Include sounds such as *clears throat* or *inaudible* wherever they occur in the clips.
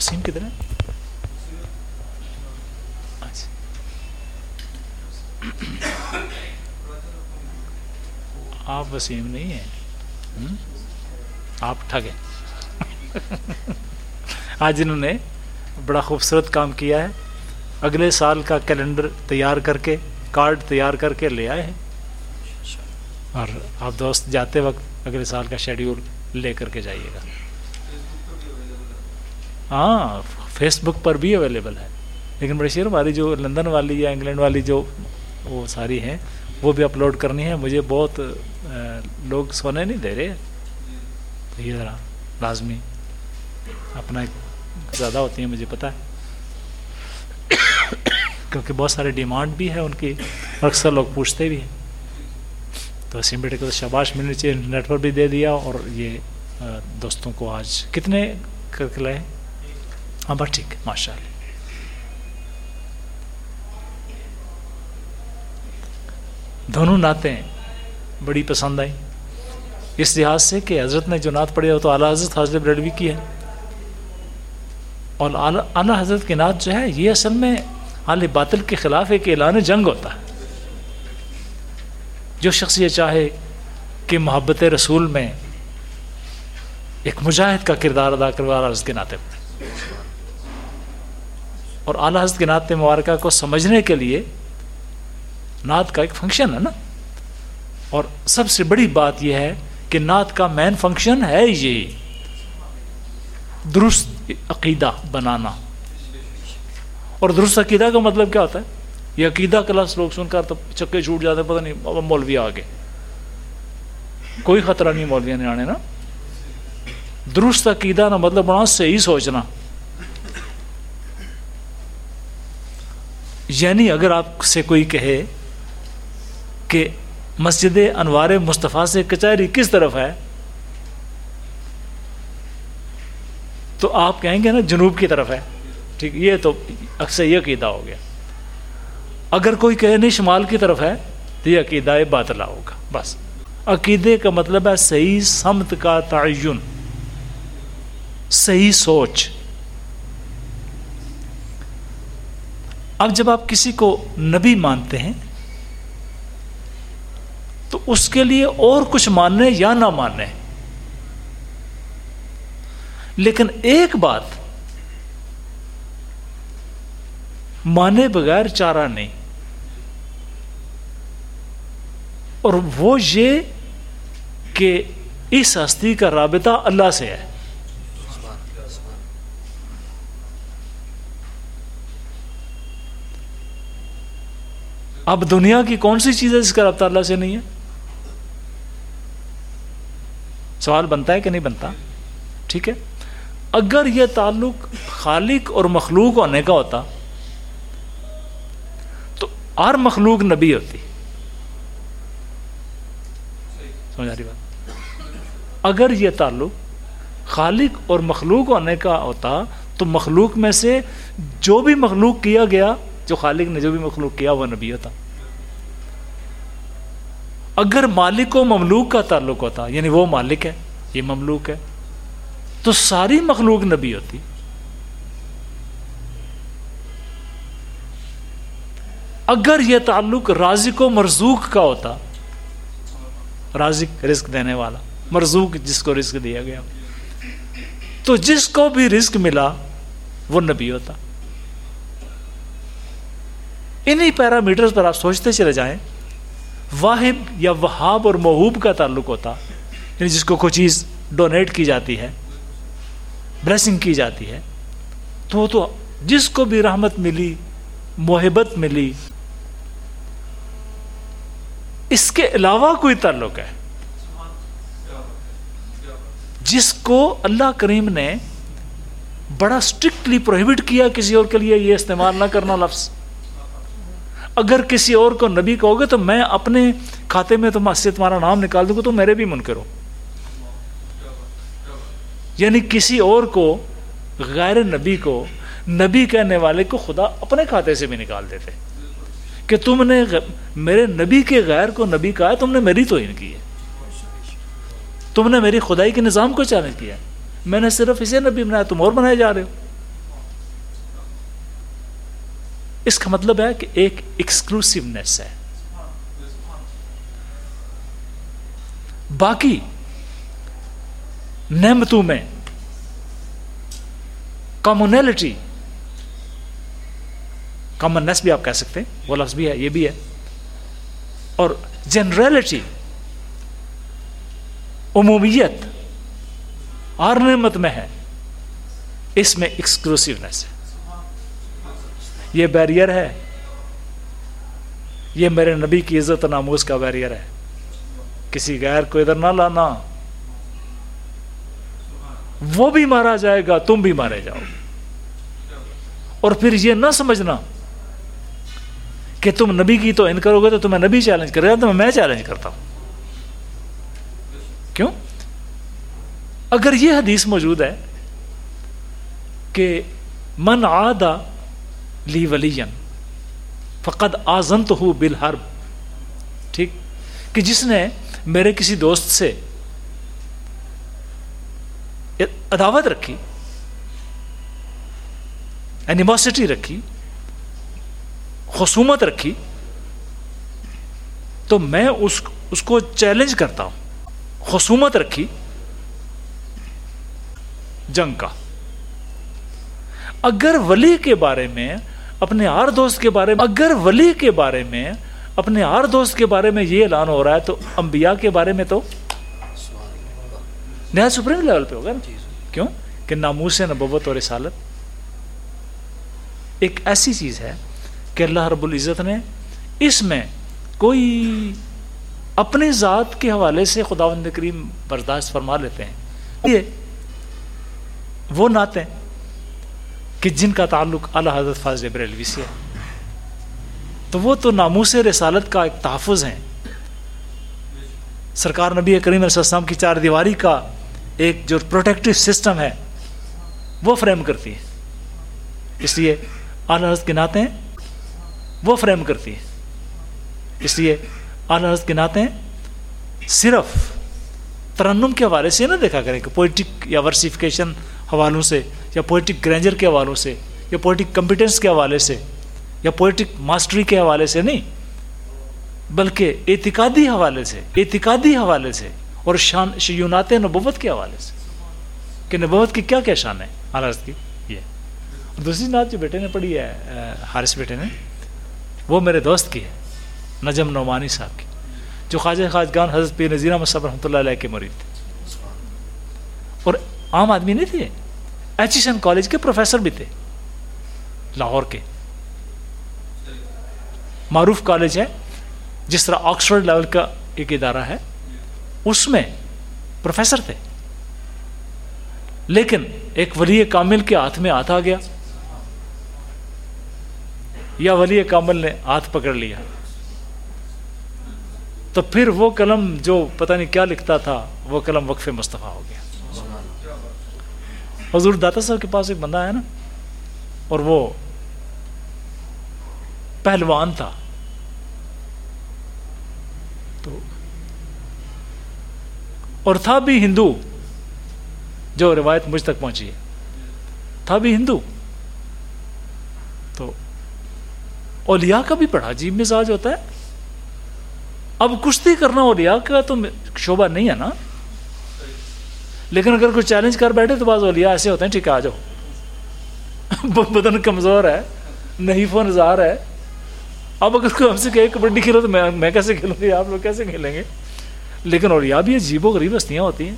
وسیم کدھر ہے آپ وسیم نہیں ہیں آپ ٹھگے آج انہوں نے بڑا خوبصورت کام کیا ہے اگلے سال کا کیلنڈر تیار کر کے کارڈ تیار کر کے لے آئے ہیں اور آپ دوست جاتے وقت اگلے سال کا شیڈیول لے کر کے جائیے گا ہاں فیس بک پر بھی اویلیبل ہے۔ لیکن بڑے شیر ہماری جو لندن والی یا انگلینڈ والی جو وہ ساری ہیں، وہ بھی اپلوڈ کرنی ہے۔ مجھے بہت لوگ سونے نہیں دے رہے۔ تو یہ ذرا لازمی اپنا زیادہ ہوتی ہیں، مجھے پتہ ہے۔ کیونکہ بہت سارے ڈیمانڈ بھی ہے ان کی اکثر لوگ پوچھتے بھی ہیں۔ تو وسیم بیٹے کو تو شاباش ملنی چاہیے نیٹ پر بھی دے دیا اور یہ دوستوں کو آج کتنے کر کے لائے ہاں بس ٹھیک ماشاء اللہ دونوں نعتیں بڑی پسند آئیں۔ اس لحاظ سے کہ حضرت نے جو نعت پڑھی ہو تو اعلیٰ حضرت حضرت بریلوی کی ہے۔ اور اعلیٰ حضرت کی نعت جو ہے، یہ اصل میں اعلی باطل کے خلاف ایک اعلان جنگ ہوتا ہے۔ جو شخص یہ چاہے کہ محبت رسول میں ایک مجاہد کا کردار ادا کروا اعلیٰ حضرت کے ناطے پڑے اور اعلیٰ حضرت کے نعت مبارکہ کو سمجھنے کے لیے نعت کا ایک فنکشن ہے نا؟ اور سب سے بڑی بات یہ ہے کہ نعت کا مین فنکشن ہے یہ درست عقیدہ بنانا۔ اور درست عقیدہ کا مطلب کیا ہوتا ہے؟ یہ عقیدہ کلاس لوگ سن کر تو چکے چھوٹ جاتے پتہ نہیں مولوی آگے کوئی خطرہ نہیں مولویا نے آنے نا۔ درست عقیدہ نا مطلب بنا صحیح سوچنا۔ یعنی اگر آپ سے کوئی کہے کہ مسجد انوار مصطفیٰ سے کچہری کس طرف ہے، تو آپ کہیں گے نا جنوب کی طرف ہے۔ ٹھیک، یہ تو اکثر یہ عقیدہ ہو گیا۔ اگر کوئی کہے نہیں شمال کی طرف ہے، تو یہ عقیدہ باطلا ہوگا، بس۔ عقیدے کا مطلب ہے صحیح سمت کا تعین، صحیح سوچ۔ اب جب آپ کسی کو نبی مانتے ہیں، تو اس کے لیے اور کچھ ماننے یا نہ ماننے۔ لیکن ایک بات مانے بغیر چارہ نہیں، اور وہ یہ کہ اس ہستی کا رابطہ اللہ سے ہے۔ اب دنیا کی کون سی چیز ہے جس کا رابطہ اللہ سے نہیں ہے؟ سوال بنتا ہے کہ نہیں بنتا؟ ٹھیک ہے۔ اگر یہ تعلق خالق اور مخلوق ہونے کا ہوتا، تو ہر مخلوق نبی ہوتی۔ سمجھا رہی بات؟ اگر یہ تعلق خالق اور مخلوق ہونے کا ہوتا، تو مخلوق میں سے جو بھی مخلوق کیا گیا جو خالق نے جو بھی مخلوق کیا وہ نبی ہوتا۔ اگر مالک و مملوک کا تعلق ہوتا یعنی وہ مالک ہے، یہ مملوک ہے، تو ساری مخلوق نبی ہوتی۔ اگر یہ تعلق رازق و مرزوق کا ہوتا، رازق رزق دینے والا، مرزوق جس کو رزق دیا گیا، تو جس کو بھی رزق ملا وہ نبی ہوتا۔ انہی پیرامیٹرز پر آپ سوچتے چلے جائیں واحب یا وہاب اور محوب کا تعلق ہوتا یعنی جس کو کوئی چیز ڈونیٹ کی جاتی ہے بلیسنگ کی جاتی ہے، تو وہ تو جس کو بھی رحمت ملی، محبت ملی، اس کے علاوہ کوئی تعلق ہے۔ جس کو اللہ کریم نے بڑا اسٹرکٹلی پروہیبٹ کیا کسی اور کے لیے، یہ استعمال نہ کرنا لفظ۔ اگر کسی اور کو نبی کہو گے تو میں اپنے کھاتے میں تو سے تمہارا نام نکال دوں گا، تو میرے بھی من کرو۔ یعنی کسی اور کو غیر نبی کو، نبی کہنے والے کو خدا اپنے کھاتے سے بھی نکال دیتے۔ کہ تم نے میرے نبی کے غیر کو نبی کہا ہے، تم نے میری توہین کی ہے۔ تم نے میری خدائی کے نظام کو چیلنج کیا میں نے صرف اسے نبی بنایا، تم اور بنائے جا رہے ہو۔ اس کا مطلب ہے کہ ایک ایکسکلوسیونیس ہے۔ باقی نعمتوں میں کامونلٹی کامنس بھی آپ کہہ سکتے ہیں، وہ لفظ بھی ہے، یہ بھی ہے۔ اور جنرلٹی عمومیت اور نعمت میں ہے۔ اس میں ایکسکلوسیونیس ہے۔ یہ بیریئر ہے۔ یہ میرے نبی کی عزت ناموز کا بیریئر ہے۔ کسی غیر کو ادھر نہ لانا۔ وہ بھی مارا جائے گا، تم بھی مارے جاؤ۔ اور پھر یہ نہ سمجھنا کہ تم نبی کی تو ان کرو گے تو تمہیں نبی چیلنج کرے گا تو میں چیلنج کرتا ہوں۔ کیوں؟ اگر یہ حدیث موجود ہے کہ من آدا لی ولین فقد آزن تو ہوں بالحرب۔ ٹھیک۔ کہ جس نے میرے کسی دوست سے عداوت رکھی اینیموسٹی رکھی، خصومت رکھی، تو میں اس اس کو چیلنج کرتا ہوں۔ خصومت رکھی جنگ کا۔ اگر ولی کے بارے میں اپنے ہر دوست کے بارے میں اگر ولی کے بارے میں اپنے ہر دوست کے بارے میں یہ اعلان ہو رہا ہے تو انبیاء کے بارے میں تو نہایت سپریم لیول پہ ہوگا نا؟ کیوں؟ کہ ناموس نبوت اور رسالت ایک ایسی چیز ہے کہ اللہ رب العزت نے اس میں کوئی اپنے ذات کے حوالے سے خدا کریم برداشت فرما لیتے ہیں۔ یہ وہ نعتیں کہ جن کا تعلق اللہ حضرت فاضل بریلوی سے ہے۔ تو وہ تو ناموس رسالت کا ایک تحفظ ہیں۔ سرکار نبی کریم علیہ السلام کی چار دیواری کا ایک جو پروٹیکٹو سسٹم ہے، وہ فریم کرتی ہے۔ اس لیے اعلی حضرت کے نعتیں وہ فریم کرتی ہے۔ اس لیے اعلی حضرت کے نعتیں صرف ترنم کے حوالے سے نہ دیکھا کریں کہ پولیٹک یا ورسیفکیشن حوالوں سے یا پولیٹک گرینجر کے حوالوں سے، یا پولیٹک کمپیٹنس کے حوالے سے، یا پولیٹک ماسٹری کے حوالے سے نہیں، بلکہ اعتقادی حوالے سے، اعتقادی حوالے سے اور شان، شیونات نبوت کے حوالے سے۔ کہ نبوت کی کیا کیا شان ہے؟ اعلیٰ کی یہ۔ دوسری نعت جو بیٹے نے پڑھی ہے حارث بیٹے نے، وہ میرے دوست کی ہے، نجم نعمانی صاحب کی، جو خواجہ خواجگان حضرت پیر نذیر احمد صاحب رحمۃ اللہ علیہ کے مرید تھے۔ اور عام آدمی نہیں تھے؟ ایچیسن کالج کے پروفیسر بھی تھے، لاہور کے۔ معروف کالج ہے جس طرح آکسفرڈ لیول کا ایک ادارہ ہے، اس میں پروفیسر تھے۔ لیکن ایک ولی کامل کے ہاتھ میں ہاتھ آ گیا، یا ولی کامل نے ہاتھ پکڑ لیا۔ تو پھر وہ قلم جو پتہ نہیں کیا لکھتا تھا، وہ قلم وقف مصطفیٰ ہو گیا۔ حضور داتا صاحب کے پاس ایک بندہ ہے نا، اور وہ پہلوان تھا۔ تو اور تھا بھی ہندو، جو روایت مجھ تک پہنچی ہے۔ تھا بھی ہندو۔ تو اولیاء کا بھی بڑا عجیب مزاج ہوتا ہے۔ اب کشتی کرنا اولیاء کا تو شعبہ نہیں ہے نا۔ لیکن اگر کوئی چیلنج کر بیٹھے تو بعض اولیاء ایسے ہوتے ہیں، ٹھیک ہے، آ جاؤ۔ بدن کمزور ہے، نہیں فون زار ہے۔ اب اگر کوئی ہم سے کہ کبڈی کھیلو تو میں میں کیسے کھیلوں گی آپ لوگ کیسے کھیلیں گے؟ لیکن اولیاء بھی عجیب و غریب ہستیاں ہوتی ہیں،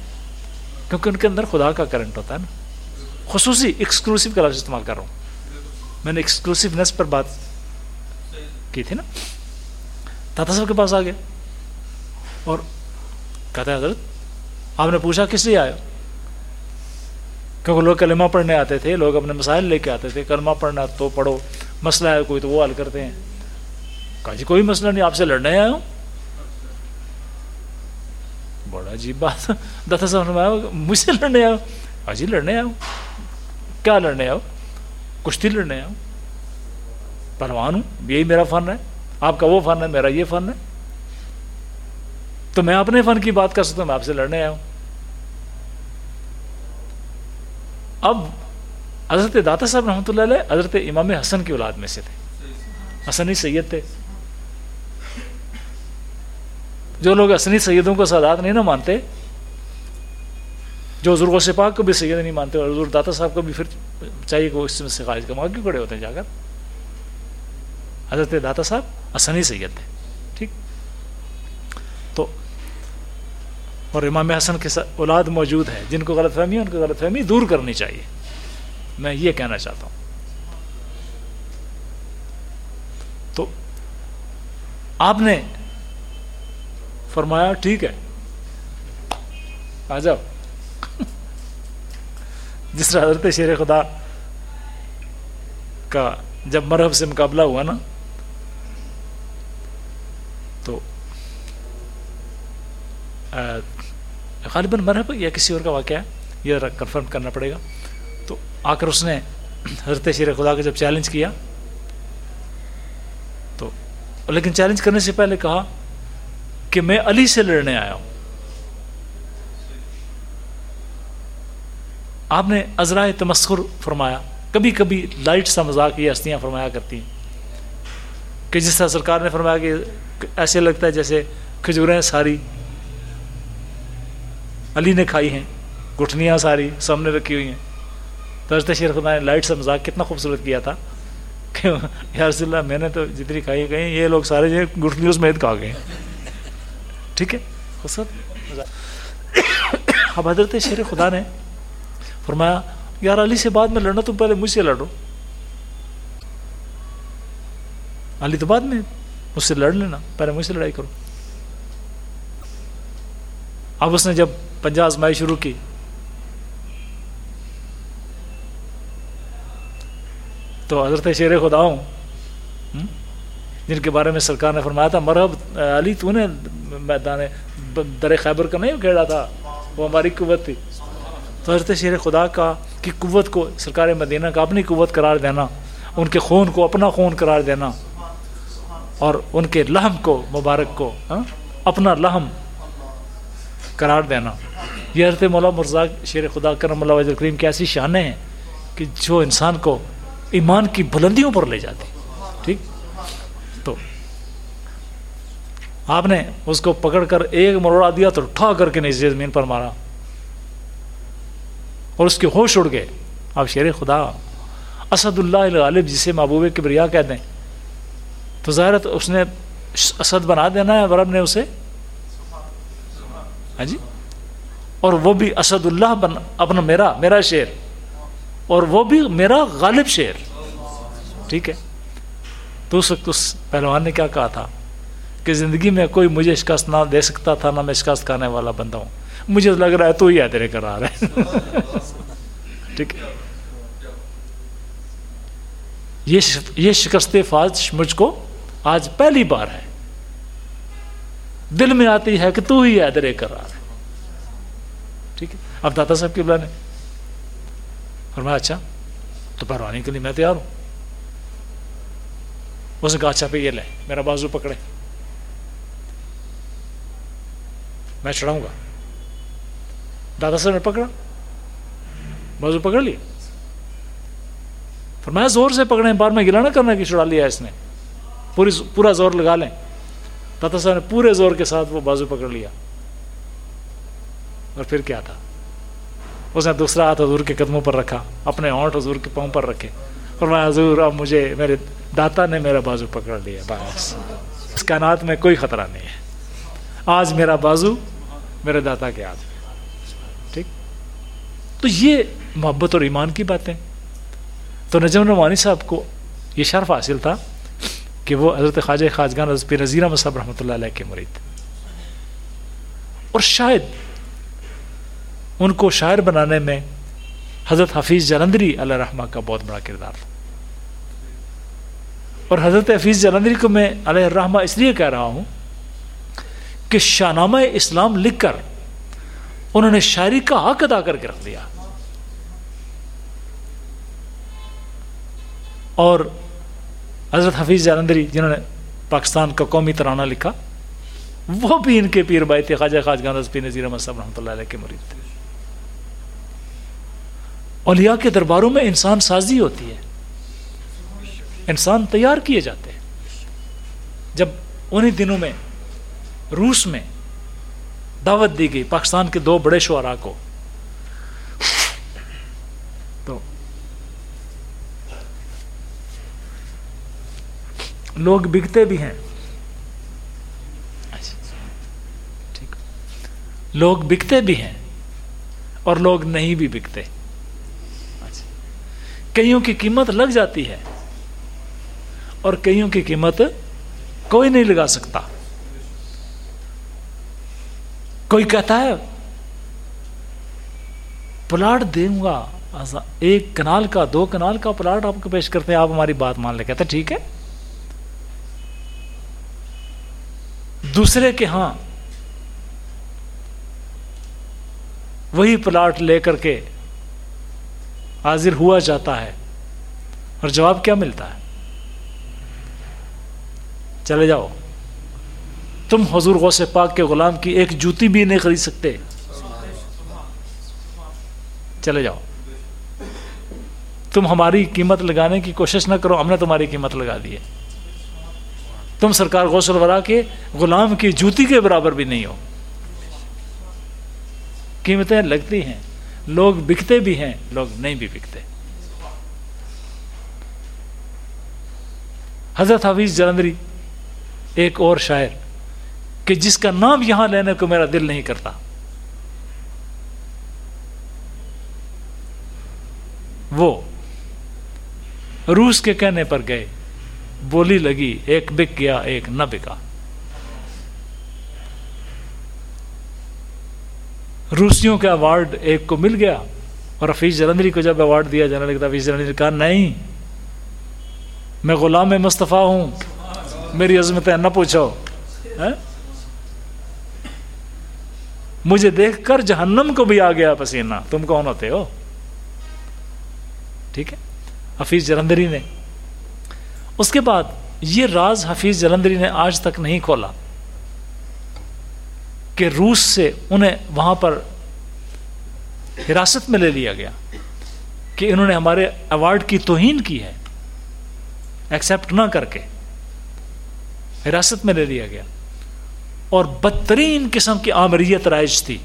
کیونکہ ان کے اندر خدا کا کرنٹ ہوتا ہے نا۔ خصوصی ایکسکلوسو کا لفظ استعمال کر رہا ہوں۔ میں نے ایکسکلوسونیس پر بات کی تھی نا۔ دادا صاحب کے پاس آ گیا اور کہتا ہے، حضرت آپ نے پوچھا کس لیے آئے کیونکہ لوگ کلمہ پڑھنے آتے تھے، لوگ اپنے مسائل لے کے آتے تھے، کلمہ پڑھنا تو پڑھو، مسئلہ ہے کوئی تو وہ حل کرتے ہیں۔ کہا جی کوئی مسئلہ نہیں، آپ سے لڑنے آیا ہوں بڑا عجیب بات۔ دتا صاحب نے مجھ سے لڑنے آؤ ہاں جی لڑنے آؤ کیا لڑنے آؤ کشتی لڑنے آؤ پہلوان ہوں، یہی میرا فن ہے۔ آپ کا وہ فن ہے، میرا یہ فن ہے۔ تو میں اپنے فن کی بات کر سکتا ہوں، میں آپ سے لڑنے آیا ہوں۔ اب حضرت داتا صاحب رحمۃ اللہ علیہ حضرت امام حسن کی اولاد میں سے تھے۔ حسنی سید تھے۔ جو لوگ حسنی سیدوں کو سادات نہیں نہ مانتے، جو حضور غوث پاک کو بھی سید نہیں مانتے، اور حضور داتا صاحب کو بھی پھر چاہیے کہ وہ اس میں سے خارج کا کیوں کھڑے ہوتے ہیں جا کر؟ حضرت داتا صاحب حسنی سید تھے ٹھیک تو اور امام حسن کے اولاد موجود ہے جن کو غلط فہمی ہے، ان کو غلط فہمی دور کرنی چاہیے۔ میں یہ کہنا چاہتا ہوں۔ تو آپ نے فرمایا، ٹھیک ہے۔ آ جاؤ۔ جس طرح حضرت شیر خدا کا جب مرحب سے مقابلہ ہوا نا، تو غالباً مرحب یا کسی اور کا واقعہ ہے، یہ کنفرم کرنا پڑے گا۔ تو آ کر اس نے حضرت شیر خدا کا جب چیلنج کیا، تو لیکن چیلنج کرنے سے پہلے کہا کہ میں علی سے لڑنے آیا ہوں۔ آپ نے ازرائے تمسخر فرمایا۔ کبھی کبھی لائٹ سا مذاق یہ ہستیاں فرمایا کرتی ہیں۔ کہ جس طرح سرکار نے فرمایا کہ ایسے لگتا ہے جیسے کھجوریں ساری علی نے کھائی ہیں گٹھنیاں ساری سامنے رکھی ہوئی ہیں۔ تو حضرت شیر خدا نے لائٹ سا مذاق کتنا خوبصورت کیا تھا۔ کہ یا رسول اللہ، میں نے تو جتنی کھائی گئی یہ لوگ سارے جو گٹھنیوں سمیت کھا گئے ٹھیک ہے؟ اب حضرت شیر خدا نے فرمایا، یار علی سے بعد میں لڑنا، تم پہلے مجھ سے لڑو۔ علی تو بعد میں، مجھ سے لڑ لینا، پہلے مجھ سے لڑائی کرو۔ اب اس نے جب پنجا آزمائی شروع کی۔ تو حضرت شیر خدا ہوں۔ جن کے بارے میں سرکار نے فرمایا تھا، مرحب، علی، تو نے میدان در خیبر کا نہیں کھیڑا تھا، وہ ہماری قوت تھی۔ تو حضرت شیر خدا کا، کی قوت کو سرکار مدینہ کا اپنی قوت قرار دینا، ان کے خون کو اپنا خون قرار دینا، اور ان کے لہم کو مبارک کو ہاں، اپنا لہم قرار دینا۔ یہ حضرت مولا مرزاق شیر خدا کرم اللہ وجہ کریم کی ایسی شانیں ہیں کہ جو انسان کو ایمان کی بلندیوں پر لے جاتی۔ ٹھیک؟ تو آپ نے اس کو پکڑ کر ایک مروڑا دیا تو اٹھا کر کے نیچے زمین پر مارا۔ اور اس کے ہوش اڑ گئے۔ اب شیر خدا اسد اللہ الغالب جسے محبوب کبریا کہہ دیں تو ظاہر اس نے اسد بنا دینا ہے ورب نے اسے ہاں جی؟ اور وہ بھی اسد اللہ بن اپنا میرا میرا شیر اور وہ بھی میرا غالب شیر ٹھیک ہے؟ تو اس وقت اس پہلوان نے کیا کہا تھا کہ زندگی میں کوئی مجھے شکست نہ دے سکتا تھا، نہ میں شکست کھانے والا بندہ ہوں۔ مجھے لگ رہا ہے تو ہی ہے تیرے کرار ہے۔ ٹھیک ہے؟ یہ شکست فاج مجھ کو آج پہلی بار ہے۔ دل میں آتی ہے کہ تو ہی ہے تیرے کرار ٹھیک ہے؟ اب داتا صاحب کی بلا نے فرمایا اچھا تو پہروانی کے لیے میں تیار ہوں۔ اس نے کہا اچھا پہ یہ لے، میرا بازو پکڑے۔ میں چڑھاؤں گا۔ دادا صاحب نے پکڑا۔ بازو پکڑ لیا۔ فرمایا، زور سے پکڑے بار میں گلا نہ کرنا کہ چھڑا لیا اس نے۔ پوری، پورا زور لگا لیں۔ دادا صاحب نے پورے زور کے ساتھ وہ بازو پکڑ لیا۔ اور پھر کیا تھا؟ اس نے دوسرا ہاتھ حضور کے قدموں پر رکھا، اپنے ہونٹ حضور کے پاؤں پر رکھے۔ فرمایا، حضور، اب مجھے میرے داتا نے میرا بازو پکڑ لیا، بس۔ اس کائنات میں کوئی خطرہ نہیں ہے۔ آج میرا بازو میرے داتا کے ہاتھ میں۔ ٹھیک؟ تو یہ محبت اور ایمان کی باتیں۔ تو نجم نوانی صاحب کو یہ شرف حاصل تھا کہ وہ حضرت خواجہ خواجگان حضرت پیر نذیر احمد صاحب رحمۃ اللہ علیہ کے مرید اور شاید ان کو شاعر بنانے میں حضرت حفیظ جلندری علیہ رحمہ کا بہت بڑا کردار تھا۔ اور حضرت حفیظ جلندری کو میں علیہ الرحمہ اس لیے کہہ رہا ہوں کہ شاہ نامہ اسلام لکھ کر انہوں نے شاعری کا حق ادا کر کے رکھ دیا۔ اور حضرت حفیظ جالندری جنہوں نے پاکستان کا قومی ترانہ لکھا، وہ بھی ان کے پیر بھائی تھے، خواجہ خواج گاندھ پیر نذیر احمد صاحب رحمۃ اللہ علیہ کے مرید تھے۔ اولیاء کے درباروں میں انسان سازی ہوتی ہے، انسان تیار کیے جاتے ہیں۔ جب انہی دنوں میں روس میں دعوت دی گئی، پاکستان کے دو بڑے شعراء کو لوگ بکتے بھی ہیں۔ ٹھیک لوگ بکتے بھی ہیں اور لوگ نہیں بھی بکتے۔ کئیوں کی قیمت لگ جاتی ہے اور کئیوں کی قیمت کوئی نہیں لگا سکتا۔ کوئی کہتا ہے، پلاٹ دوں گا، ایک کنال کا، دو کنال کا پلاٹ آپ کو پیش کرتے ہیں، آپ ہماری بات مان لے، کہتے ٹھیک ہے۔ دوسرے کے ہاں وہی پلاٹ لے کر کے حاضر ہوا جاتا ہے اور جواب کیا ملتا ہے؟ چلے جاؤ۔ تم حضور غوث پاک کے غلام کی ایک جوتی بھی نہیں خرید سکتے۔ چلے جاؤ۔ تم ہماری قیمت لگانے کی کوشش نہ کرو، ہم نے تمہاری قیمت لگا دی ہے۔ تم سرکار غوث الورا کے غلام کی جوتی کے برابر بھی نہیں ہو۔ قیمتیں لگتی ہیں، لوگ بکتے بھی ہیں، لوگ نہیں بھی بکتے۔ حضرت حفیظ جلندری، ایک اور شاعر، کہ جس کا نام یہاں لینے کو میرا دل نہیں کرتا۔ وہ روس کے کہنے پر گئے۔ بولی لگی، ایک بک گیا، ایک نہ بکا۔ روسیوں کے ایوارڈ ایک کو مل گیا اور حفیظ جلندری کو جب ایوارڈ دیا جانے لگتا حفیظ جلندری کہا، نہیں، میں غلام مصطفیٰ ہوں، میری عظمتیں نہ پوچھو۔ ہاں؟ مجھے دیکھ کر جہنم کو بھی آ گیا پسینہ۔ تم کون ہوتے ہو؟ ٹھیک ہے؟ حفیظ جلندری نے اس کے بعد یہ راز حفیظ جلندری نے آج تک نہیں کھولا کہ روس سے انہیں وہاں پر حراست میں لے لیا گیا کہ انہوں نے ہمارے ایوارڈ کی توہین کی ہے ایکسیپٹ نہ کر کے حراست میں لے لیا گیا۔ اور بدترین قسم کی آمریت رائج تھی۔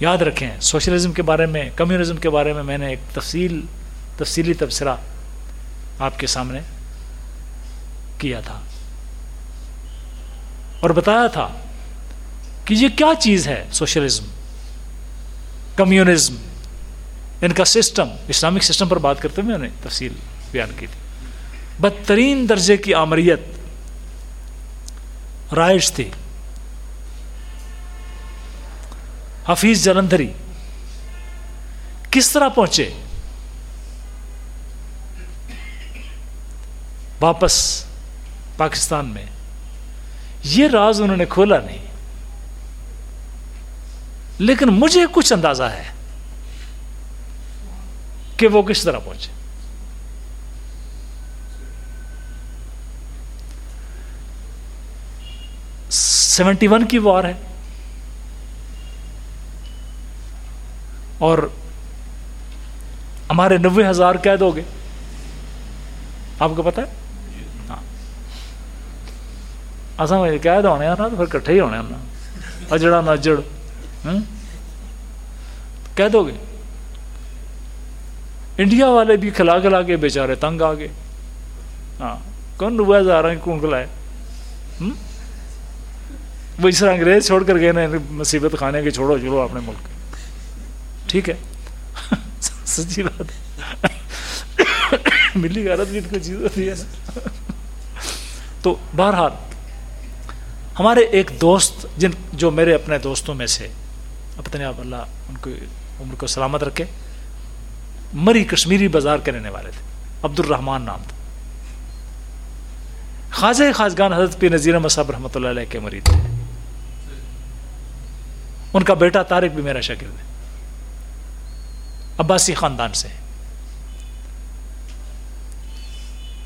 یاد رکھیں، سوشلزم کے بارے میں، کمیونزم کے بارے میں میں نے ایک تفصیل تفصیلی تبصرہ آپ کے سامنے کیا تھا۔ اور بتایا تھا کہ یہ کیا چیز ہے سوشلزم، کمیونزم، ان کا سسٹم۔ اسلامک سسٹم پر بات کرتے ہوئے میں نے تفصیل بیان کی تھی۔ بدترین درجے کی آمریت رائج تھی۔ حفیظ جلندھری کس طرح پہنچے؟ واپس پاکستان میں۔ یہ راز انہوں نے کھولا نہیں۔ لیکن مجھے کچھ اندازہ ہے کہ وہ کس طرح پہنچے۔ سیونٹی ون کی وار ہے۔ اور ہمارے نوے ہزار قید ہو گئے۔ آپ کو پتا ہے ہاں اصل قید ہونے ہاں نا تو پھر کٹھے ہی ہونے ہاں نا۔ اجڑا نہ اجڑ قید ہو گئے۔ انڈیا والے بھی کھلا کھلا کے بیچارے تنگ آ گئے۔ ہاں کون نوے ہزار کون کھلائے وہ اس طرح انگریز چھوڑ کر گئے نا مصیبت کھانے کے چھوڑو چھوڑو اپنے ملک۔ ٹھیک ہے۔ *laughs* سچی بات۔ *coughs* ملی غیرت بھی کوئی چیز ہوتی ہے۔ *laughs* تو بہرحال ہمارے ایک دوست جن جو میرے اپنے دوستوں میں سے اپنے آپ اللہ ان کو عمر کو سلامت رکھے، مری کشمیری بازار کے رہنے والے تھے عبد الرحمان نام تھا۔ خواجہ خاصگان حضرت پی نذیر مصحب رحمۃ اللہ علیہ کے مرید تھے۔ ان کا بیٹا طارق بھی میرا شکل ہے۔ عباسی خاندان سے۔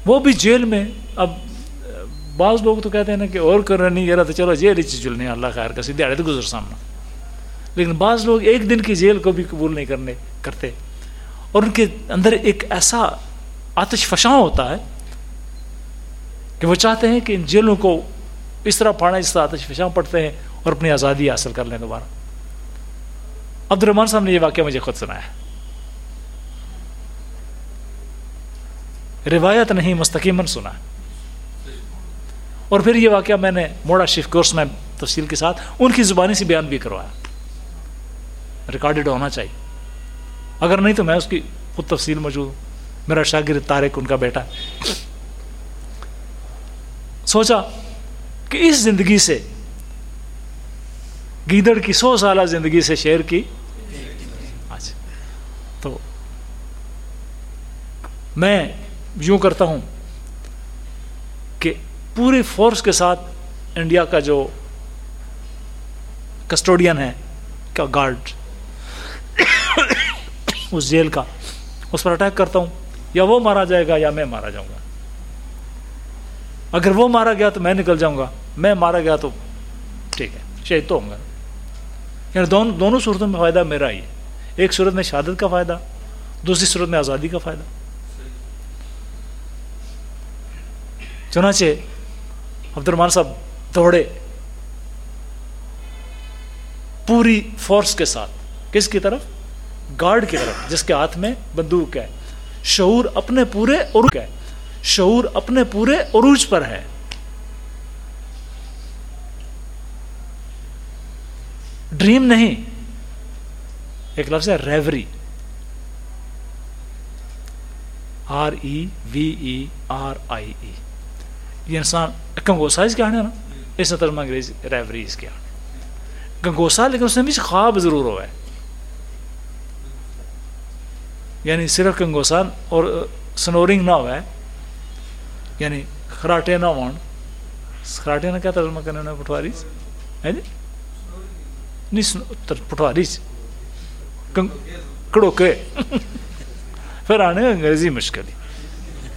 وہ بھی جیل میں اب بعض لوگ تو کہتے ہیں نا کہ اور کر نہیں گیا تو چلو جیل ہی چلنے اللہ خیر کا سیدھے تو گزر سامنا لیکن بعض لوگ ایک دن کی جیل کو بھی قبول نہیں کرنے کرتے۔ اور ان کے اندر ایک ایسا آتش فشاں ہوتا ہے کہ وہ چاہتے ہیں کہ ان جیلوں کو اس طرح پھاڑیں جس طرح آتش فشاں پڑتے ہیں اور اپنی آزادی حاصل کر لیں دوبارہ۔ عبد الرحمان صاحب نے یہ واقعہ مجھے خود سنایا۔ روایت نہیں مستقیمن سنا۔ اور پھر یہ واقعہ میں نے موڑا شیف کورس میں تفصیل کے ساتھ ان کی زبانی سے بیان بھی کروایا۔ ریکارڈڈ ہونا چاہیے۔ اگر نہیں تو میں اس کی خود تفصیل موجود ہوں۔ میرا شاگرد تارک ان کا بیٹا سوچا کہ اس زندگی سے گیدڑ کی سو سالہ زندگی سے شیر کی۔ اچھا۔ تو میں یوں کرتا ہوں۔ پوری فورس کے ساتھ انڈیا کا جو کسٹوڈین ہے کیا گارڈ، اس جیل کا، اس پر اٹیک کرتا ہوں، یا وہ مارا جائے گا یا میں مارا جاؤں گا۔ اگر وہ مارا گیا تو میں نکل جاؤں گا، میں مارا گیا تو ٹھیک ہے، شہید تو ہوں گا۔ یعنی دونوں دونوں صورتوں میں فائدہ میرا ہی ہے۔ ایک صورت میں شہادت کا فائدہ، دوسری صورت میں آزادی کا فائدہ۔ چنانچہ عبد الرحمان صاحب دوڑے۔ پوری فورس کے ساتھ۔ کس کی طرف؟ گارڈ کی طرف، جس کے ہاتھ میں بندوق ہے۔ شعور اپنے پورے عروج ہے۔ شعور اپنے پورے عروج پر ہے۔ ڈریم نہیں۔ ایک لفظ ہے ریوری۔ آر ای وی ای آر آئی ای یہ انسان کنگوسا اس کے آنے نا؟ اس نے ترجمہ انگریزی ریوری اس کے آنے گنگوسا لیکن اس نے بھی خواب ضرور ہوا ہے یعنی صرف کنگوسان اور سنورنگ نہ ہوا ہے یعنی خراٹے نہ ہون خراٹے نہ کیا ترجمہ کرنے نے پٹواری ہے جی؟ نہیں پٹواری کڑوکے۔ پھر آنے انگریزی مشکل۔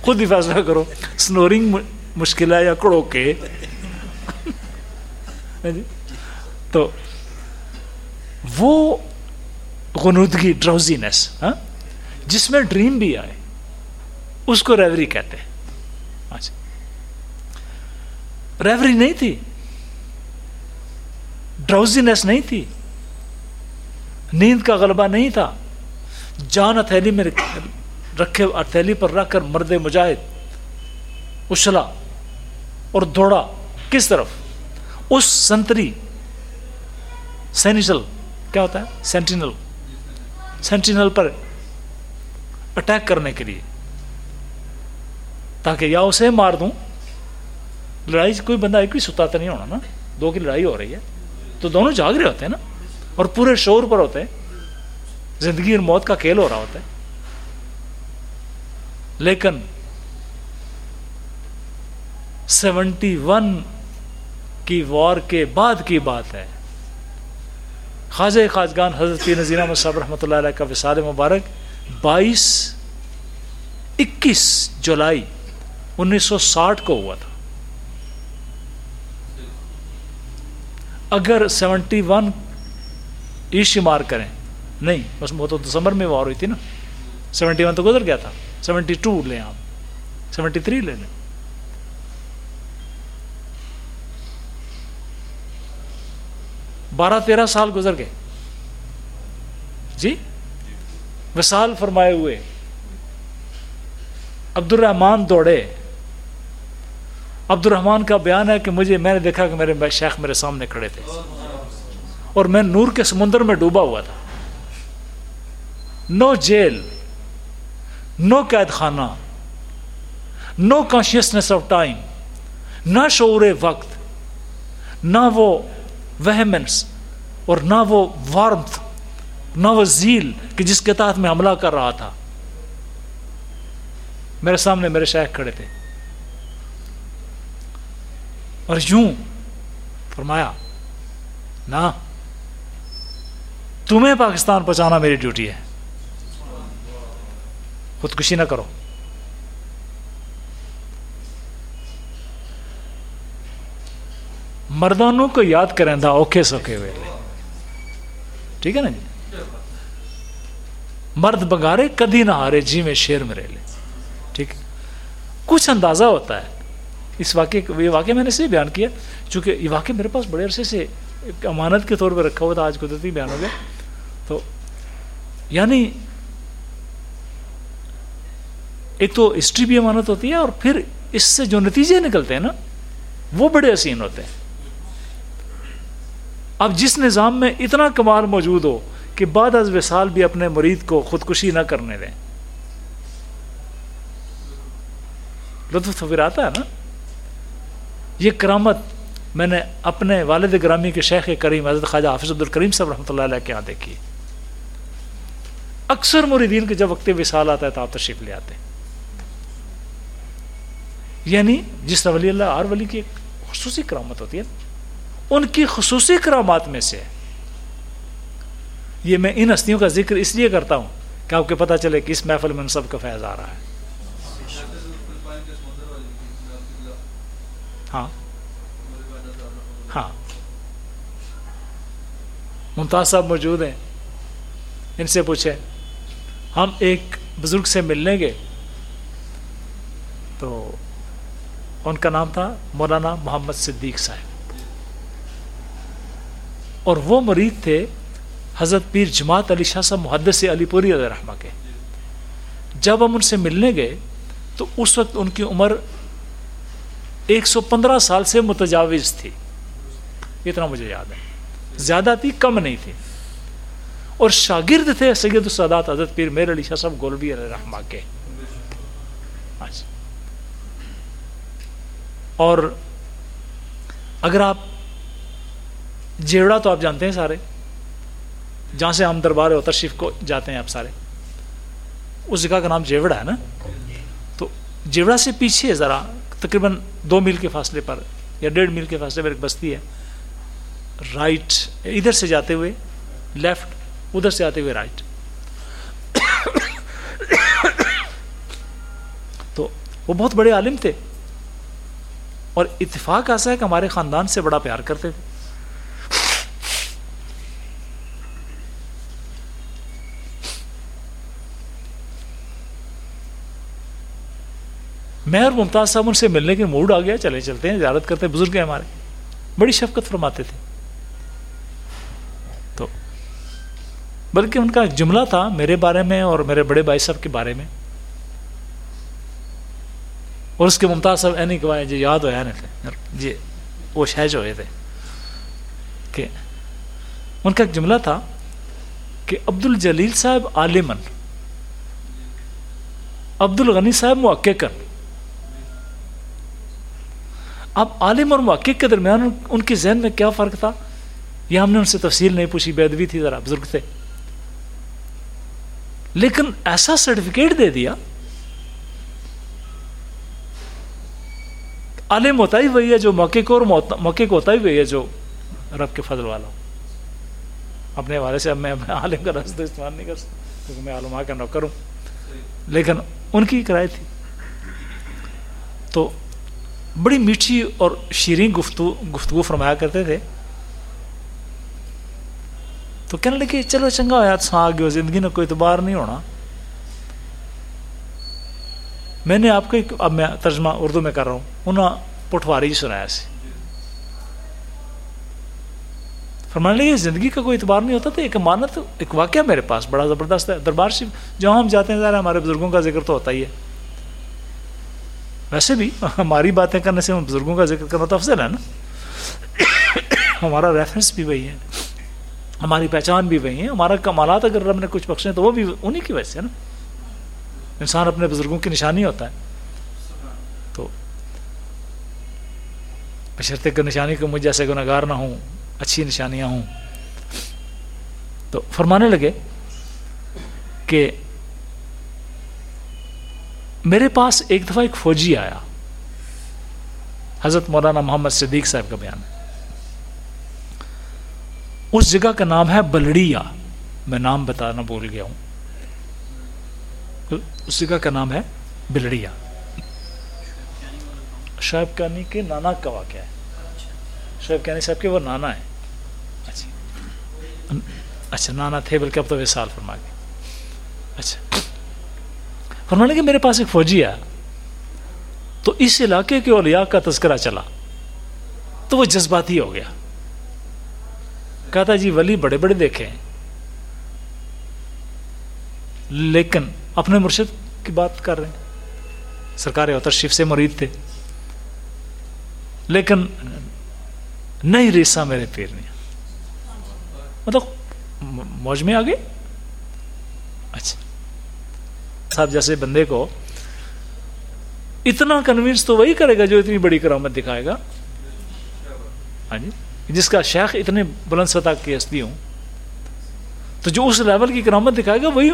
خود ہی فیصلہ کرو۔ سنورنگ مشکل ہے یا کڑوکے جی تو وہ غنودگی ڈراؤزینس ہاں؟ جس میں ڈریم بھی آئے، اس کو ریوری کہتے ہیں۔ اچھا۔ ریوری نہیں تھی۔ ڈراؤزینس نہیں تھی۔ نیند کا غلبہ نہیں تھا۔ جان ہتھیلی میں رکھے، ہتھیلی پر رکھ کر مرد مجاہد اچھلا اور دوڑا کس طرف؟ اس سنتری سینیچل کیا ہوتا ہے؟ سینٹینل۔ سینٹینل پر اٹیک کرنے کے لیے۔ تاکہ یا اسے مار دوں۔ لڑائی کوئی بندہ ایک بھی ستا تو نہیں ہونا نا۔ دو کی لڑائی ہو رہی ہے۔ تو دونوں جاگ رہے ہوتے ہیں نا۔ اور پورے شور پر ہوتے ہیں۔ زندگی اور موت کا کھیل ہو رہا ہوتا ہے۔ لیکن سیونٹی ون کی وار کے بعد کی بات ہے۔ خواجہ خواجگان حضرت نذیر احمد صاحب رحمۃ اللہ علیہ کا وصال مبارک بائیس اکیس جولائی انیس سو ساٹھ کو ہوا تھا۔ اگر سیونٹی ون شمار کریں، نہیں، بس وہ تو دسمبر میں وار ہوئی تھی نا۔ سیونٹی ون تو گزر گیا تھا۔ سیونٹی ٹو لیں آپ۔ سیونٹی تھری لے لیں۔ بارہ تیرہ سال گزر گئے۔ جی؟ وسال فرمائے ہوئے۔ عبد الرحمان دوڑے۔ عبد الرحمان کا بیان ہے کہ مجھے میں نے دیکھا کہ میرے شیخ میرے سامنے کھڑے تھے۔ اور میں نور کے سمندر میں ڈوبا ہوا تھا۔ نو جیل، نو قید خانہ، نو کانشیسنیس آف ٹائم نہ شعور وقت، نہ وہ وہمنس اور نہ وہ وارمتھ نہ وہ زیل کہ جس کے تحت میں حملہ کر رہا تھا۔ میرے سامنے میرے شیخ کھڑے تھے۔ اور یوں فرمایا، نہ، تمہیں پاکستان پہنچانا میری ڈیوٹی ہے۔ خودکشی نہ کرو۔ مردانوں کو یاد کریں دا اوکھے سوکھے ہوئے ٹھیک ہے نا جی؟ مرد بگارے کدی نہ ہارے جی میں شیر میں رہ لے۔ ٹھیک کچھ اندازہ ہوتا ہے۔ اس واقعے یہ واقعہ میں نے سے بیان کیا، چونکہ یہ واقعہ میرے پاس بڑے عرصے سے ایک امانت کے طور پہ رکھا ہوا تھا، آج قدرتی بیان ہو گیا۔ تو یعنی ایک تو ہسٹری بھی امانت ہوتی ہے اور پھر اس سے جو نتیجے نکلتے ہیں نا، وہ بڑے حسین ہوتے ہیں۔ اب جس نظام میں اتنا کمال موجود ہو کہ بعد از وصال بھی اپنے مرید کو خودکشی نہ کرنے دیں۔ لطف تو پھر آتا ہے نا؟ یہ کرامت میں نے اپنے والد گرامی کے شیخ کریم حضرت خواجہ حافظ عبد الکریم صاحب رحمۃ اللہ علیہ کے یہاں دیکھی اکثر مریدین کے جب وقت وصال آتا ہے تو آپ تشریف لے آتے ہیں۔ یعنی جس طرح ولی اللہ ہر ولی کی ایک خصوصی کرامت ہوتی ہے۔ ان کی خصوصی کرامات میں سے یہ میں ان ہستیوں کا ذکر اس لیے کرتا ہوں کہ آپ کو پتہ چلے کہ اس محفل میں ان سب کا فیض آ رہا ہے۔ ہاں۔ ہاں۔ ممتاز صاحب موجود ہیں۔ ان سے پوچھیں۔ ہم ایک بزرگ سے ملنے گئے تو ان کا نام تھا مولانا محمد صدیق صاحب۔ اور وہ مرید تھے حضرت پیر جماعت علی شاہ صاحب محدث علی پوری علیہ رحمہ کے۔ جب ہم ان سے ملنے گئے تو اس وقت ان کی عمر ایک سو پندرہ سال سے متجاوز تھی۔ اتنا مجھے یاد ہے۔ زیادہ تھی، کم نہیں تھی۔ اور شاگرد تھے سید السادات حضرت پیر میر علی شاہ صاحب گولوی علیہ رحمہ کے۔ اور اگر آپ جیوڑا تو آپ جانتے ہیں سارے۔ جہاں سے ہم دربار و تشریف کو جاتے ہیں آپ سارے۔ اس جگہ کا نام جیوڑا ہے نا۔ تو جیوڑا سے پیچھے ذرا، تقریباً دو میل کے فاصلے پر یا ڈیڑھ میل کے فاصلے پر ایک بستی ہے۔ رائٹ، ادھر سے جاتے ہوئے لیفٹ، ادھر سے آتے ہوئے رائٹ۔ تو وہ بہت بڑے عالم تھے۔ اور اتفاق ایسا ہے کہ ہمارے خاندان سے بڑا پیار کرتے تھے۔ میں اور ممتاز صاحب ان سے ملنے کے موڈ آ گیا چلے چلتے ہیں، زیارت کرتے ہیں، بزرگ ہیں ہمارے۔ بڑی شفقت فرماتے تھے۔ تو بلکہ ان کا جملہ تھا میرے بارے میں اور میرے بڑے بھائی صاحب کے بارے میں۔ اور اس کے ممتاز صاحب اینی گوائے جی یاد ہوا نہیں جی وہ شہج ہوئے تھے۔ کہ ان کا ایک جملہ تھا کہ عبد الجلیل صاحب عالمن عبد الغنی صاحب محققن اب عالم اور محقق کے درمیان ان کے ذہن میں کیا فرق تھا؟ یہ ہم نے ان سے تفصیل نہیں پوچھی بے ادبی تھی ذرا، بزرگ تھے۔ لیکن ایسا سرٹیفکیٹ دے دیا، عالم ہوتا ہی وہی ہے جو موقع کو اور موقع کو ہوتا ہی وہی ہے جو رب کے فضل والا ہو۔ اپنے حوالے سے اب میں *laughs* عالم کا رست استعمال نہیں کر سکتا، کیونکہ میں علماء کا نوکر ہوں۔ لیکن ان کی کرائے تھی۔ تو بڑی میٹھی اور شیریں گفتگو گفتگو فرمایا کرتے تھے۔ تو کہنے لگے چلو چنگا ہوا سا آگے زندگی میں کوئی اعتبار نہیں ہونا۔ میں نے آپ کو ایک، اب میں ترجمہ اردو میں کر رہا ہوں۔ انہوں پٹواری جی سنایا سی۔ فرمانے لگے، زندگی کا کوئی اعتبار نہیں ہوتا تو ایک امانت، ایک واقعہ میرے پاس، بڑا زبردست ہے۔ دربار شریف، جہاں ہم جاتے ہیں ذرا ہمارے بزرگوں کا ذکر تو ہوتا ہی ہے۔ ویسے بھی ہماری باتیں کرنے سے ہم بزرگوں کا ذکر کرنا تو افضل ہے نا؟ ہمارا ریفرنس بھی وہی ہے، ہماری پہچان بھی وہی ہے، ہمارا کمالات اگر رب نے کچھ بخشے تو وہ بھی انہیں کی وجہ سے نا؟ انسان اپنے بزرگوں کی نشانی ہوتا ہے۔ تو بشرتے کہ نشانی کو مجھ جیسے گناہ نہ ہوں، اچھی نشانیاں ہوں۔ تو فرمانے لگے کہ میرے پاس ایک دفعہ ایک فوجی آیا۔ حضرت مولانا محمد صدیق صاحب کا بیان۔ ہے اس جگہ کا نام ہے بلڑیا۔ میں نام بتانا بول گیا ہوں۔ اس جگہ کا نام ہے بلڑیا۔ شعیب کانی کے نانا کا واقعہ ہے۔ شعیب کانی صاحب کے وہ نانا ہے اچھا۔ اچھا نانا تھے بلکہ اب تو وہ سال فرما گئے۔ اچھا۔ فرمانے کہ میرے پاس ایک فوجی آیا تو اس علاقے کے اولیاء کا تذکرہ چلا۔ تو وہ جذباتی ہو گیا۔ کہتا جی ولی بڑے بڑے دیکھے ہیں۔ لیکن اپنے مرشد کی بات کر رہے ہیں۔ سرکار اوتر شیف سے مرید تھے۔ لیکن نہیں ریسا میرے پیر نے۔ مطلب موج میں آگے اچھا۔ صاحب جیسے بندے کو اتنا کنوینس تو وہی کرے گا جو اتنی بڑی کرامت دکھائے گا۔ ہاں جی؟ جس کا شیخ اتنے بلند سطح کی ہستی ہوں۔ تو جو اس لیول کی کرامت دکھائے گا، وہی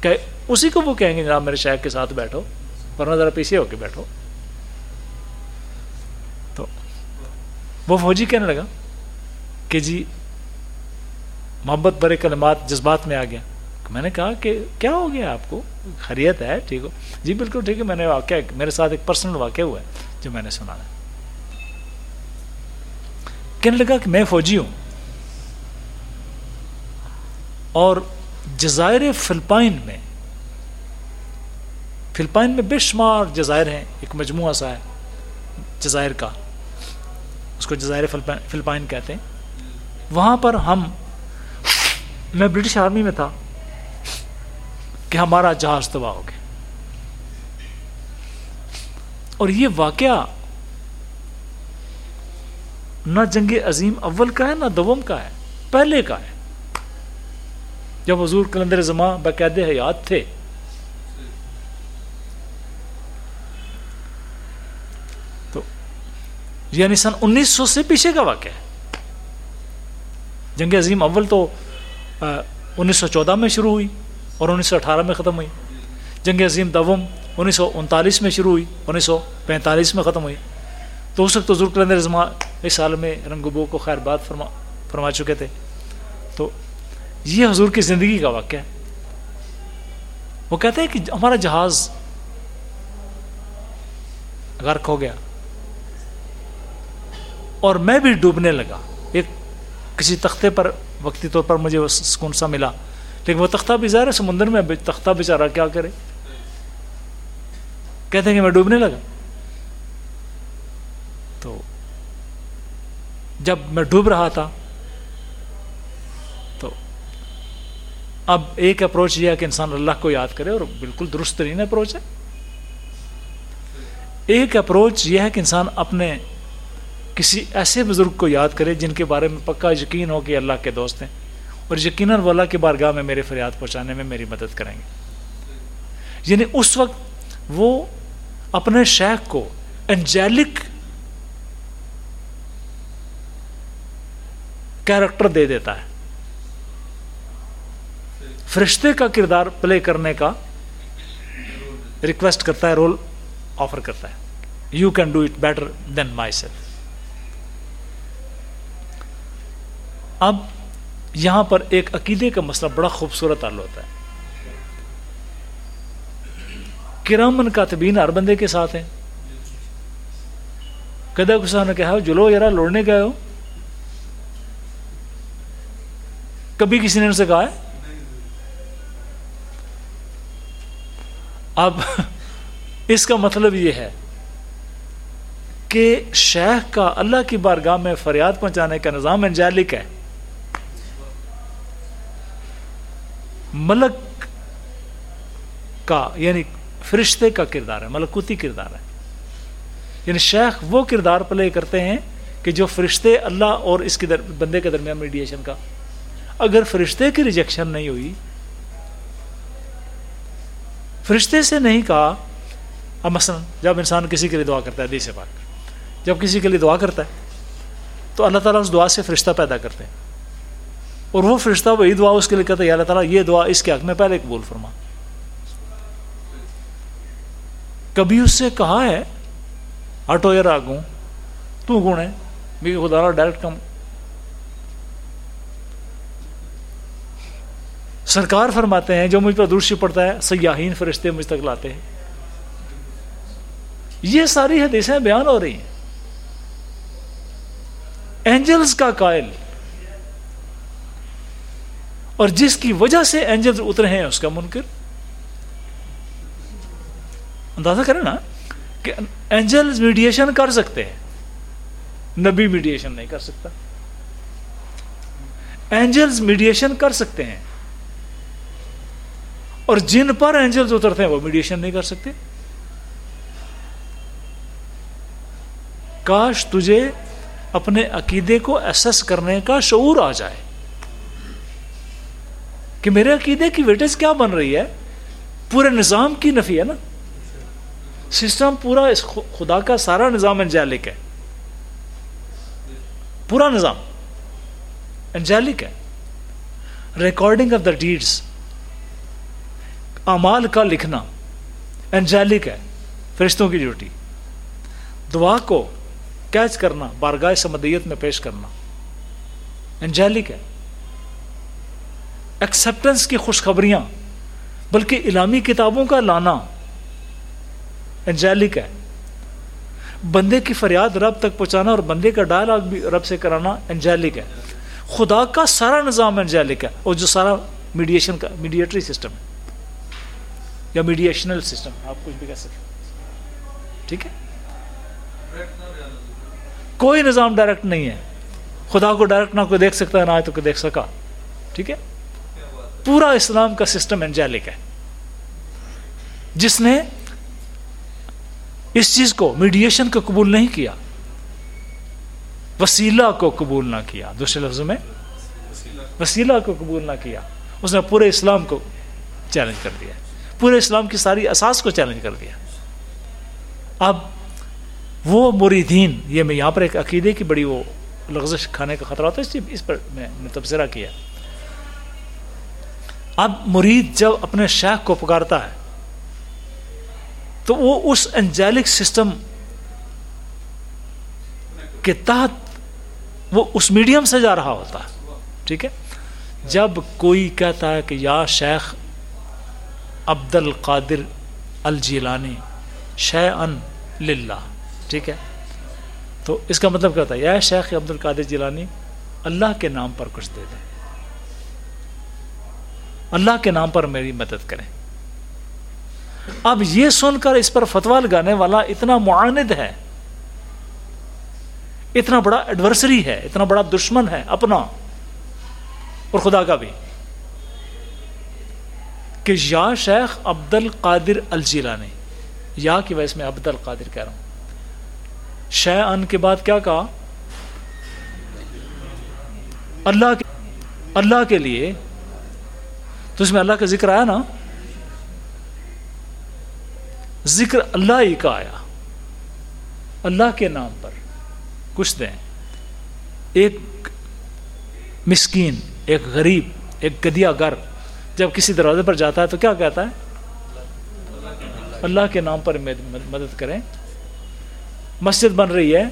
کہ اسی کو وہ کہیں گے، جناب میرے شیخ کے ساتھ بیٹھو، ورنہ ذرا پیچھے ہو کے بیٹھو۔ تو وہ فوجی کہنے لگا کہ جی محبت برے کلمات جذبات میں آ گیا۔ میں نے کہا کہ کیا ہو گیا آپ کو؟ خریت ہے، ٹھیک ہو۔ جی بالکل ٹھیک ہے، میں نے واقعہ میرے ساتھ ایک پرسنل واقعہ ہوا ہے جو میں نے سنا ہے۔ کہنے لگا کہ میں فوجی ہوں۔ اور جزائر فلپائن میں فلپائن میں بے شمار جزائر ہیں۔ ایک مجموعہ سا ہے، جزائر کا۔ اس کو جزائر فلپائن کہتے ہیں۔ وہاں پر ہم میں برٹش آرمی میں تھا۔ کہ ہمارا جہاز تباہ ہو گیا۔ اور یہ واقعہ نہ جنگ عظیم اول کا ہے، نہ دوم کا ہے، پہلے کا ہے۔ جب حضور کلندر زماں باقاعد حیات تھے۔ تو یعنی سن انیس سو سے پیچھے کا واقعہ ہے۔ جنگ عظیم اول تو انیس سو چودہ میں شروع ہوئی۔ اور انیس سو اٹھارہ میں ختم ہوئی۔ جنگ عظیم دوم انیس سو انتالیس میں شروع ہوئی، انیس سو پینتالیس میں ختم ہوئی۔ تو اس وقت تو ضرور کلندر زماں اس سال میں رنگبو کو خیر بات فرما فرما چکے تھے۔ تو یہ حضور کی زندگی کا واقعہ ہے۔ وہ کہتے ہیں کہ ہمارا جہاز غرق ہو گیا اور میں بھی ڈوبنے لگا۔ ایک کسی تختے پر وقتی طور پر مجھے وہ سکون سا ملا۔ لیکن وہ تختہ بھی ظاہر ہے، سمندر میں تختہ بیچارہ کیا کرے؟ کہتے ہیں کہ میں ڈوبنے لگا۔ تو جب میں ڈوب رہا تھا، تو اب ایک اپروچ یہ ہے کہ انسان اللہ کو یاد کرے، اور بالکل درست ترین اپروچ ہے۔ ایک اپروچ یہ ہے کہ انسان اپنے کسی ایسے بزرگ کو یاد کرے جن کے بارے میں پکا یقین ہو کہ اللہ کے دوست ہیں۔ اور یقیناً وہ اللہ کی بارگاہ میں میرے فریاد پہنچانے میں میری مدد کریں گے۔ یعنی اس وقت وہ اپنے شیخ کو انجیلک کیریکٹر دے دیتا ہے۔ فرشتے کا کردار پلے کرنے کا ریکویسٹ کرتا ہے رول آفر کرتا ہے۔ You can do it better than myself اب یہاں پر ایک عقیدے کا مسئلہ بڑا خوبصورت حل ہوتا ہے۔ کرامن کاتبین ہر بندے کے ساتھ ہیں۔ کدا کسا نے کہا جلو یار لوڑنے گئے ہو، کبھی کسی نے ان سے کہا ہے؟ اب اس کا مطلب یہ ہے کہ شیخ کا اللہ کی بارگاہ میں فریاد پہنچانے کا نظام انجالک ہے۔ ملک کا یعنی فرشتے کا کردار ہے، ملکوتی کردار ہے۔ یعنی شیخ وہ کردار پلے کرتے ہیں کہ جو فرشتے اللہ اور اس کے در، بندے کے درمیان میڈیشن کا۔ اگر فرشتے کی ریجیکشن نہیں ہوئی، فرشتے سے نہیں کہا، اب مثلا جب انسان کسی کے لیے دعا کرتا ہے دیش پاک۔ جب کسی کے لیے دعا کرتا ہے، تو اللہ تعالیٰ اس دعا سے فرشتہ پیدا کرتے ہیں۔ اور وہ فرشتہ وہی دعا اس کے لیے کہتا ہے اللہ تعالیٰ، یہ دعا اس کے حق میں پہلے قبول فرما۔ کبھی اس سے کہا ہے؟ آٹو یا راگوں، تو گن ہے؟ خدا ڈائریکٹ کم۔ سرکار فرماتے ہیں، جو مجھ پر درشی پڑتا ہے، سیاحین فرشتے مجھ تک لاتے ہیں۔ یہ ساری حدیثیں بیان ہو رہی ہیں۔ اینجلز کا قائل۔ اور جس کی وجہ سے اینجلز اترے ہیں، اس کا منکر۔ اندازہ کریں نا کہ اینجل میڈیشن کر سکتے ہیں، نبی میڈیشن نہیں کر سکتا۔ اینجلز میڈیشن کر سکتے ہیں، اور جن پر اینجلز اترتے ہیں، وہ میڈیشن نہیں کر سکتے۔ کاش تجھے اپنے عقیدے کو ایسس کرنے کا شعور آ جائے۔ کہ میرے عقیدے کی ویٹیج کیا بن رہی ہے؟ پورے نظام کی نفی ہے نا؟ سسٹم پورا اس خدا کا سارا نظام انجیلک ہے۔ پورا نظام۔ انجیلک ہے۔ ریکارڈنگ آف دا ڈیڈس امال کا لکھنا۔ انجیلک ہے۔ فرشتوں کی ڈیوٹی۔ دعا کو کیچ کرنا، بارگاہ سمدیت میں پیش کرنا۔ انجیلک ہے۔ ایکسپٹنس کی خوشخبریاں، بلکہ الامی کتابوں کا لانا انجیلک ہے۔ بندے کی فریاد رب تک پہنچانا اور بندے کا ڈائلاگ بھی رب سے کرانا انجیلک ہے۔ خدا کا سارا نظام انجیلک ہے اور جو سارا میڈیشن کا میڈیٹری سسٹم ہے۔ یا میڈیشنل سسٹم آپ کچھ بھی کہہ سکتے ٹھیک ہے؟ کوئی نظام ڈائریکٹ نہیں ہے۔ خدا کو ڈائریکٹ نہ کوئی دیکھ سکتا ہے، نہ آئے تو کوئی دیکھ سکا۔ ٹھیک ہے؟ پورا اسلام کا سسٹم انجیلک ہے۔ جس نے اس چیز کو میڈیشن کو قبول نہیں کیا۔ وسیلہ کو قبول نہ کیا۔ دوسرے لفظ میں، وسیلہ کو قبول نہ کیا۔ اس نے پورے اسلام کو چیلنج کر دیا۔ پورے اسلام کی ساری اساس کو چیلنج کر دیا۔ اب وہ مریدین، یہ میں یہاں پر ایک عقیدے کی بڑی وہ لغزش کھانے کا خطرہ ہوتا ہے اس پر میں نے تبصرہ کیا۔ اب مرید جب اپنے شیخ کو پکارتا ہے، تو وہ اس انجیلک سسٹم کے تحت وہ اس میڈیم سے جا رہا ہوتا ہے، ٹھیک ہے؟ جب کوئی کہتا ہے کہ یا شیخ عبد القادر الجیلانی شے ان للہ، ٹھیک ہے؟ تو اس کا مطلب کیا ہوتا ہے؟ یا شیخ عبد القادر جیلانی، اللہ کے نام پر کچھ دے دیں۔ اللہ کے نام پر میری مدد کریں۔ اب یہ سن کر اس پر فتوا لگانے والا اتنا معاند ہے، اتنا بڑا ایڈورسری ہے، اتنا بڑا دشمن ہے اپنا۔ اور خدا کا بھی۔ کہ یا شیخ عبد القادر الجیلانی، یا کی وجہ سے میں عبد القادر کہہ رہا ہوں۔ شہ ان کے بعد کیا کہا؟ اللہ کے اللہ کے لیے تو اس میں اللہ کا ذکر آیا نا؟ ذکر اللہ ہی کا آیا۔ اللہ کے نام پر کچھ دیں۔ ایک مسکین، ایک غریب، ایک گدیا گر جب کسی دروازے پر جاتا ہے تو کیا کہتا ہے؟ اللہ کے نام پر مدد کریں۔ مسجد بن رہی ہے۔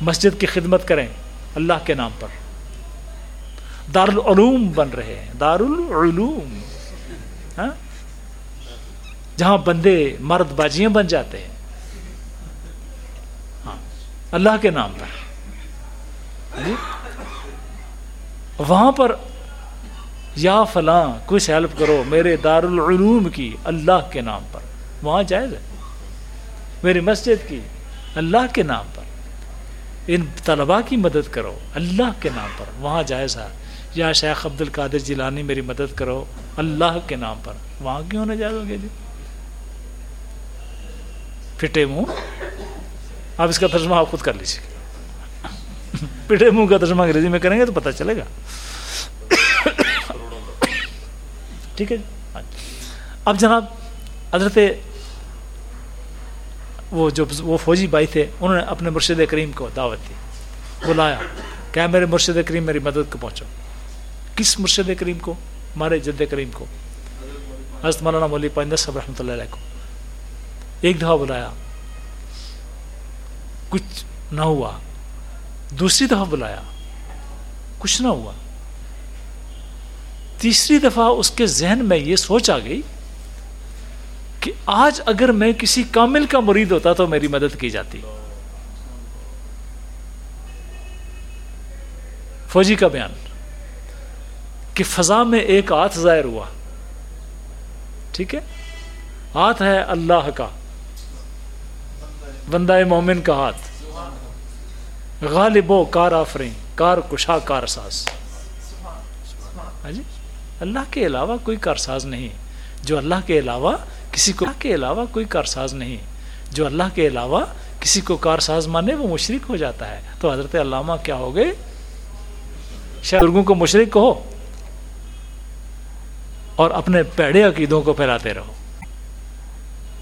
مسجد کی خدمت کریں اللہ کے نام پر۔ دارالعلوم بن رہے ہیں، دارالعلوم ہاں؟ جہاں بندے مرد باجیاں بن جاتے ہیں۔ ہاں اللہ کے نام پر۔ جی؟ وہاں پر یا فلاں، کچھ ہیلپ کرو، میرے دارالعلوم کی اللہ کے نام پر۔ وہاں جائز ہے۔ میری مسجد کی اللہ کے نام پر۔ ان طلباء کی مدد کرو، اللہ کے نام پر۔ وہاں جائز ہے۔ یا شیخ عبد القادر جیلانی میری مدد کرو، اللہ کے نام پر۔ وہاں کیوں نہ جائز ہو گیا جی؟ پھٹے منہ۔ آپ اس کا ترجمہ آپ خود کر لیجیے پھٹے منہ کا ترجمہ انگریزی میں کریں گے تو پتہ چلے گا۔ ٹھیک ہے جی؟ اب جناب، حضرت وہ جو وہ فوجی بھائی تھے، انہوں نے اپنے مرشد کریم کو دعوت دی۔ بلایا، کہ میرے مرشد کریم میری مدد کو پہنچو کس مرشد کریم کو؟ ہمارے جد کریم کو۔ حضرت مولانا مولوی پائندہ صاحب رحمۃ اللہ علیہ کو۔ ایک دفعہ بلایا۔ کچھ نہ ہوا۔ دوسری دفعہ بلایا۔ کچھ نہ ہوا۔ تیسری دفعہ اس کے ذہن میں یہ سوچ آ گئی کہ آج اگر میں کسی کامل کا مرید ہوتا تو میری مدد کی جاتی۔ فوجی کا بیان۔ کہ فضا میں ایک ہاتھ ظاہر ہوا۔ ٹھیک ہے؟ ہاتھ ہے اللہ کا۔ بندہ مومن کا ہاتھ۔ غالب و کار آفریں کار کشا، کار ساز۔ ہاں جی؟ اللہ کے علاوہ کوئی کارساز نہیں۔ جو اللہ کے علاوہ کسی کو، اللہ کے علاوہ کوئی کارساز نہیں۔ جو اللہ کے علاوہ کسی کو کارساز مانے، وہ مشرق ہو جاتا ہے۔ تو حضرت علامہ کیا ہو گئے؟ شاہرگوں کو مشرق کہو۔ اور اپنے پیڑے عقیدوں کو پھیلاتے رہو۔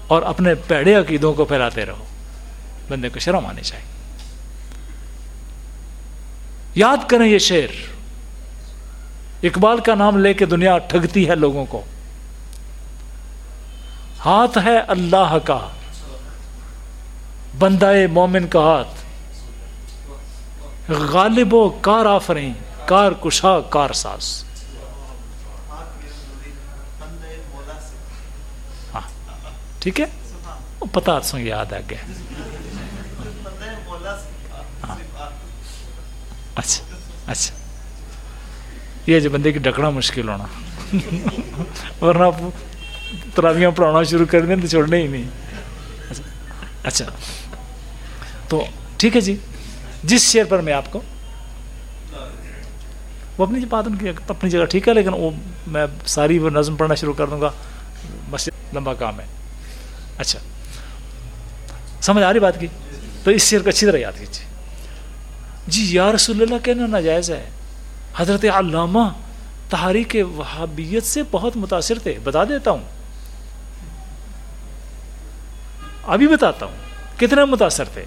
اور اپنے پیڑے عقیدوں کو پھیلاتے رہو۔ بندے کو شرم آنی چاہیے۔ یاد کریں یہ شعر۔ اقبال کا نام لے کے دنیا ٹھگتی ہے لوگوں کو۔ ہاتھ ہے اللہ کا۔ بندہ مومن کا ہاتھ۔ غالب و کار آفریں کار کشا، کار ساز۔ ٹھیک ہے؟ پتا سنگ یاد آ گیا ہاں۔ اچھا اچھا۔ یہ جو بندے کی ڈکنا مشکل ہونا۔ ورنہ تراویاں پڑھانا شروع کر دیں تو چھوڑنے ہی نہیں۔ اچھا،, اچھا تو ٹھیک ہے جی۔ جس شعر پر میں آپ کو وہ اپنی جی بات ان کی اپنی جگہ ٹھیک ہے، لیکن وہ میں ساری وہ نظم پڑھنا شروع کر دوں گا۔ بس لمبا کام ہے۔ اچھا۔ سمجھ آ رہی بات کی؟ تو اس شعر کو اچھی طرح یاد کیجیے۔ جی یا رسول اللہ کہنا ناجائز ہے۔ حضرت علامہ تحریک وہابیت سے بہت متاثر تھے۔ بتا دیتا ہوں۔ ابھی بتاتا ہوں۔ کتنے متاثر تھے۔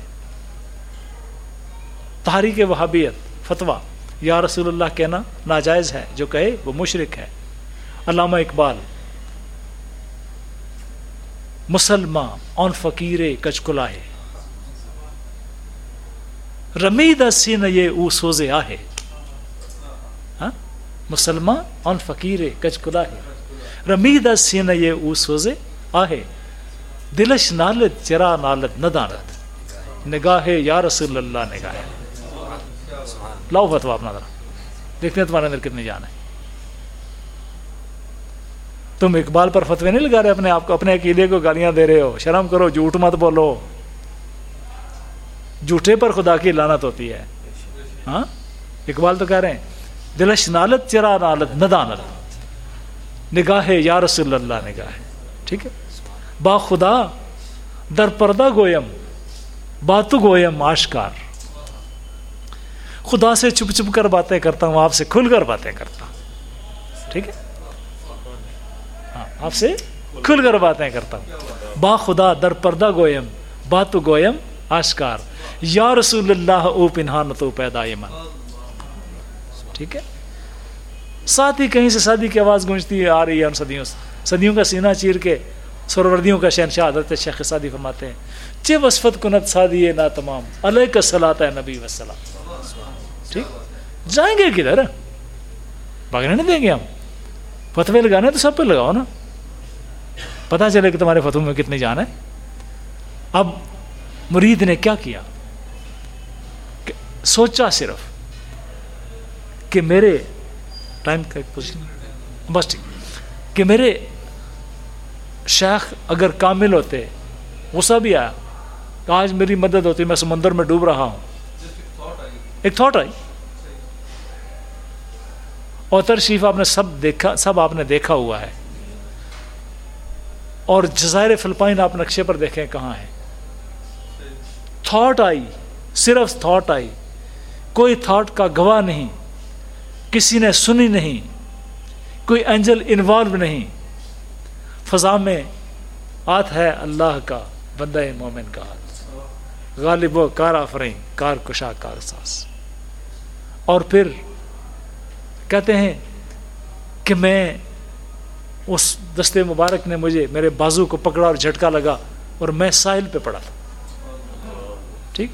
تحریک وہابیت، فتویٰ۔ یا رسول اللہ کہنا ناجائز ہے۔ جو کہے وہ مشرق ہے۔ علامہ اقبال مسلمان اون فقیر کچکلائے رمید سین یہ او سوزے آہے۔ ہاں؟ مسلمان اون فقیر کچکلائے رمید سین یہ او سوزے آہے۔ دلش نالت، چرا نالت ندانت نگاہ یا رسول اللہ نگاہ لاؤ فتوا اپنا ذرا۔ دیکھتے ہیں تمہارے اندر کتنی جان ہے۔ تم اقبال پر فتوے نہیں لگا رہے اپنے آپ کو؟ اپنے عقیدے کو گالیاں دے رہے ہو۔ شرم کرو، جھوٹ مت بولو۔ جھوٹے پر خدا کی لانت ہوتی ہے۔ ہاں؟ اقبال تو کہہ رہے ہیں، دلش نالت، چرا نالت ندانت نگاہ یا رسول اللہ، نگاہ ٹھیک ہے؟ با خدا، در پردہ گویم باتو گویم آشکار۔ خدا سے چپ چپ کر باتیں کرتا ہوں، آپ سے کھل کر باتیں کرتا ہوں۔ ٹھیک ہے؟ آپ سے کھل کر باتیں کرتا ہوں با خدا در پردہ گویم باتو گویم آشکار یا رسول اللہ او پنہان تو پیدا من ٹھیک ہے ساتھ ہی کہیں سے شادی کی آواز گونجتی آ رہی ہے ان صدیوں سے صدیوں کا سینہ چیر کے سروردیوں کا شہنشاہ حضرت شیخ سادی فرماتے ہیں چے وصفت کنت سادی نا تمام علیہ کا صلاح نبی وسلام ٹھیک جائیں گے کدھر بھاگنے نہیں دیں گے ہم فتوے لگانے تو سب پہ لگاؤ نا پتا چلے کہ تمہارے فتو میں کتنی جان ہے؟ اب مرید نے کیا کیا؟ کہ سوچا صرف کہ میرے ٹائم کا ایک پوزیشن بس ٹھیک۔ کہ میرے شیخ اگر کامل ہوتے، غصہ بھی آیا۔ کہ آج میری مدد ہوتی، میں سمندر میں ڈوب رہا ہوں۔ ایک تھاٹ آئی۔ اوتر شریف آپ نے سب دیکھا، سب آپ نے دیکھا ہوا ہے۔ اور جزائر فلپائن آپ نقشے پر دیکھیں کہاں ہے؟ تھاٹ آئی، صرف تھاٹ آئی۔ کوئی تھاٹ کا گواہ نہیں، کسی نے سنی نہیں، کوئی اینجل انوالو نہیں۔ فضا میں آت ہے اللہ کا، بندہ مومن کا ہاتھ غالب و کار آفریں کار کشا، کار ساس اور پھر کہتے ہیں کہ میں اس دستے مبارک نے مجھے میرے بازو کو پکڑا اور جھٹکا لگا اور میں ساحل پہ پڑا تھا۔ ٹھیک؟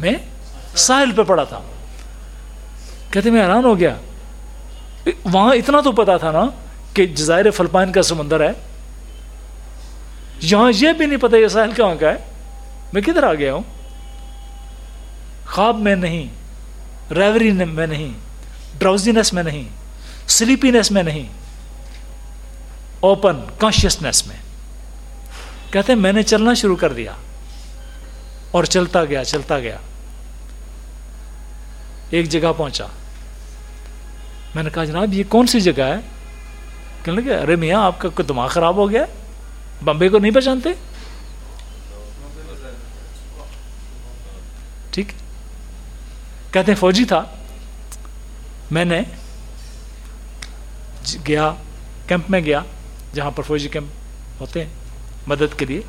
میں ساحل پہ پڑا تھا۔ کہتے میں حیران ہو گیا۔ وہاں اتنا تو پتا تھا نا کہ جزائر فلپائن کا سمندر ہے۔ یہاں یہ بھی نہیں پتا یہ ساحل کہاں کا ہے۔ میں کدھر آ گیا ہوں؟ خواب میں نہیں، ریوری میں نہیں ڈراؤزینس میں نہیں سلیپینس میں نہیں۔ اوپن کانشیسنیس میں۔ کہتے ہیں، میں نے چلنا شروع کر دیا۔ اور چلتا گیا چلتا گیا۔ ایک جگہ پہنچا۔ میں نے کہا، جناب، یہ کون سی جگہ ہے؟ کہنے لگے، ارے میاں، آپ کا کوئی دماغ خراب ہو گیا بمبے کو نہیں پہچانتے؟ ٹھیک۔ کہتے ہیں، فوجی تھا۔ میں نے گیا، کیمپ میں گیا۔ جہاں پر فوجی کیمپ ہوتے ہیں، مدد کے لیے،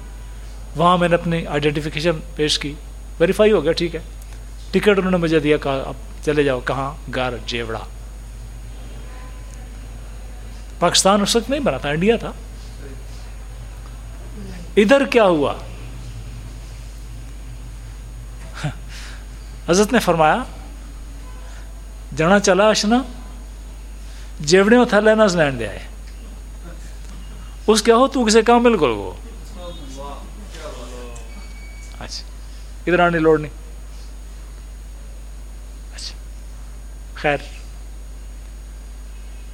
وہاں میں نے اپنی آئیڈینٹیفیکیشن پیش کی ویریفائی ہو گیا، ٹھیک ہے۔ ٹکٹ انہوں نے مجھے دیا کہا اب چلے جاؤ، کہاں؟ گار جیوڑا۔ پاکستان اس وقت نہیں بنا تھا، انڈیا تھا۔ ادھر کیا ہوا؟ حضرت نے فرمایا جنا چلا اشنا، جیوڑے تھا لینا لینڈ دیا ہے اس کیا ہو تو کسے کام بالکل وہ؟ اچھا ادھر آنے لوڑ نہیں۔ اچھا خیر۔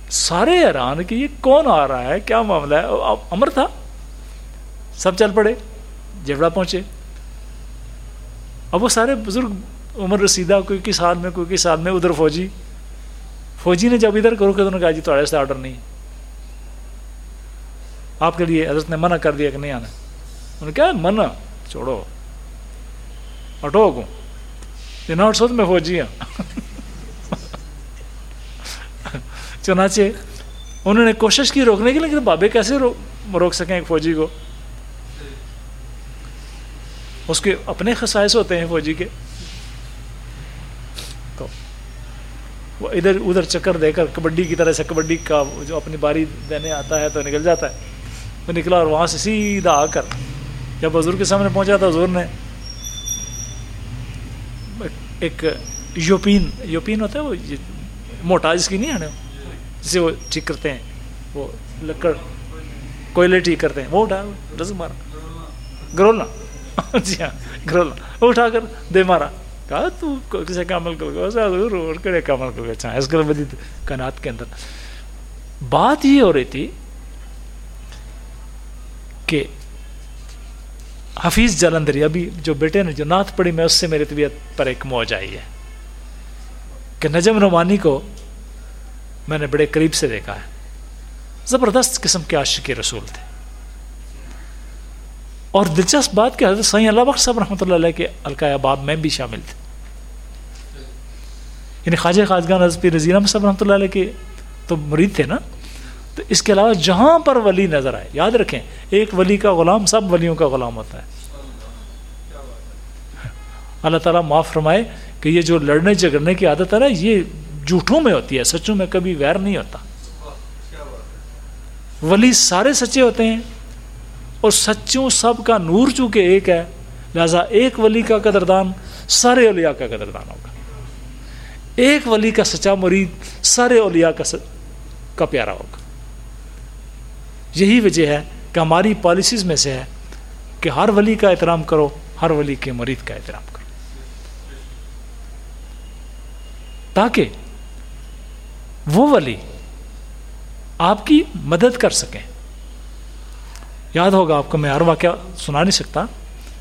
سارے حیران کہ یہ کون آ رہا ہے؟ کیا معاملہ ہے؟ امر تھا۔ سب چل پڑے جیوڑا پہنچے۔ اب وہ سارے بزرگ عمر رسیدہ، کوئی کس سال میں، کوئی کس سال میں، ادھر فوجی۔ فوجی نے جب ادھر کرو کہ انہوں نے کہا جی تھوڑے سے آرڈر نہیں۔ آپ کے لیے حضرت نے منع کر دیا کہ نہیں آنا انہوں نے کہا، منع، چھوڑو۔ ہٹو کو ناٹ سوت میں فوجی ہوں چنانچہ انہوں نے کوشش کی روکنے کے لیے بابے کیسے روک سکیں ایک فوجی کو؟ اس کے اپنے خصائص ہوتے ہیں فوجی کے۔ تو وہ ادھر ادھر چکر دے کر کبڈی کی طرح سے کبڈی کا جو اپنی باری دینے آتا ہے تو نکل جاتا ہے۔ وہ نکلا اور وہاں سے سیدھا آ کر جب حضور کے سامنے پہنچا تھا، حضور نے ایک یوپین یوپین ہوتا ہے وہ موٹا، جس کی نہیں آنے، جسے وہ ٹھیک کرتے ہیں، وہ لکڑ، کوئلے ٹھیک کرتے ہیں، وہ اٹھا ڈز مارا۔ گرولنا *laughs* جی ہاں گرولنا وہ اٹھا کر دے مارا۔ کہا، تو کسی کا عمل کر گا اور کڑے کا عمل کر گا اچھا اس کے مزید کائنات کے اندر۔ بات یہ ہو رہی تھی کہ حفیظ جلندری، ابھی جو بیٹے نے جو نعت پڑھی، میں اس سے میری طبیعت پر ایک موج آئی ہے کہ نجم رومانی کو میں نے بڑے قریب سے دیکھا ہے۔ زبردست قسم کے عاشق رسول تھے۔ اور دلچسپ بات کہ حضرت سائیں اللہ بخش صاحب رحمۃ اللہ علیہ کے القاع باب میں بھی شامل تھے۔ یعنی خواجہ خاجگان حضرت پیر رضی صاحب رحمۃ اللہ علیہ کے تو مرید تھے نا؟ تو اس کے علاوہ جہاں پر ولی نظر آئے، یاد رکھیں، ایک ولی کا غلام سب ولیوں کا غلام ہوتا ہے۔ اللہ تعالیٰ معاف فرمائے کہ یہ جو لڑنے جھگڑنے کی عادت ہے نا، یہ جھوٹوں میں ہوتی ہے، سچوں میں کبھی ویر نہیں ہوتا۔ ولی سارے سچے ہوتے ہیں اور سچوں سب کا نور چونکہ ایک ہے، لہذا ایک ولی کا قدردان سارے اولیاء کا قدردان ہوگا۔ ایک ولی کا سچا مرید سارے اولیاء کا س... کا پیارا ہوگا۔ یہی وجہ ہے کہ ہماری پالیسیز میں سے ہے کہ ہر ولی کا احترام کرو، ہر ولی کے مرید کا احترام کرو۔ تاکہ وہ ولی آپ کی مدد کر سکیں۔ یاد ہوگا آپ کو میں ہر واقعہ سنا نہیں سکتا،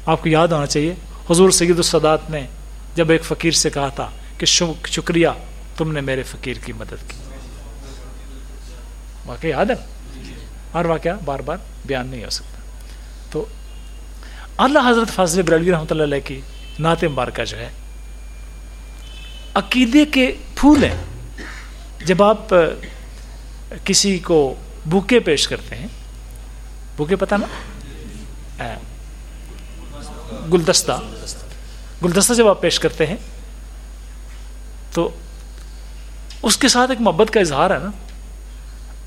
آپ کو یاد ہونا چاہیے، حضور سید السادات نے جب ایک فقیر سے کہا تھا کہ شکریہ تم نے میرے فقیر کی مدد کی۔ واقعہ یاد ہے؟ ہر واقعہ بار بار بیان نہیں ہو سکتا۔ تو اللہ حضرت فاضل بریلوی رحمۃ اللہ علیہ کی نعت مبارکہ جو ہے، عقیدے کے پھول ہیں۔ جب آپ کسی کو بوکے پیش کرتے ہیں بوکے پتہ نا؟ گلدستہ۔ گلدستہ جب آپ پیش کرتے ہیں، تو اس کے ساتھ ایک محبت کا اظہار ہے نا۔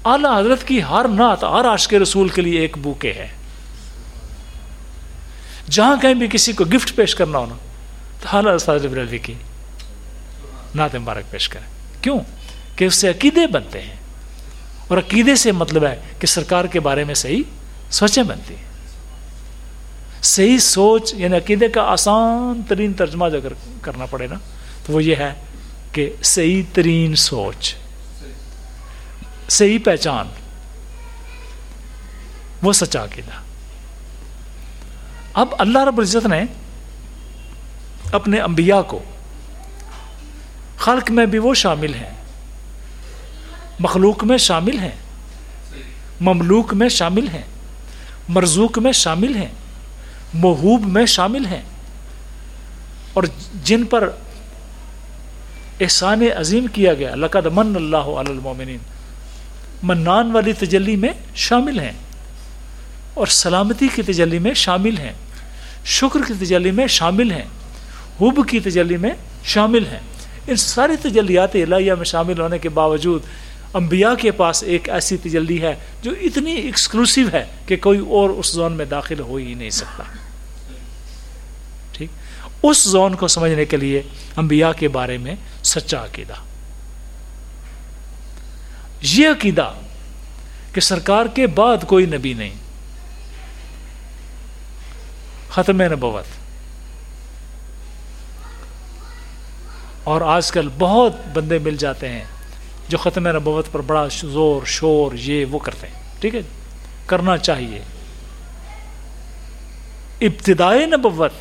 اعلیٰ حضرت کی ہر نعت ہر عاشق رسول کے لیے ایک بوکے ہے جہاں کہیں بھی کسی کو گفٹ پیش کرنا ہونا تو اعلیٰ بریلوی کی نعت مبارک پیش کریں۔ کیوں؟ کہ اس سے عقیدے بنتے ہیں۔ اور عقیدے سے مطلب ہے کہ سرکار کے بارے میں صحیح سوچیں بنتی ہیں۔ صحیح سوچ یعنی عقیدے کا آسان ترین ترجمہ جو اگر کرنا پڑے نا، تو وہ یہ ہے کہ صحیح ترین سوچ۔ صحیح پہچان، وہ سچا عقیدہ۔ اب اللہ رب العزت نے اپنے انبیاء کو، خلق میں بھی وہ شامل ہیں، مخلوق میں شامل ہیں، مملوک میں شامل ہیں، مرزوق میں شامل ہیں محوب میں شامل ہیں۔ اور جن پر احسان عظیم کیا گیا، لقد من اللہ علی المومنین منان والی تجلی میں شامل ہیں اور سلامتی کی تجلی میں شامل ہیں، شکر کی تجلی میں شامل ہیں، حب کی تجلی میں شامل ہیں۔ ان ساری تجلیات الہیہ میں شامل ہونے کے باوجود انبیاء کے پاس ایک ایسی تجلی ہے جو اتنی ایکسکلوسیو ہے کہ کوئی اور اس زون میں داخل ہو ہی نہیں سکتا۔ ٹھیک؟ اس زون کو سمجھنے کے لیے انبیاء کے بارے میں سچا عقیدہ۔ یہ عقیدہ کہ سرکار کے بعد کوئی نبی نہیں۔ ختم نبوت۔ اور آج کل بہت بندے مل جاتے ہیں جو ختم نبوت پر بڑا زور، شور، یہ وہ کرتے ہیں۔ ٹھیک ہے جی؟ کرنا چاہیے۔ ابتدائی نبوت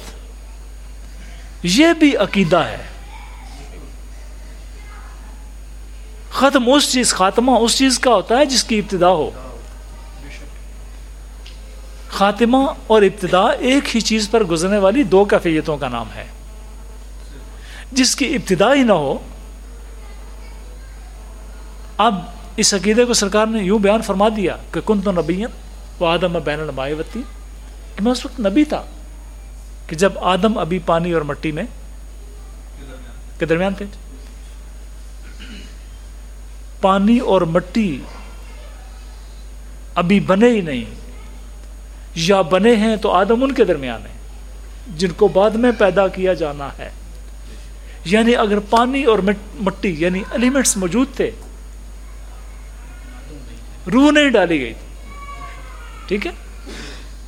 یہ بھی عقیدہ ہے۔ ختم اس چیز، خاتمہ اس چیز کا ہوتا ہے جس کی ابتدا ہو۔ خاتمہ اور ابتدا ایک ہی چیز پر گزرنے والی دو کفیتوں کا نام ہے۔ جس کی ابتدا ہی نہ ہو، اب اس عقیدے کو سرکار نے یوں بیان فرما دیا کہ کن تو نبی وہ آدم بین المایوتی کہ میں اس وقت نبی تھا کہ جب آدم ابھی پانی اور مٹی میں کے درمیان تھے۔ پانی اور مٹی ابھی بنے ہی نہیں۔ یا بنے ہیں تو آدم ان کے درمیان ہیں، جن کو بعد میں پیدا کیا جانا ہے۔ یعنی اگر پانی اور مٹی یعنی ایلیمنٹس موجود تھے، روح نہیں ڈالی گئی تھی۔ ٹھیک ہے؟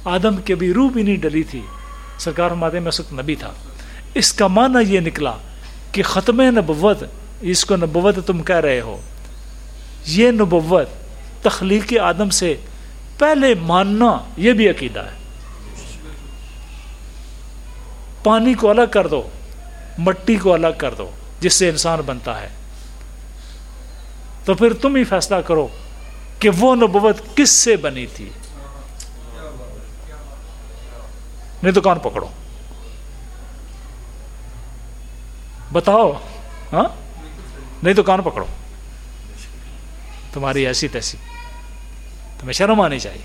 آدم کے بھی روح بھی نہیں ڈلی تھی۔ سرکار ہمارے میں سکھ نبی تھا۔ اس کا معنی یہ نکلا کہ ختم نبوت، اس کو نبوت تم کہہ رہے ہو۔ یہ نبوت تخلیق آدم سے پہلے ماننا یہ بھی عقیدہ ہے۔ پانی کو الگ کر دو، مٹی کو الگ کر دو، جس سے انسان بنتا ہے۔ تو پھر تم ہی فیصلہ کرو کہ وہ نبوت کس سے بنی تھی۔ نہیں تو کون پکڑو۔ بتاؤ ہاں؟ نہیں تو کون پکڑو۔ تمہاری ایسی تیسی۔ تمہیں شرم آنی چاہیے۔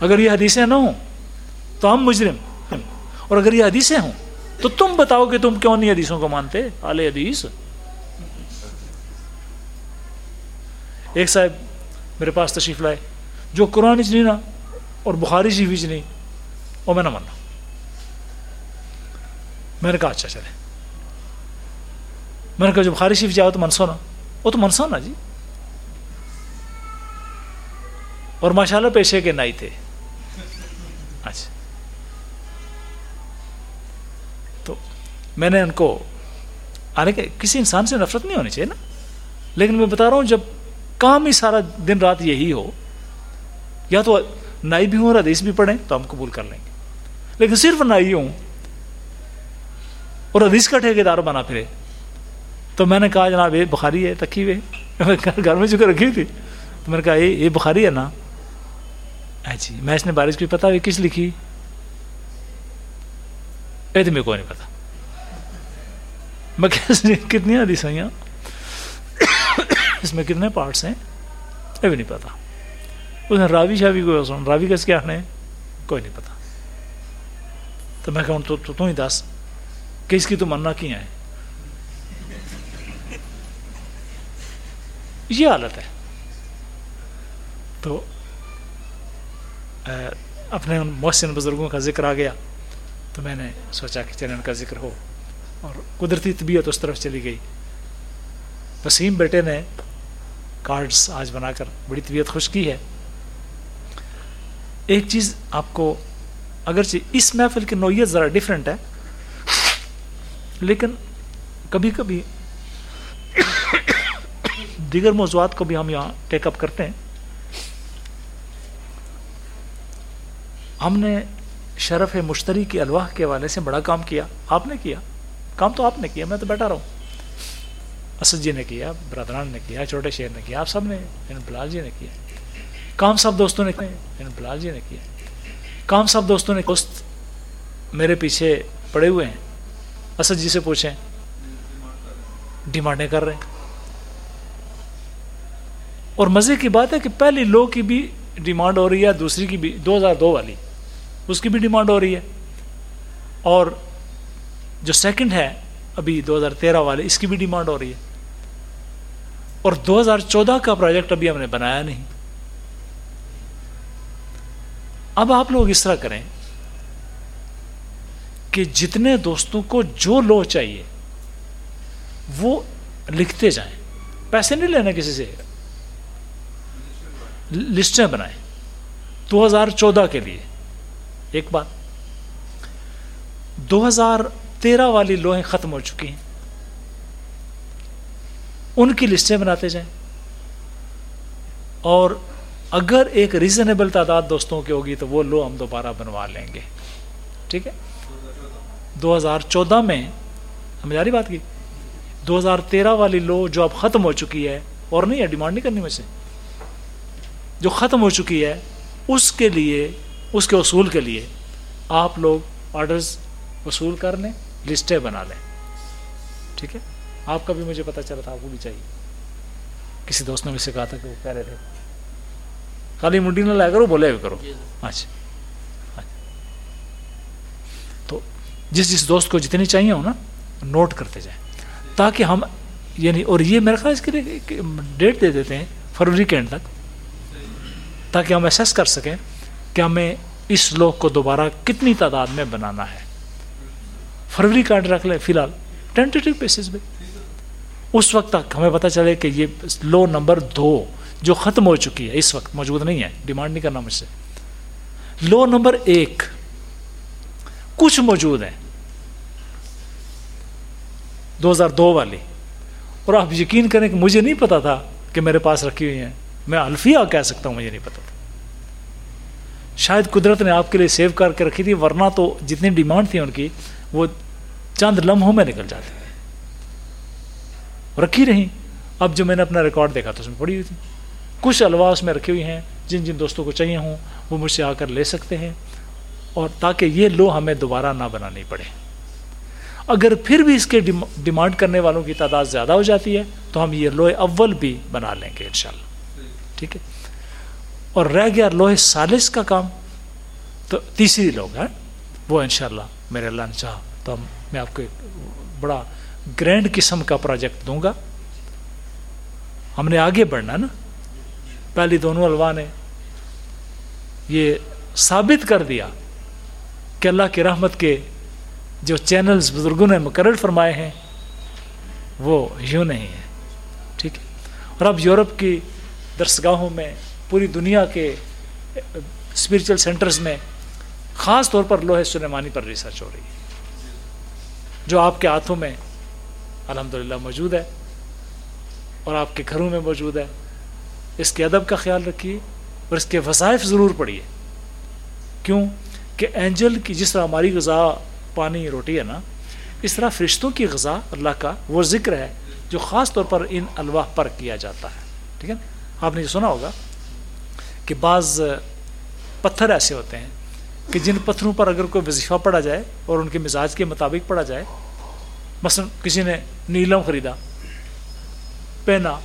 اگر یہ حدیثیں نہ ہوں تو ہم مجرم اور اگر یہ حدیثیں ہوں تو تم بتاؤ کہ تم کیوں نہیں حدیثوں کو مانتے؟ آل حدیث۔ ایک صاحب میرے پاس تشریف لائے، جو قرآن نہیں نا اور بخاری شریف نہیں وہ میں نہ ماننا میں نے کہا اچھا چلے میں نے کہا جو بخاری شریف جاؤ تو منسو نا وہ تو منسو نا جی۔ اور ماشاء اللہ پیشے کے نائی تھے۔ اچھا۔ تو میں نے ان کو آنے کے کسی انسان سے نفرت نہیں ہونی چاہیے نا۔ لیکن میں بتا رہا ہوں جب کام ہی سارا دن رات یہی ہو، یا تو نائی بھی ہوں اور حدیث بھی پڑھیں تو ہم قبول کر لیں گے۔ لیکن صرف نائی ہوں اور حدیث کا ٹھیکے دار بنا پھرے۔ تو میں نے کہا جناب، یہ بخاری ہے، تکی ہوئے گھر میں چکے رکھی تھی۔ تو میں نے کہا، یہ بخاری ہے نا۔ جی میں اس نے بارش کی پتا کس لکھی؟ اے تو میرے کو نہیں پتا میں کتنی حدیث ہوئی اس میں کتنے پارٹس ہیں؟ یہ بھی نہیں پتا اس نے راوی شاوی کو سن، راوی کس کیا ہے کوئی نہیں پتا تو میں کہوں تو تو ہی دس۔ کہ اس کی تو مننا کیا ہے؟ یہ حالت ہے تو اپنے ان محسن بزرگوں کا ذکر آ گیا، تو میں نے سوچا کہ چینل کا ذکر ہو، اور قدرتی طبیعت اس طرف چلی گئی۔ وسیم بیٹے نے کارڈز آج بنا کر بڑی طبیعت خوش کی ہے۔ ایک چیز آپ کو، اگرچہ اس محفل کی نوعیت ذرا ڈفرینٹ ہے، لیکن کبھی کبھی دیگر موضوعات کو بھی ہم یہاں ٹیک اپ کرتے ہیں۔ ہم نے شرف مشتری کی الواح کے حوالے سے بڑا کام کیا۔ آپ نے کیا؟ کام تو آپ نے کیا، میں تو بیٹھا رہا ہوں۔ اسد جی نے کیا، برادران نے کیا، چھوٹے شہر نے کیا، آپ سب نے یعنی بلال جی نے کیا۔ کام سب دوستوں نے کیا یعنی بلال جی نے کیا۔ کام سب دوستوں نے دوست میرے پیچھے پڑے ہوئے ہیں۔ اسد جی سے پوچھیں۔ ڈیمانڈیں کر رہے ہیں۔ اور مزے کی بات ہے کہ پہلی لو کی بھی ڈیمانڈ ہو رہی ہے، دوسری کی بھی، دو ہزار دو والی، اس کی بھی ڈیمانڈ ہو رہی ہے۔ اور جو سیکنڈ ہے، ابھی دو ہزار تیرہ والے اس کی بھی ڈیمانڈ ہو رہی ہے۔ اور دو ہزار چودہ کا پروجیکٹ ابھی ہم نے بنایا نہیں۔ اب آپ لوگ اس طرح کریں کہ جتنے دوستوں کو جو لو چاہیے، وہ لکھتے جائیں۔ پیسے نہیں لینا کسی سے۔ لسٹیں بنائیں دو ہزار چودہ کے لیے۔ ایک بات۔ دو ہزار تیرہ والی لوہیں ختم ہو چکی ہیں۔ ان کی لسٹیں بناتے جائیں۔ اور اگر ایک ریزنیبل تعداد دوستوں کی ہوگی تو وہ لو ہم دوبارہ بنوا لیں گے۔ ٹھیک ہے؟ دو ہزار چودہ میں ہمیں جاری بات کی۔ دو ہزار تیرہ والی لو جو اب ختم ہو چکی ہے، اور نہیں ہے، ڈیمانڈ نہیں کرنی مجھ سے۔ جو ختم ہو چکی ہے اس کے لیے اس کے اصول کے لیے آپ لوگ آرڈرز وصول کر لیں لسٹیں بنا لیں۔ ٹھیک ہے؟ آپ کا بھی مجھے پتا چلا تھا آپ کو بھی چاہیے۔ کسی دوست نے مجھ سے کہا تھا کہ وہ کہہ رہے تھے۔ خالی منڈی نہ لایا کرو بولے بھی کرو۔ اچھا۔ تو جس جس دوست کو جتنی چاہیے ہو نا نوٹ کرتے جائیں۔ تاکہ ہم یعنی اور یہ میرا خیال اس کے لیے ڈیٹ دے دیتے ہیں فروری کے اینڈ تک۔ تاکہ ہم ایسیس کر سکیں کہ ہمیں اس لوگ کو دوبارہ کتنی تعداد میں بنانا ہے۔ فروری کارڈ رکھ لیں فی الحال ٹینٹیو بیسس پہ۔ اس وقت تک ہمیں پتہ چلے کہ یہ لو نمبر دو جو ختم ہو چکی ہے، اس وقت موجود نہیں ہے ڈیمانڈ نہیں کرنا مجھ سے۔ لو نمبر ایک، کچھ موجود ہیں۔ دو ہزار دو والی۔ اور آپ یقین کریں کہ مجھے نہیں پتا تھا کہ میرے پاس رکھی ہوئی ہیں۔ میں الفیہ کہہ سکتا ہوں، مجھے نہیں پتا تھا۔ شاید قدرت نے آپ کے لیے سیو کر کے رکھی تھی، ورنہ تو جتنی ڈیمانڈ تھی ان کی، وہ چند لمحوں میں نکل جاتی رکھی رہی اب جو میں نے اپنا ریکارڈ دیکھا تو اس میں پڑی ہوئی تھی۔ کچھ الواس میں رکھی ہوئی ہیں، جن جن دوستوں کو چاہیے ہوں، وہ مجھ سے آ کر لے سکتے ہیں۔ اور تاکہ یہ لو ہمیں دوبارہ نہ بنانی پڑے۔ اگر پھر بھی اس کے ڈیمانڈ کرنے والوں کی تعداد زیادہ ہو جاتی ہے، تو ہم یہ لوہے اول بھی بنا لیں گے، انشاءاللہ۔ ٹھیک ہے؟ اور رہ گیا لوہے سالس کا کام۔ تو تیسری لوگ ہیں۔ وہ انشاءاللہ میرے اللہ نے چاہا تو ہم میں آپ کو ایک بڑا گرینڈ قسم کا پروجیکٹ دوں گا۔ ہم نے آگے بڑھنا نا۔ پہلی دونوں الوا نے یہ ثابت کر دیا کہ اللہ کی رحمت کے جو چینلز بزرگوں نے مقرر فرمائے ہیں، وہ یوں نہیں ہیں۔ ٹھیک ہے؟ اور اب یورپ کی درسگاہوں میں، پوری دنیا کے اسپریچل سینٹرز میں، خاص طور پر لوہے سلیمانی پر ریسرچ ہو رہی ہے۔ جو آپ کے ہاتھوں میں الحمدللہ موجود ہے اور آپ کے گھروں میں موجود ہے۔ اس کے ادب کا خیال رکھیے اور اس کے وظائف ضرور پڑھیے۔ کیوں؟ کہ اینجل کی جس طرح ہماری غذا، پانی، روٹی ہے نا، اس طرح فرشتوں کی غذا اللہ کا وہ ذکر ہے جو خاص طور پر ان الواح پر کیا جاتا ہے۔ ٹھیک ہے آپ نے یہ سنا ہوگا کہ بعض پتھر ایسے ہوتے ہیں کہ جن پتھروں پر اگر کوئی وظیفہ پڑھا جائے اور ان کے مزاج کے مطابق پڑھا جائے، مثلا کسی نے نیلم خریدا، پہنا،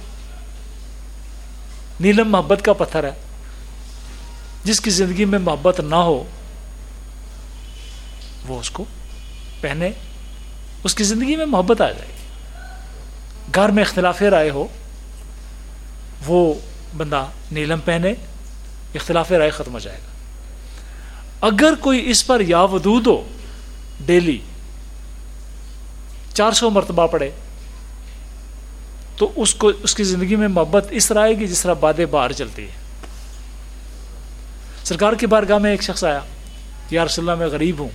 نیلم محبت کا پتھر ہے، جس کی زندگی میں محبت نہ ہو، وہ اس کو پہنے، اس کی زندگی میں محبت آ جائے۔ گھر میں اختلاف رائے ہو وہ بندہ نیلم پہنے اختلاف رائے ختم ہو جائے گا۔ اگر کوئی اس پر یا ودود ہو، ڈیلی چار سو مرتبہ پڑے تو اس کو، اس کی زندگی میں محبت اس طرح آئے گی جس طرح بادیں باہر چلتی ہے۔ سرکار کی بارگاہ میں ایک شخص آیا، یا رسول اللہ، میں غریب ہوں۔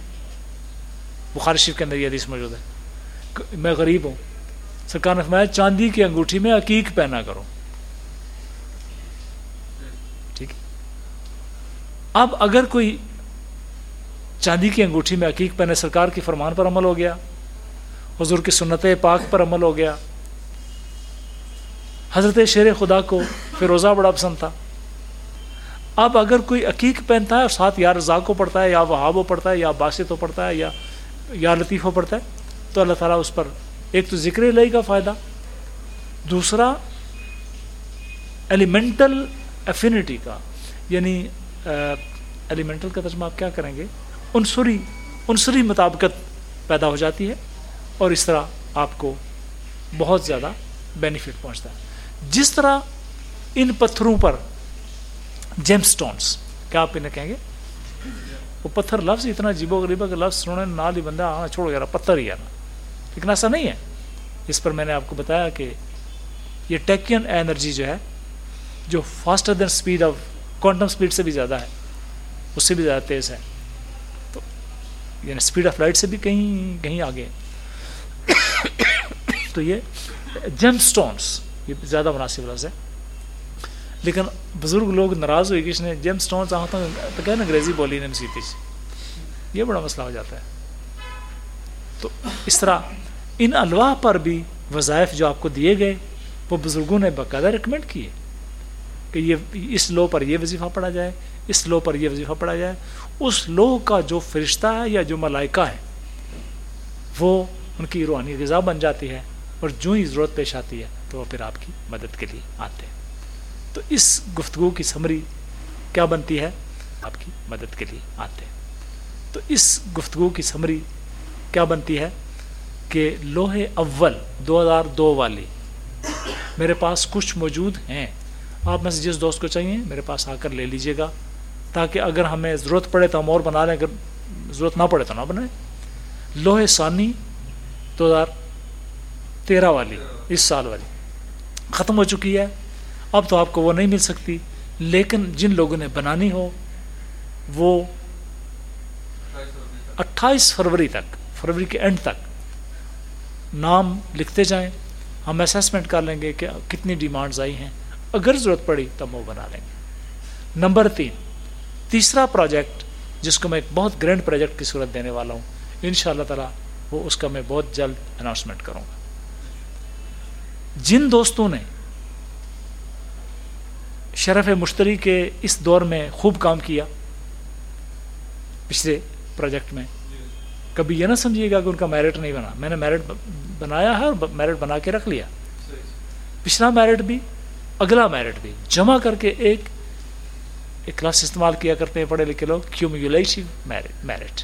بخار شریف کے اندر یہ حدیث موجود ہے میں غریب ہوں۔ سرکار نے فرمایا، چاندی کی انگوٹھی میں عقیق پہنا کرو۔ اب اگر کوئی چاندی کی انگوٹھی میں عقیق پہنے سرکار کی فرمان پر عمل ہو گیا، حضور کی سنت پاک پر عمل ہو گیا، حضرت شیر خدا کو فیروزہ بڑا پسند تھا۔ اب اگر کوئی عقیق پہنتا ہے اور ساتھ یا رضا کو پڑھتا ہے، یا وہاب پڑھتا ہے، یا باسط ہو پڑھتا ہے، یا یا لطیف ہو پڑھتا ہے، تو اللہ تعالیٰ اس پر ایک تو ذکر الہی کا فائدہ، دوسرا ایلیمنٹل افینٹی کا یعنی ایلیمنٹل کا ترجمہ آپ کیا کریں گے؟ عنصری عنصری مطابقت پیدا ہو جاتی ہے اور اس طرح آپ کو بہت زیادہ بینیفٹ پہنچتا ہے۔ جس طرح ان پتھروں پر جیم سٹونز کیا آپ انہیں کہیں گے؟ وہ پتھر لفظ اتنا جیبو غریبہ کا لفظ سننے نال ہی بندہ آنا چھوڑ گیا، پتھر ہی آنا لیکن ایسا نہیں ہے۔ اس پر میں نے آپ کو بتایا کہ یہ ٹیکین انرجی جو ہے، جو faster than speed of quantum speed سے بھی زیادہ ہے، اس سے بھی زیادہ تیز ہے۔ تو یعنی اسپیڈ آف لائٹ سے بھی کہیں کہیں آگے۔ تو یہ جیم سٹونس یہ زیادہ مناسب لفظ ہے۔ لیکن بزرگ لوگ ناراض ہوئے کہ اس نے جیم سٹونس آتا تو کہ انگریزی بولی نے سیتی یہ بڑا مسئلہ ہو جاتا ہے۔ تو اس طرح ان الواح پر بھی وظائف جو آپ کو دیے گئے، وہ بزرگوں نے باقاعدہ ریکمینڈ کیے۔ کہ یہ اس لو پر یہ وظیفہ پڑھا جائے، اس لو پر یہ وظیفہ پڑھا جائے، اس لو کا جو فرشتہ ہے یا جو ملائکہ ہے، وہ ان کی روحانی غذا بن جاتی ہے اور جو ہی ضرورت پیش آتی ہے تو وہ پھر آپ کی مدد کے لیے آتے ہیں۔ تو اس گفتگو کی سمری کیا بنتی ہے؟ آپ کی مدد کے لیے آتے ہیں۔ تو اس گفتگو کی سمری کیا بنتی ہے؟ کہ لوہے اول دو ہزار دو والی میرے پاس کچھ موجود ہیں۔ آپ میں سے جس دوست کو چاہیے، میرے پاس آ کر لے لیجیے گا تاکہ اگر ہمیں ضرورت پڑے تو ہم اور بنا لیں، اگر ضرورت نہ پڑے تو نہ بنائیں۔ لوہے ثانی دو ہزار تیرہ والی، اس سال والی۔ ختم ہو چکی ہے، اب تو آپ کو وہ نہیں مل سکتی۔ لیکن جن لوگوں نے بنانی ہو، وہ اٹھائیس فروری تک، فروری کے اینڈ تک نام لکھتے جائیں۔ ہم اسیسمنٹ کر لیں گے کہ کتنی ڈیمانڈز آئی ہیں۔ اگر ضرورت پڑی تو ہم وہ بنا لیں گے۔ نمبر تین تیسرا پروجیکٹ جس کو میں ایک بہت گرینڈ پروجیکٹ کی صورت دینے والا ہوں ان شاء اللہ تعالیٰ وہ اس کا میں بہت جلد اناؤنسمنٹ کروں گا۔ جن دوستوں نے شرف مشتری کے اس دور میں خوب کام کیا پچھلے پروجیکٹ میں کبھی یہ نہ سمجھیے گا کہ ان کا میرٹ نہیں بنا۔ میں نے میرٹ بنایا ہے اور میرٹ بنا کے رکھ لیا۔ پچھلا میرٹ بھی اگلا میرٹ بھی۔ جمع کر کے ایک ایک کلاس استعمال کیا کرتے ہیں پڑھے لکھے لوگ۔ کیومیولیٹو میرٹ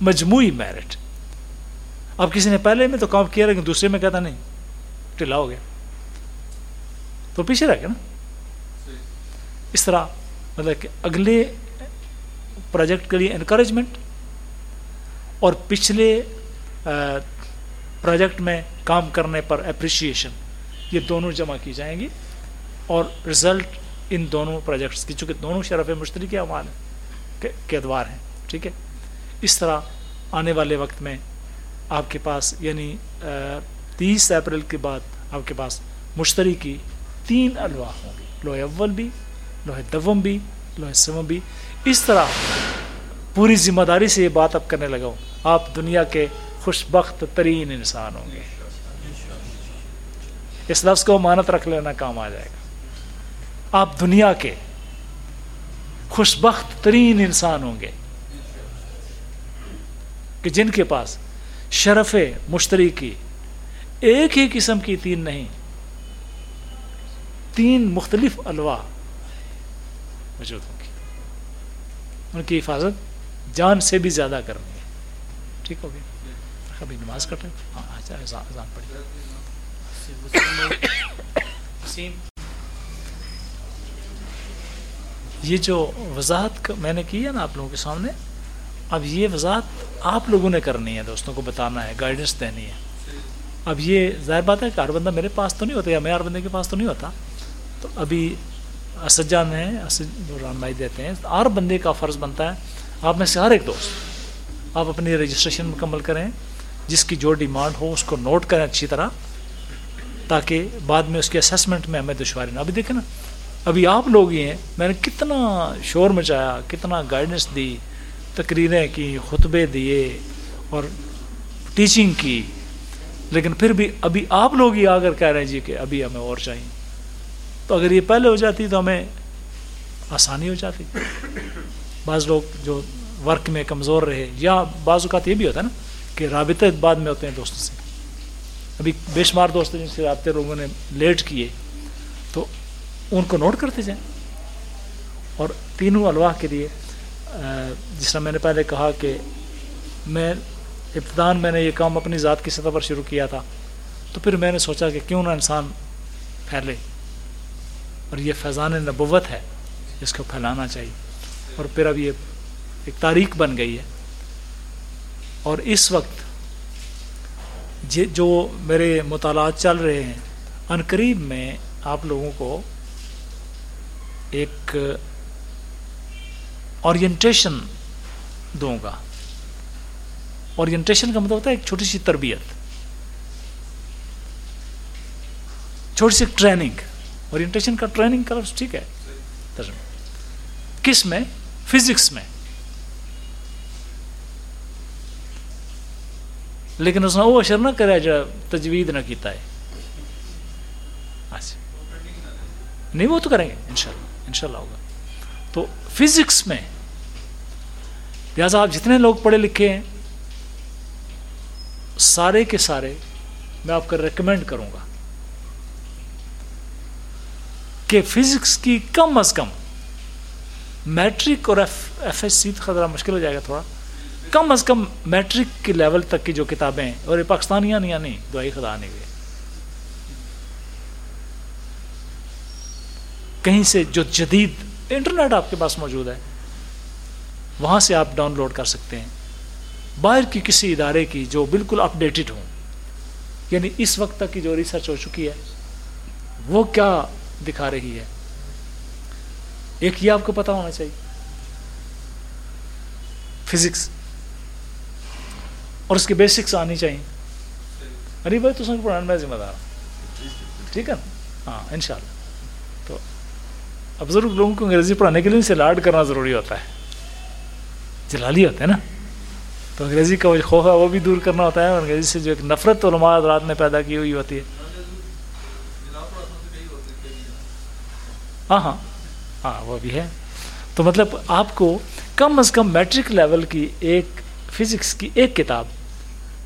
مجموعی میرٹ۔ اب کسی نے پہلے میں تو کام کیا لیکن دوسرے میں کہتا نہیں۔ ٹلا ہو گیا۔ تو پیچھے رہ گیا نا۔ اس طرح مطلب کہ اگلے پروجیکٹ کے لیے انکریجمنٹ اور پچھلے پروجیکٹ میں کام کرنے پر اپریشیشن یہ دونوں جمع کی جائیں گی اور رزلٹ ان دونوں پروجیکٹس کی، چونکہ دونوں شرف مشترک اعمال ہیں کے ادوار ہیں، ٹھیک ہے؟ اس طرح آنے والے وقت میں آپ کے پاس یعنی تیس اپریل کے بعد آپ کے پاس مشتری کی تین الواح ہوں گی۔ لوہے اول بھی، لوہے دوم بھی، لوہے سوم بھی۔ اس طرح پوری ذمہ داری سے یہ بات اب کرنے لگا ہوں۔ آپ دنیا کے خوش بخت ترین انسان ہوں گے۔ اس لفظ کو مانت رکھ لینا کام آ جائے گا۔ آپ دنیا کے خوش بخت ترین انسان ہوں گے کہ جن کے پاس شرف مشتری کی ایک ہی قسم کی تین نہیں، تین مختلف الوا موجود ہوں گی۔ ان کی حفاظت جان سے بھی زیادہ کرنی ہے۔ ٹھیک ہو گیا۔ ابھی نماز کٹ رہے ہاں اذان پڑھی۔ جی، یہ جو وضاحت میں نے کی ہے نا آپ لوگوں کے سامنے، اب یہ وضاحت آپ لوگوں نے کرنی ہے، دوستوں کو بتانا ہے گائیڈنس دینی ہے۔ اب یہ ظاہر بات ہے کہ ہر بندہ میرے پاس تو نہیں ہوتا یا میں ہر بندے کے پاس تو نہیں ہوتا۔ تو ابھی اسد جان ہیں، اسد رہنمائی دیتے ہیں، ہر بندے کا فرض بنتا ہے۔ آپ میں سے ہر ایک دوست، آپ اپنی رجسٹریشن مکمل کریں، جس کی جو ڈیمانڈ ہو، اس کو نوٹ کریں اچھی طرح۔ تاکہ بعد میں اس کے اسیسمنٹ میں ہمیں دشواری نہ ابھی دیکھیں نا۔ ابھی آپ لوگ ہی ہیں، میں نے کتنا شور مچایا، کتنا گائیڈنس دی، تقریریں کی، خطبے دیے اور ٹیچنگ کی۔ لیکن پھر بھی ابھی آپ لوگ ہی آ کر کہہ رہے ہیں جی کہ ابھی ہمیں اور چاہیے۔ تو اگر یہ پہلے ہو جاتی تو ہمیں آسانی ہو جاتی۔ بعض لوگ جو ورک میں کمزور رہے، یا بعض اوقات یہ بھی ہوتا ہے نا کہ رابطے بعد میں ہوتے ہیں دوستوں سے۔ ابھی بے شمار دوست جن سے رابطے لوگوں نے لیٹ کیے، تو ان کو نوٹ کرتے جائیں۔ اور تینوں الواح کے لیے جس طرح میں نے پہلے کہا کہ میں ابتدان میں نے یہ کام اپنی ذات کی سطح پر شروع کیا تھا، تو پھر میں نے سوچا کہ کیوں نہ انسان پھیلے اور یہ فیضان نبوت ہے، اس کو پھیلانا چاہیے۔ اور پھر اب یہ ایک تاریخ بن گئی ہے۔ اور اس وقت جی- جو میرے مطالعات چل رہے ہیں ان قریب میں آپ لوگوں کو ایک اورینٹیشن دوں گا۔ اورینٹیشن کا مطلب ہوتا ہے ایک چھوٹی سی تربیت۔ چھوٹی سی ٹریننگ اورینٹیشن کا ٹریننگ کا لفظ ٹھیک ہے۔ کس میں؟ فزکس میں۔ لیکن اس نے وہ اشر نہ کرے جو تجوید نہ کیتا ہے۔ نہیں، وہ تو کریں گے۔ انشاءاللہ انشاءاللہ ہوگا۔ تو فزکس میں، لہٰذا آپ جتنے لوگ پڑھے لکھے ہیں، سارے کے سارے میں آپ کو ریکمینڈ کروں گا کہ فزکس کی کم از کم میٹرک اور ایف ایس سی خطرہ مشکل ہو جائے گا تھوڑا۔ کم از کم میٹرک کے لیول تک کی جو کتابیں ہیں، اور یہ پاکستانیاں نہیں یعنی نہیں دعائی خدا نہیں گئے کہیں سے جو جدید انٹرنیٹ آپ کے پاس موجود ہے، وہاں سے آپ ڈاؤن لوڈ کر سکتے ہیں۔ باہر کی کسی ادارے کی جو بالکل اپ ڈیٹڈ ہوں یعنی اس وقت تک کی جو ریسرچ ہو چکی ہے، وہ کیا دکھا رہی ہے۔ ایک یہ آپ کو پتا ہونا چاہیے۔ فزکس۔ اور اس کی بیسکس آنی چاہیے۔ ارے بھائی تو سن پڑھانے میں ذمہ دار ٹھیک ہے؟ نا ہاں ان شاء اللہ تو اب ضرور لوگوں کو انگریزی پڑھانے کے لیے اسے لاڈ کرنا ضروری ہوتا ہے۔ جلالی ہوتا ہے نا؟ تو انگریزی کا وہ خوف ہے، وہ بھی دور کرنا ہوتا ہے۔ اور انگریزی سے جو ایک نفرت علماء حضرات نے پیدا کی ہوئی ہوتی ہے۔ ہاں ہاں۔ ہاں وہ بھی ہے۔ تو مطلب آپ کو کم از کم میٹرک لیول کی ایک فزکس کی ایک کتاب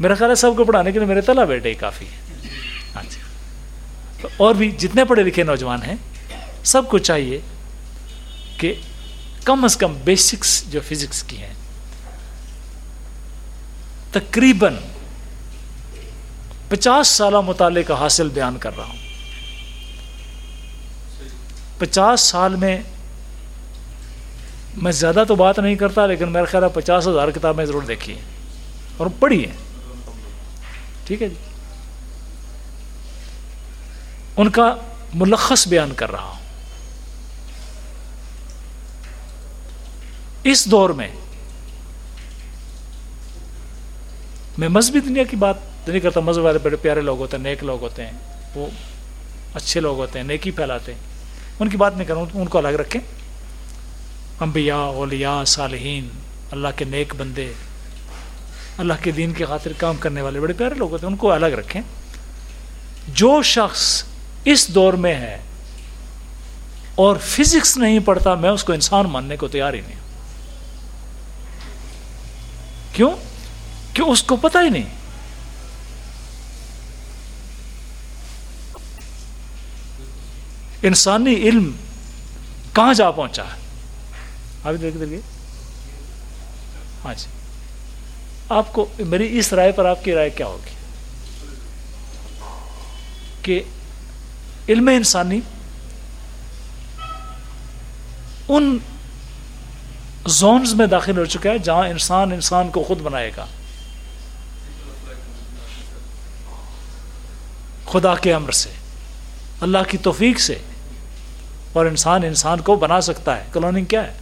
میرا خیال ہے سب کو پڑھانے کے لیے میرے تلا بیٹے کافی ہے ہاں جی۔ اور بھی جتنے پڑھے لکھے نوجوان ہیں، سب کو چاہیے کہ کم از کم بیسکس جو فزکس کی ہیں، تقریباً پچاس سالہ مطالعے کا حاصل بیان کر رہا ہوں۔ پچاس سال میں میں زیادہ تو بات نہیں کرتا، لیکن میرا خیال ہے پچاس ہزار کتابیں ضرور دیکھی ہیں اور پڑھی ہیں ٹھیک ہے جی؟ ان کا ملخص بیان کر رہا ہوں۔ اس دور میں میں مذہبی دنیا کی بات نہیں کرتا، مذہب والے بڑے پیارے لوگ ہوتے ہیں، نیک لوگ ہوتے ہیں، وہ اچھے لوگ ہوتے ہیں، نیکی پھیلاتے ہیں۔ ان کی بات نہیں کروں، ان کو الگ رکھیں۔ انبیاء، اولیاء، صالحین، اللہ کے نیک بندے۔ اللہ کے دین کی خاطر کام کرنے والے، بڑے پیارے لوگ ہوتے ہیں، ان کو الگ رکھیں۔ جو شخص اس دور میں ہے اور فزکس نہیں پڑھتا، میں اس کو انسان ماننے کو تیار ہی نہیں۔ کیوں؟ کہ اس کو پتہ ہی نہیں؟ انسانی علم کہاں جا پہنچا؟ ہے آپ دیکھ دیکھیے ہاں جی۔ آپ کو میری اس رائے پر آپ کی رائے کیا ہوگی؟ کہ علم انسانی ان زونز میں داخل ہو چکا ہے جہاں انسان انسان کو خود بنائے گا۔ خدا کے امر سے، اللہ کی توفیق سے، اور انسان انسان کو بنا سکتا ہے۔ کلوننگ کیا ہے؟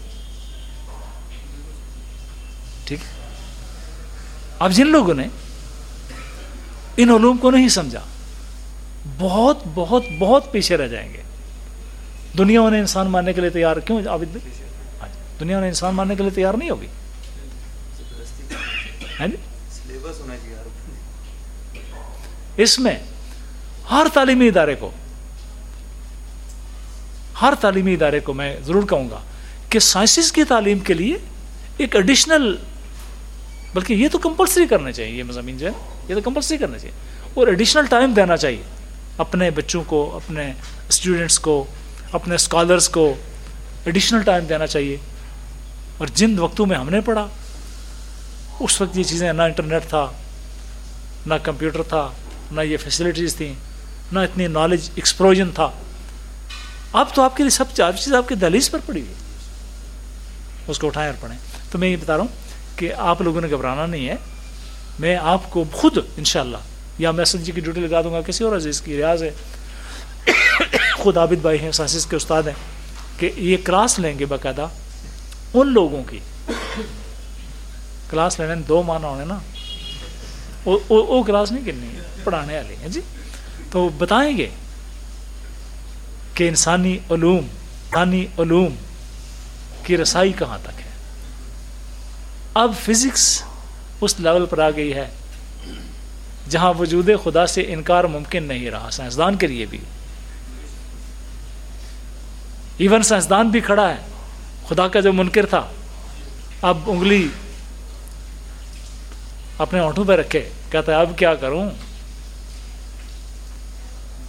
اب جن لوگوں نے ان علوم کو نہیں سمجھا بہت بہت بہت پیچھے رہ جائیں گے۔ دنیا انہیں انسان ماننے کے لیے تیار کیوں؟ دنیا انہیں انسان ماننے کے لیے تیار نہیں ہوگی۔ جی؟ اس میں ہر تعلیمی ادارے کو ہر تعلیمی ادارے کو میں ضرور کہوں گا کہ سائنسز کی تعلیم کے لیے ایک ایڈیشنل بلکہ یہ تو کمپلسری کرنا چاہیے، یہ مضامین جو ہے یہ تو کمپلسری کرنا چاہیے۔ اور ایڈیشنل ٹائم دینا چاہیے۔ اپنے بچوں کو، اپنے اسٹوڈنٹس کو، اپنے اسکالرس کو ایڈیشنل ٹائم دینا چاہیے۔ اور جن وقتوں میں ہم نے پڑھا، اس وقت یہ چیزیں نہ انٹرنیٹ تھا، نہ کمپیوٹر تھا، نہ یہ فیسلٹیز تھیں، نہ اتنی نالج ایکسپروژن تھا۔ اب تو آپ کے لیے سب چار چیز، آپ کے دہلیز پر پڑی ہوئی اس کو اٹھائیں اور پڑھیں۔ تو میں یہ بتا رہا ہوں کہ آپ لوگوں نے گھبرانا نہیں ہے۔ میں آپ کو خود انشاءاللہ یا میں جی کی ڈیوٹی لگا دوں گا، کسی اور عزیز کی ریاض ہے۔ خود عابد بھائی ہیں سائنسز کے استاد ہیں کہ یہ کلاس لیں گے باقاعدہ۔ ان لوگوں کی کلاس لینے، دو معنی ہونے نا۔ وہ کلاس نہیں کرنی، پڑھانے والے ہیں جی۔ تو بتائیں گے کہ انسانی علوم انسانی علوم کی رسائی کہاں تک ہے؟ اب فزکس اس لیول پر آ گئی ہے جہاں وجود خدا سے انکار ممکن نہیں رہا، سائنسدان کے لیے بھی۔ ایون سائنسدان بھی کھڑا ہے۔ خدا کا جو منکر تھا، اب انگلی اپنے ہونٹوں پہ رکھے، کہتا ہے، اب کیا کروں؟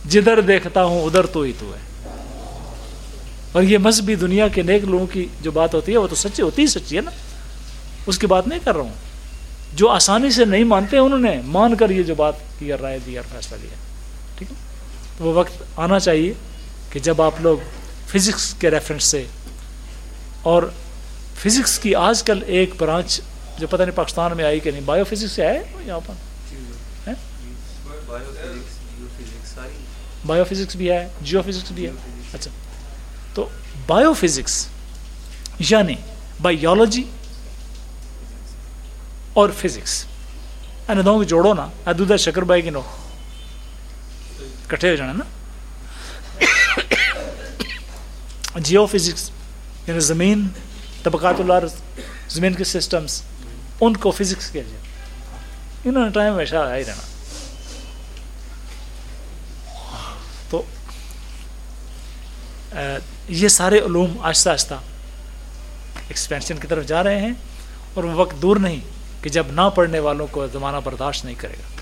جدھر دیکھتا ہوں، ادھر تو ہی تو ہے۔ اور یہ مذہبی دنیا کے نیک لوگوں کی جو بات ہوتی ہے، وہ تو سچی ہوتی ہی سچی ہے نا۔ اس کی بات نہیں کر رہا ہوں۔ جو آسانی سے نہیں مانتے انہوں نے، مان کر یہ جو بات کی رائے دی اور فیصلہ لیا۔ ٹھیک ہے؟ تو وہ وقت آنا چاہیے کہ جب آپ لوگ فزکس کے ریفرنس سے اور فزکس کی آج کل ایک برانچ جو پتہ نہیں پاکستان میں آئی کہ نہیں بایو فزکس سے آئے یہاں پر؟ بایو فزکس بھی ہے جیو فزکس بھی ہے اچھا۔ تو بایو فزکس یعنی بایولوجی اور فزکس این دونوں کو جوڑو نا ادھر شکر بائی کی نو۔ کٹھے ہو جانا نا۔ جیو فزکس یعنی زمین، طبقات اللہ، زمین کے سسٹمز ان کو فزکس کیا جائے۔ انہوں نے ٹائم ہمیشہ آیا ہی رہنا۔ تو یہ سارے علوم آہستہ آہستہ ایکسپینشن کی طرف جا رہے ہیں اور وہ وقت دور نہیں۔ کہ جب نہ پڑھنے والوں کو زمانہ برداشت نہیں کرے گا۔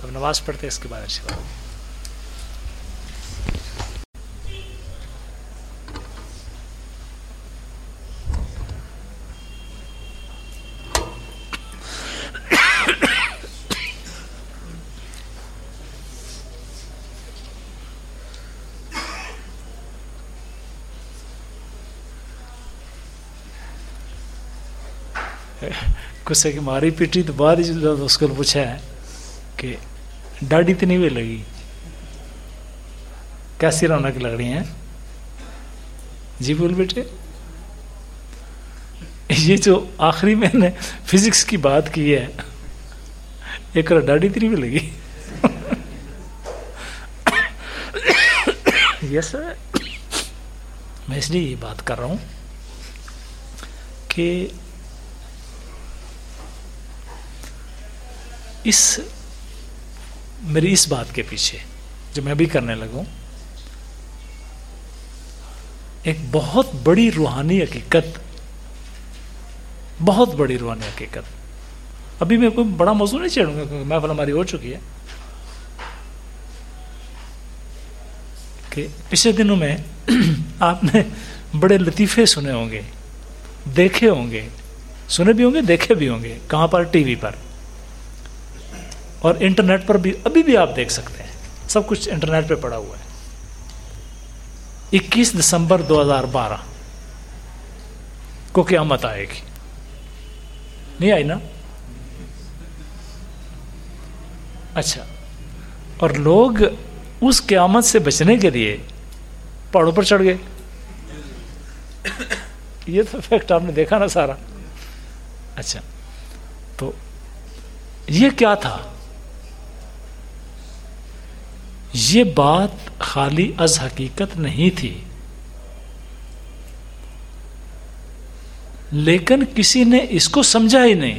تب نماز پڑھتے اس کے بعد اچھی بات کسے کی ماری پیٹی تو بعد ہی اس کو پوچھا ہے کہ ڈاڈی تو نہیں بھی لگی کیسی رونق لگ رہی ہیں جی بول بیٹے یہ جو آخری میں نے فزکس کی بات کی ہے ایک اور ڈاڈی تری بھی لگی یس میں اس لیے یہ بات کر رہا ہوں کہ اس میری اس بات کے پیچھے جو میں بھی کرنے لگوں ایک بہت بڑی روحانی حقیقت، بہت بڑی روحانی حقیقت۔ ابھی میں کوئی بڑا موضوع نہیں چڑھوں گا کیونکہ محفل ہماری ہو چکی ہے۔ کہ پچھلے دنوں میں *clears throat* آپ نے بڑے لطیفے سنے ہوں گے، دیکھے ہوں گے، سنے بھی ہوں گے، دیکھے بھی ہوں گے، کہاں پر؟ ٹی وی پر۔ اور انٹرنیٹ پر بھی، ابھی بھی آپ دیکھ سکتے ہیں۔ سب کچھ انٹرنیٹ پہ پڑا ہوا ہے۔ اکیس دسمبر دو ہزار بارہ۔ کو قیامت آئے گی۔ نہیں آئی نا؟ اچھا۔ اور لوگ اس قیامت سے بچنے کے لیے پہاڑوں پر چڑھ گئے۔ یہ تو فیکٹ آپ نے دیکھا نا سارا۔ اچھا۔ تو یہ کیا تھا؟ یہ بات خالی از حقیقت نہیں تھی۔ لیکن کسی نے اس کو سمجھا ہی نہیں۔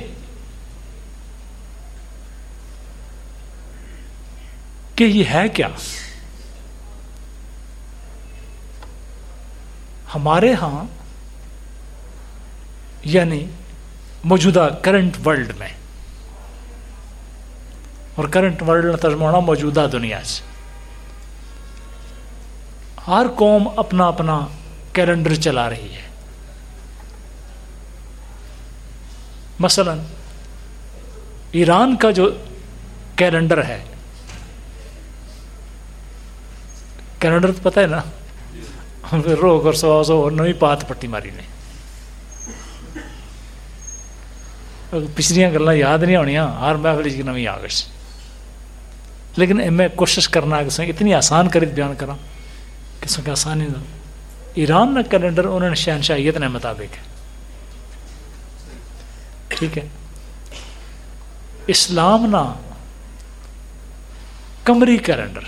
کہ یہ ہے کیا؟ ہمارے ہاں یعنی موجودہ کرنٹ ورلڈ میں۔ اور کرنٹ ورلڈ ترجمہ ہونا موجودہ دنیا سے۔ ہر قوم اپنا اپنا کیلنڈر چلا رہی ہے۔ مثلا، ایران کا جو کیلنڈر ہے، کیلنڈر تو پتہ ہے نا روک اور سو سو اور نوی پات پٹی ماری نے۔ پچھلیاں گلیں یاد نہیں ہونی ہر محفل کی نوی آ گئی لیکن میں کوشش کرنا کہ اتنی آسان کری بیان کرا کہ سو کہ ایران کا کیلنڈر انہوں نے شہنشاہیت نے مطابق۔ ہے ٹھیک ہے۔ اسلام نا کمری کیلنڈر۔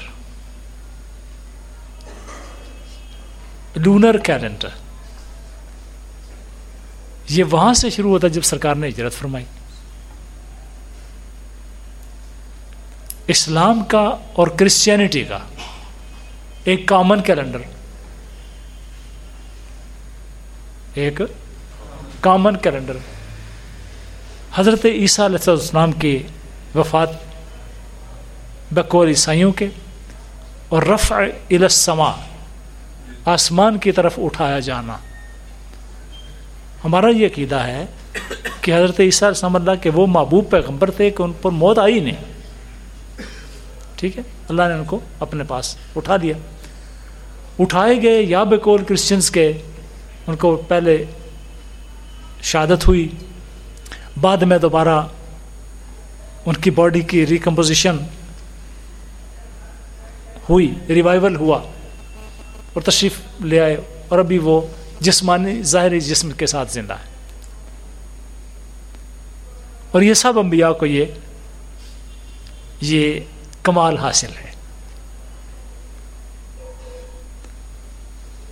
لونر کیلنڈر۔ یہ وہاں سے شروع ہوتا جب سرکار نے ہجرت فرمائی۔ اسلام کا اور کرسچینٹی کا۔ ایک کامن کیلنڈر ایک کامن کیلنڈر حضرت عیسیٰ علیہ السلام کی وفات بقول عیسائیوں کے اور رفع السما آسمان کی طرف اٹھایا جانا۔ ہمارا یہ عقیدہ ہے کہ حضرت عیسیٰ علیہ اللہ کے وہ محبوب پیغمبر تھے کہ ان پر موت آئی نہیں۔ ٹھیک ہے؟ اللہ نے ان کو اپنے پاس اٹھا دیا۔ اٹھائے گئے یا بقول کرسچنس کے۔ ان کو پہلے شہادت ہوئی۔ بعد میں دوبارہ ان کی باڈی کی ریکمپوزیشن ہوئی ریوائول ہوا اور تشریف لے آئے۔ اور ابھی وہ جسمانی، ظاہری جسم کے ساتھ زندہ ہے۔ اور یہ سب انبیاء کو یہ یہ کمال حاصل ہے۔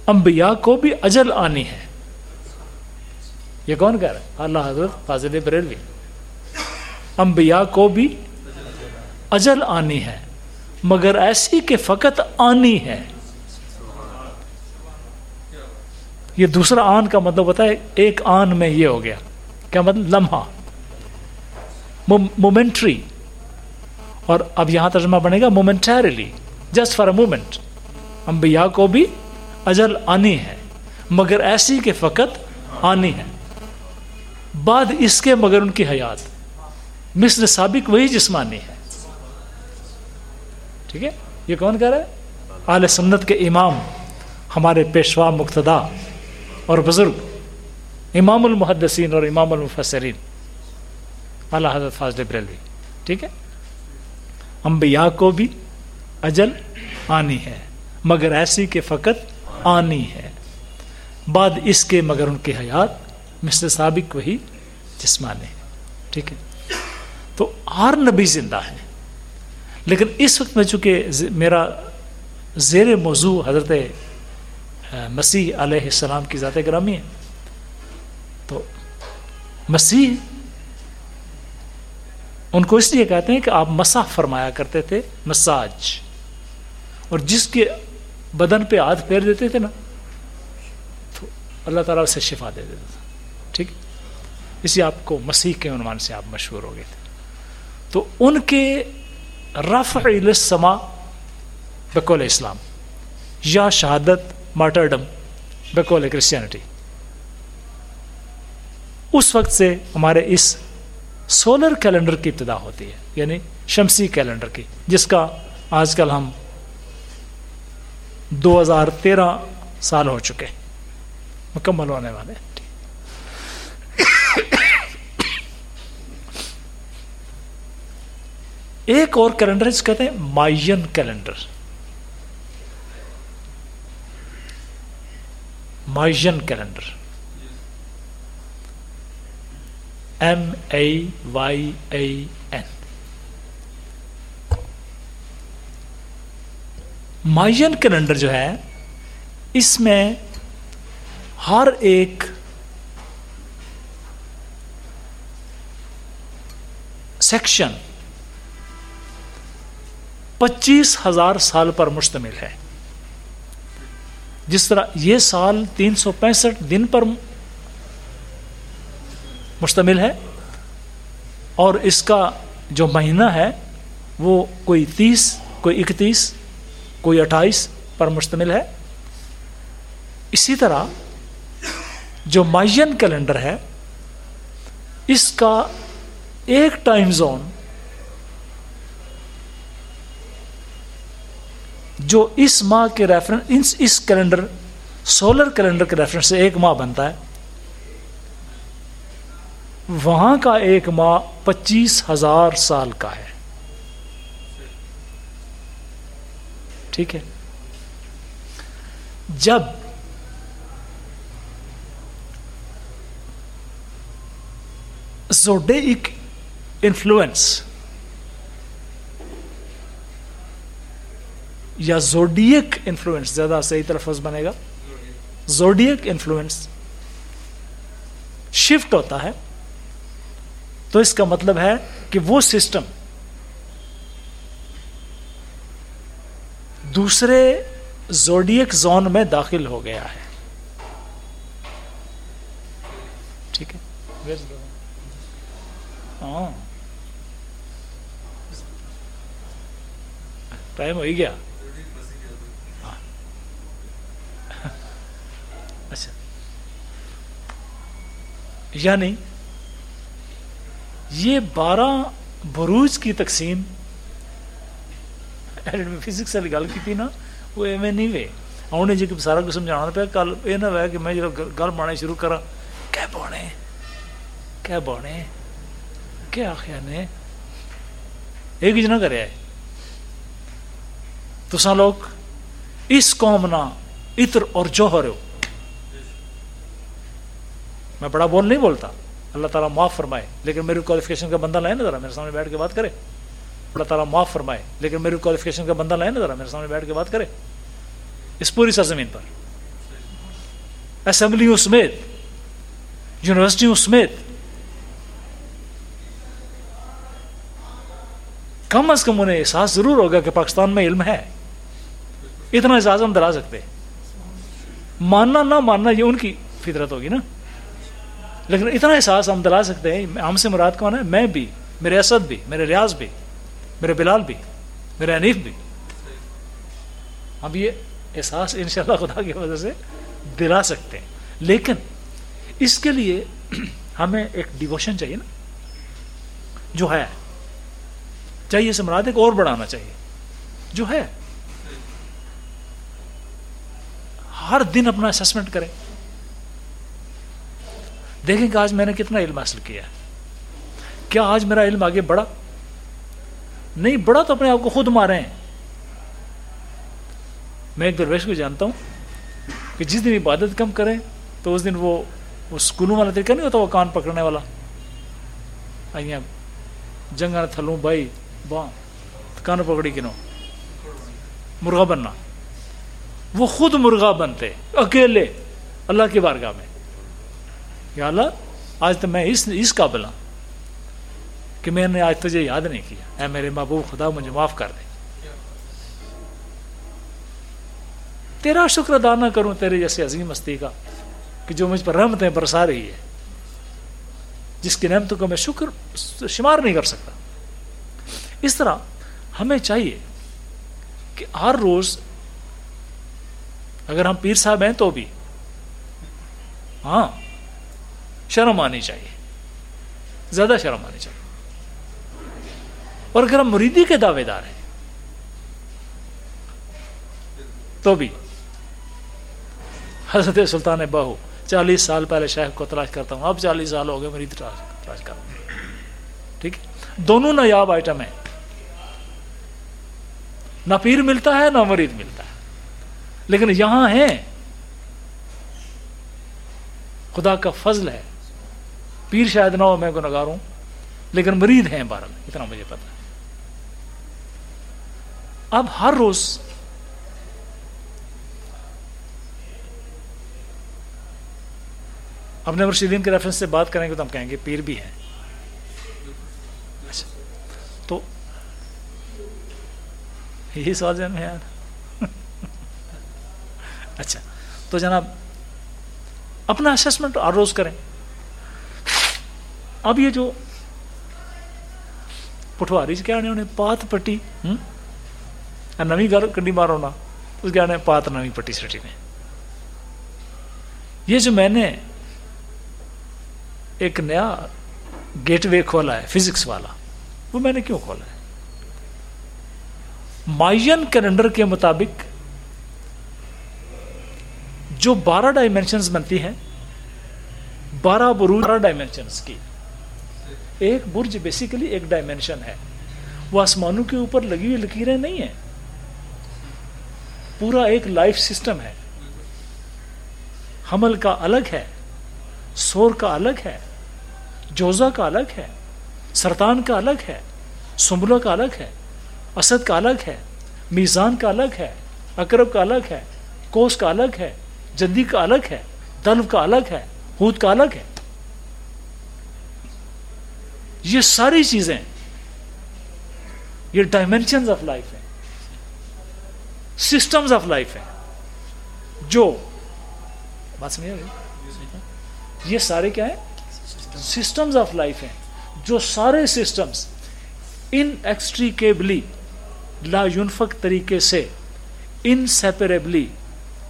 انبیاء کو بھی اجل آنی ہے۔ یہ کون کہہ رہا ہے؟ اللہ حضرت فاضل بریلوی۔ انبیاء کو بھی اجل آنی ہے، مگر ایسی کہ فقط آنی ہے۔ یہ دوسرا آن کا مطلب ہوتا ہے، ایک آن میں یہ ہو گیا۔ کیا مطلب؟ لمحہ۔ مومنٹری اور اب یہاں ترجمہ بنے گا momentarily just for a moment انبیاء کو بھی اجل آنی ہے، مگر ایسی کہ فقط آنی ہے۔ بعد اس کے مگر ان کی حیات۔ مثل سابق وہی جسمانی ہے۔ ٹھیک ہے؟ یہ کون کہہ رہا ہے؟ اعلی سنت کے امام، ہمارے پیشوا مقتدا اور بزرگ، امام المحدثین اور امام المفسرین۔ اللہ حضرت فاضل بریلوی۔ ٹھیک ہے؟ انبیاء کو بھی اجل آنی ہے، مگر ایسی کہ فقط آنی ہے۔ بعد اس کے مگر ان کی حیات، مثل سابق وہی جسمانی ہے ٹھیک ہے؟ تو ہر نبی زندہ ہے۔ لیکن اس وقت میں چونکہ میرا زیر موضوع حضرت مسیح علیہ السلام کی ذات گرامی ہے، تو مسیح ان کو اس لیے کہتے ہیں کہ آپ مسا فرمایا کرتے تھے، مساج۔ اور جس کے بدن پہ ہاتھ پھیر دیتے تھے نا، تو اللہ تعالیٰ اسے شفا دے دیتا تھا۔ ٹھیک؟ اسی آپ کو مسیح کے عنوان سے آپ مشہور ہو گئے تھے۔ تو ان کے رفع السما بقول اسلام، یا شہادت مارٹرڈم بیکول کرسچینٹی۔ اس وقت سے ہمارے اس سولر کیلنڈر کی ابتدا ہوتی ہے یعنی شمسی کیلنڈر کی، جس کا آج کل ہم دو ہزار تیرہ سال ہو چکے مکمل ہونے والے ایک اور کیلنڈر جس کہتے ہیں، Mayan calendar. مائجن calendar. M A Y A N Mayan calendar جو ہے اس میں ہر ایک سیکشن پچیس ہزار سال پر مشتمل ہے۔ جس طرح یہ سال تین سو پینسٹھ دن پر مشتمل ہے اور اس کا جو مہینہ ہے وہ کوئی تیس، کوئی اکتیس، کوئی اٹھائیس پر مشتمل ہے۔ اسی طرح جو مائین کیلنڈر ہے، اس کا ایک ٹائم زون جو اس ماہ کے ریفرنس اس کیلنڈر، سولر کیلنڈر کے ریفرنس سے ایک ماہ بنتا ہے۔ وہاں کا ایک ماہ پچیس ہزار سال کا ہے۔ ٹھیک ہے۔ جب زوڈیک انفلوئنس یا زوڈیک انفلوئنس، زیادہ صحیح تلفظ بنے گا۔ زوڈیک انفلوئنس شفٹ ہوتا ہے۔ تو اس کا مطلب ہے کہ وہ سسٹم دوسرے زوڈیک زون میں داخل ہو گیا ہے۔ ٹھیک ہے؟ ہاں۔ ٹائم ہو ہی گیا ہاں۔ *laughs* اچھا۔ یعنی یہ بارہ بروج کی تقسیم فزکس والی گل کی نا، وہ ایویں نہیں وے آنے جی سارا کچھ سمجھا پیا، کل یہ نہ ہوا کہ میں جب گل بانے شروع کرا کہ بانے کہ بانے کیا آخیا نے؟ ایک کچھ نہ کرے تو لوگ اس قوم نہ اتر اور جوہر ہو۔ میں بڑا بول نہیں بولتا۔ اللہ تعالیٰ معاف فرمائے۔ لیکن میری کوالیفکیشن کا بندہ لائے نا ذرا، میرے سامنے بیٹھ کے بات کرے۔ اللہ تعالیٰ معاف فرمائے۔ لیکن میری کوالیفکیشن کا بندہ لائے نا ذرا، میرے سامنے بیٹھ کے بات کرے۔ اس پوری سرزمین پر۔ اسمبلیوں سمیت یونیورسٹیوں سمیت کم از کم انہیں احساس ضرور ہوگا کہ پاکستان میں علم ہے۔ اتنا احساس ہم دلا سکتے۔ ماننا نہ ماننا یہ ان کی فطرت ہوگی نا۔ لیکن اتنا احساس ہم دلا سکتے ہیں ہم سے مراد کون ہے؟ میں بھی، میرے اسد بھی، میرے ریاض بھی، میرے بلال بھی، میرے انیف بھی۔ ہم یہ احساس ان شاء اللہ خدا کی وجہ سے دلا سکتے ہیں۔ لیکن اس کے لیے *clears throat* ہمیں ایک ڈیووشن چاہیے نا۔ جو ہے، چاہیے سے مراد ایک اور بڑھانا چاہیے۔ جو ہے، ہر دن اپنا اسسمنٹ کریں۔ دیکھیں کہ آج میں نے کتنا علم حاصل کیا ہے۔ کیا آج میرا علم آگے بڑھا؟ نہیں، بڑھا تو اپنے آپ کو خود مارے ہیں۔ میں ایک درویش کو جانتا ہوں کہ جس دن عبادت کم کریں تو اس دن وہ اسکولوں والا طریقہ نہیں ہوتا، وہ کان پکڑنے والا۔ جنگا تھلوں بھائی باں کان پکڑی کنو مرغا بننا۔ وہ خود مرغا بنتے، اکیلے، اللہ کی بارگاہ میں۔ یا اللہ، آج تو میں اس اس قابل ہوں کہ میں نے آج تجھے یاد نہیں کیا۔ اے میرے محبوب، خدا مجھے معاف کر دے۔ تیرا شکر ادا نہ کروں تیرے جیسے عظیم ہستی کا، کہ جو مجھ پر رحمتیں برسا رہی ہے، جس کی نعمتوں کو میں شکر شمار نہیں کر سکتا۔ اس طرح ہمیں چاہیے کہ ہر روز اگر ہم پیر صاحب ہیں تو بھی ہاں شرم آنی چاہیے۔ زیادہ شرم آنی چاہیے۔ اور اگر ہم مریدی کے دعوے دار ہیں، تو بھی۔ حضرت سلطان بہو، چالیس سال پہلے شیخ کو تلاش کرتا ہوں۔ اب چالیس سال ہو گئے مرید تلاش کرتا ہوں۔ ٹھیک ہے؟ دونوں نایاب آئٹم ہیں۔ نہ پیر ملتا ہے، نہ مرید ملتا ہے۔ لیکن یہاں ہیں۔ خدا کا فضل ہے۔ پیر شاید نہ ہو، میں کو نگاروں لیکن مرید ہیں بارہ اتنا مجھے پتا اب ہر روز اپنے مرشدین کے ریفرنس سے بات کریں گے تو ہم کہیں گے پیر بھی ہیں۔ اچھا تو یہی سوال ذہن میں یار۔ *laughs* اچھا تو جناب اپنا اسسمنٹ ہر روز کریں۔ اب یہ جو پٹواری کیا انہیں پات پٹی نوی گھر کنڈی مارو نا، اس کے آنے پات نوی پٹی سٹی میں۔ یہ جو میں نے ایک نیا گیٹ وے کھولا ہے، فزکس والا، وہ میں نے کیوں کھولا ہے؟ مائین کیلنڈر کے مطابق جو بارہ ڈائمینشنز بنتی ہیں، بارہ بروج بارہ ڈائمینشنز کی۔ ایک برج بیسیکلی ایک ڈائمینشن ہے وہ آسمانوں کے اوپر لگی ہوئی لکیریں نہیں ہیں پورا ایک لائف سسٹم ہے حمل کا الگ ہے سور کا الگ ہے جوزا کا الگ ہے سرطان کا الگ ہے سمبلوں کا الگ ہے اسد کا الگ ہے میزان کا الگ ہے اکرب کا الگ ہے کوس کا الگ ہے جدی کا الگ ہے دلو کا الگ ہے ہود کا الگ ہے یہ ساری چیزیں یہ ڈائمینشن آف لائف ہے سسٹمز آف لائف ہے جو بات سمجھ یہ سارے کیا ہیں؟ سسٹمز آف لائف ہیں۔ جو سارے سسٹمز ان ایکسٹریکیبلی لا یونفک طریقے سے ان سیپریبلی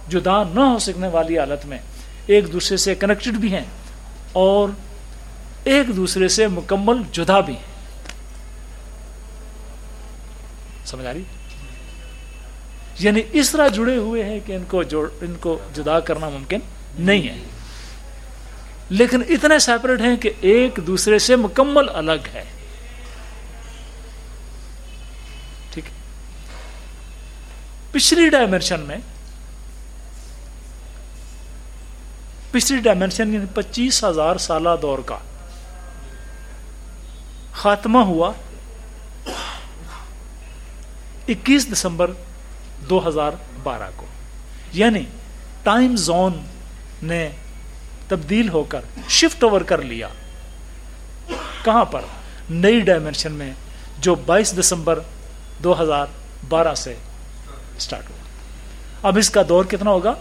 جدا نہ ہو سکنے والی حالت میں ایک دوسرے سے کنیکٹڈ بھی ہیں اور ایک دوسرے سے مکمل جدا بھی ہیں۔ سمجھ آ رہی؟ یعنی اس طرح جڑے ہوئے ہیں کہ ان کو ان کو جدا کرنا ممکن نہیں ہے۔ لیکن اتنے سیپریٹ ہیں کہ ایک دوسرے سے مکمل الگ ہے۔ ٹھیک پچھلی ڈائمینشن میں، پچھلی ڈائمینشن یعنی پچیس ہزار سالہ دور کا۔ خاتمہ ہوا اکیس دسمبر دو ہزار بارہ کو۔ یعنی ٹائم زون نے تبدیل ہو کر شفٹ اوور کر لیا۔ کہاں پر؟ نئی ڈائمینشن میں جو بائیس دسمبر دو ہزار بارہ سے اسٹارٹ ہوا۔ اب اس کا دور کتنا ہوگا؟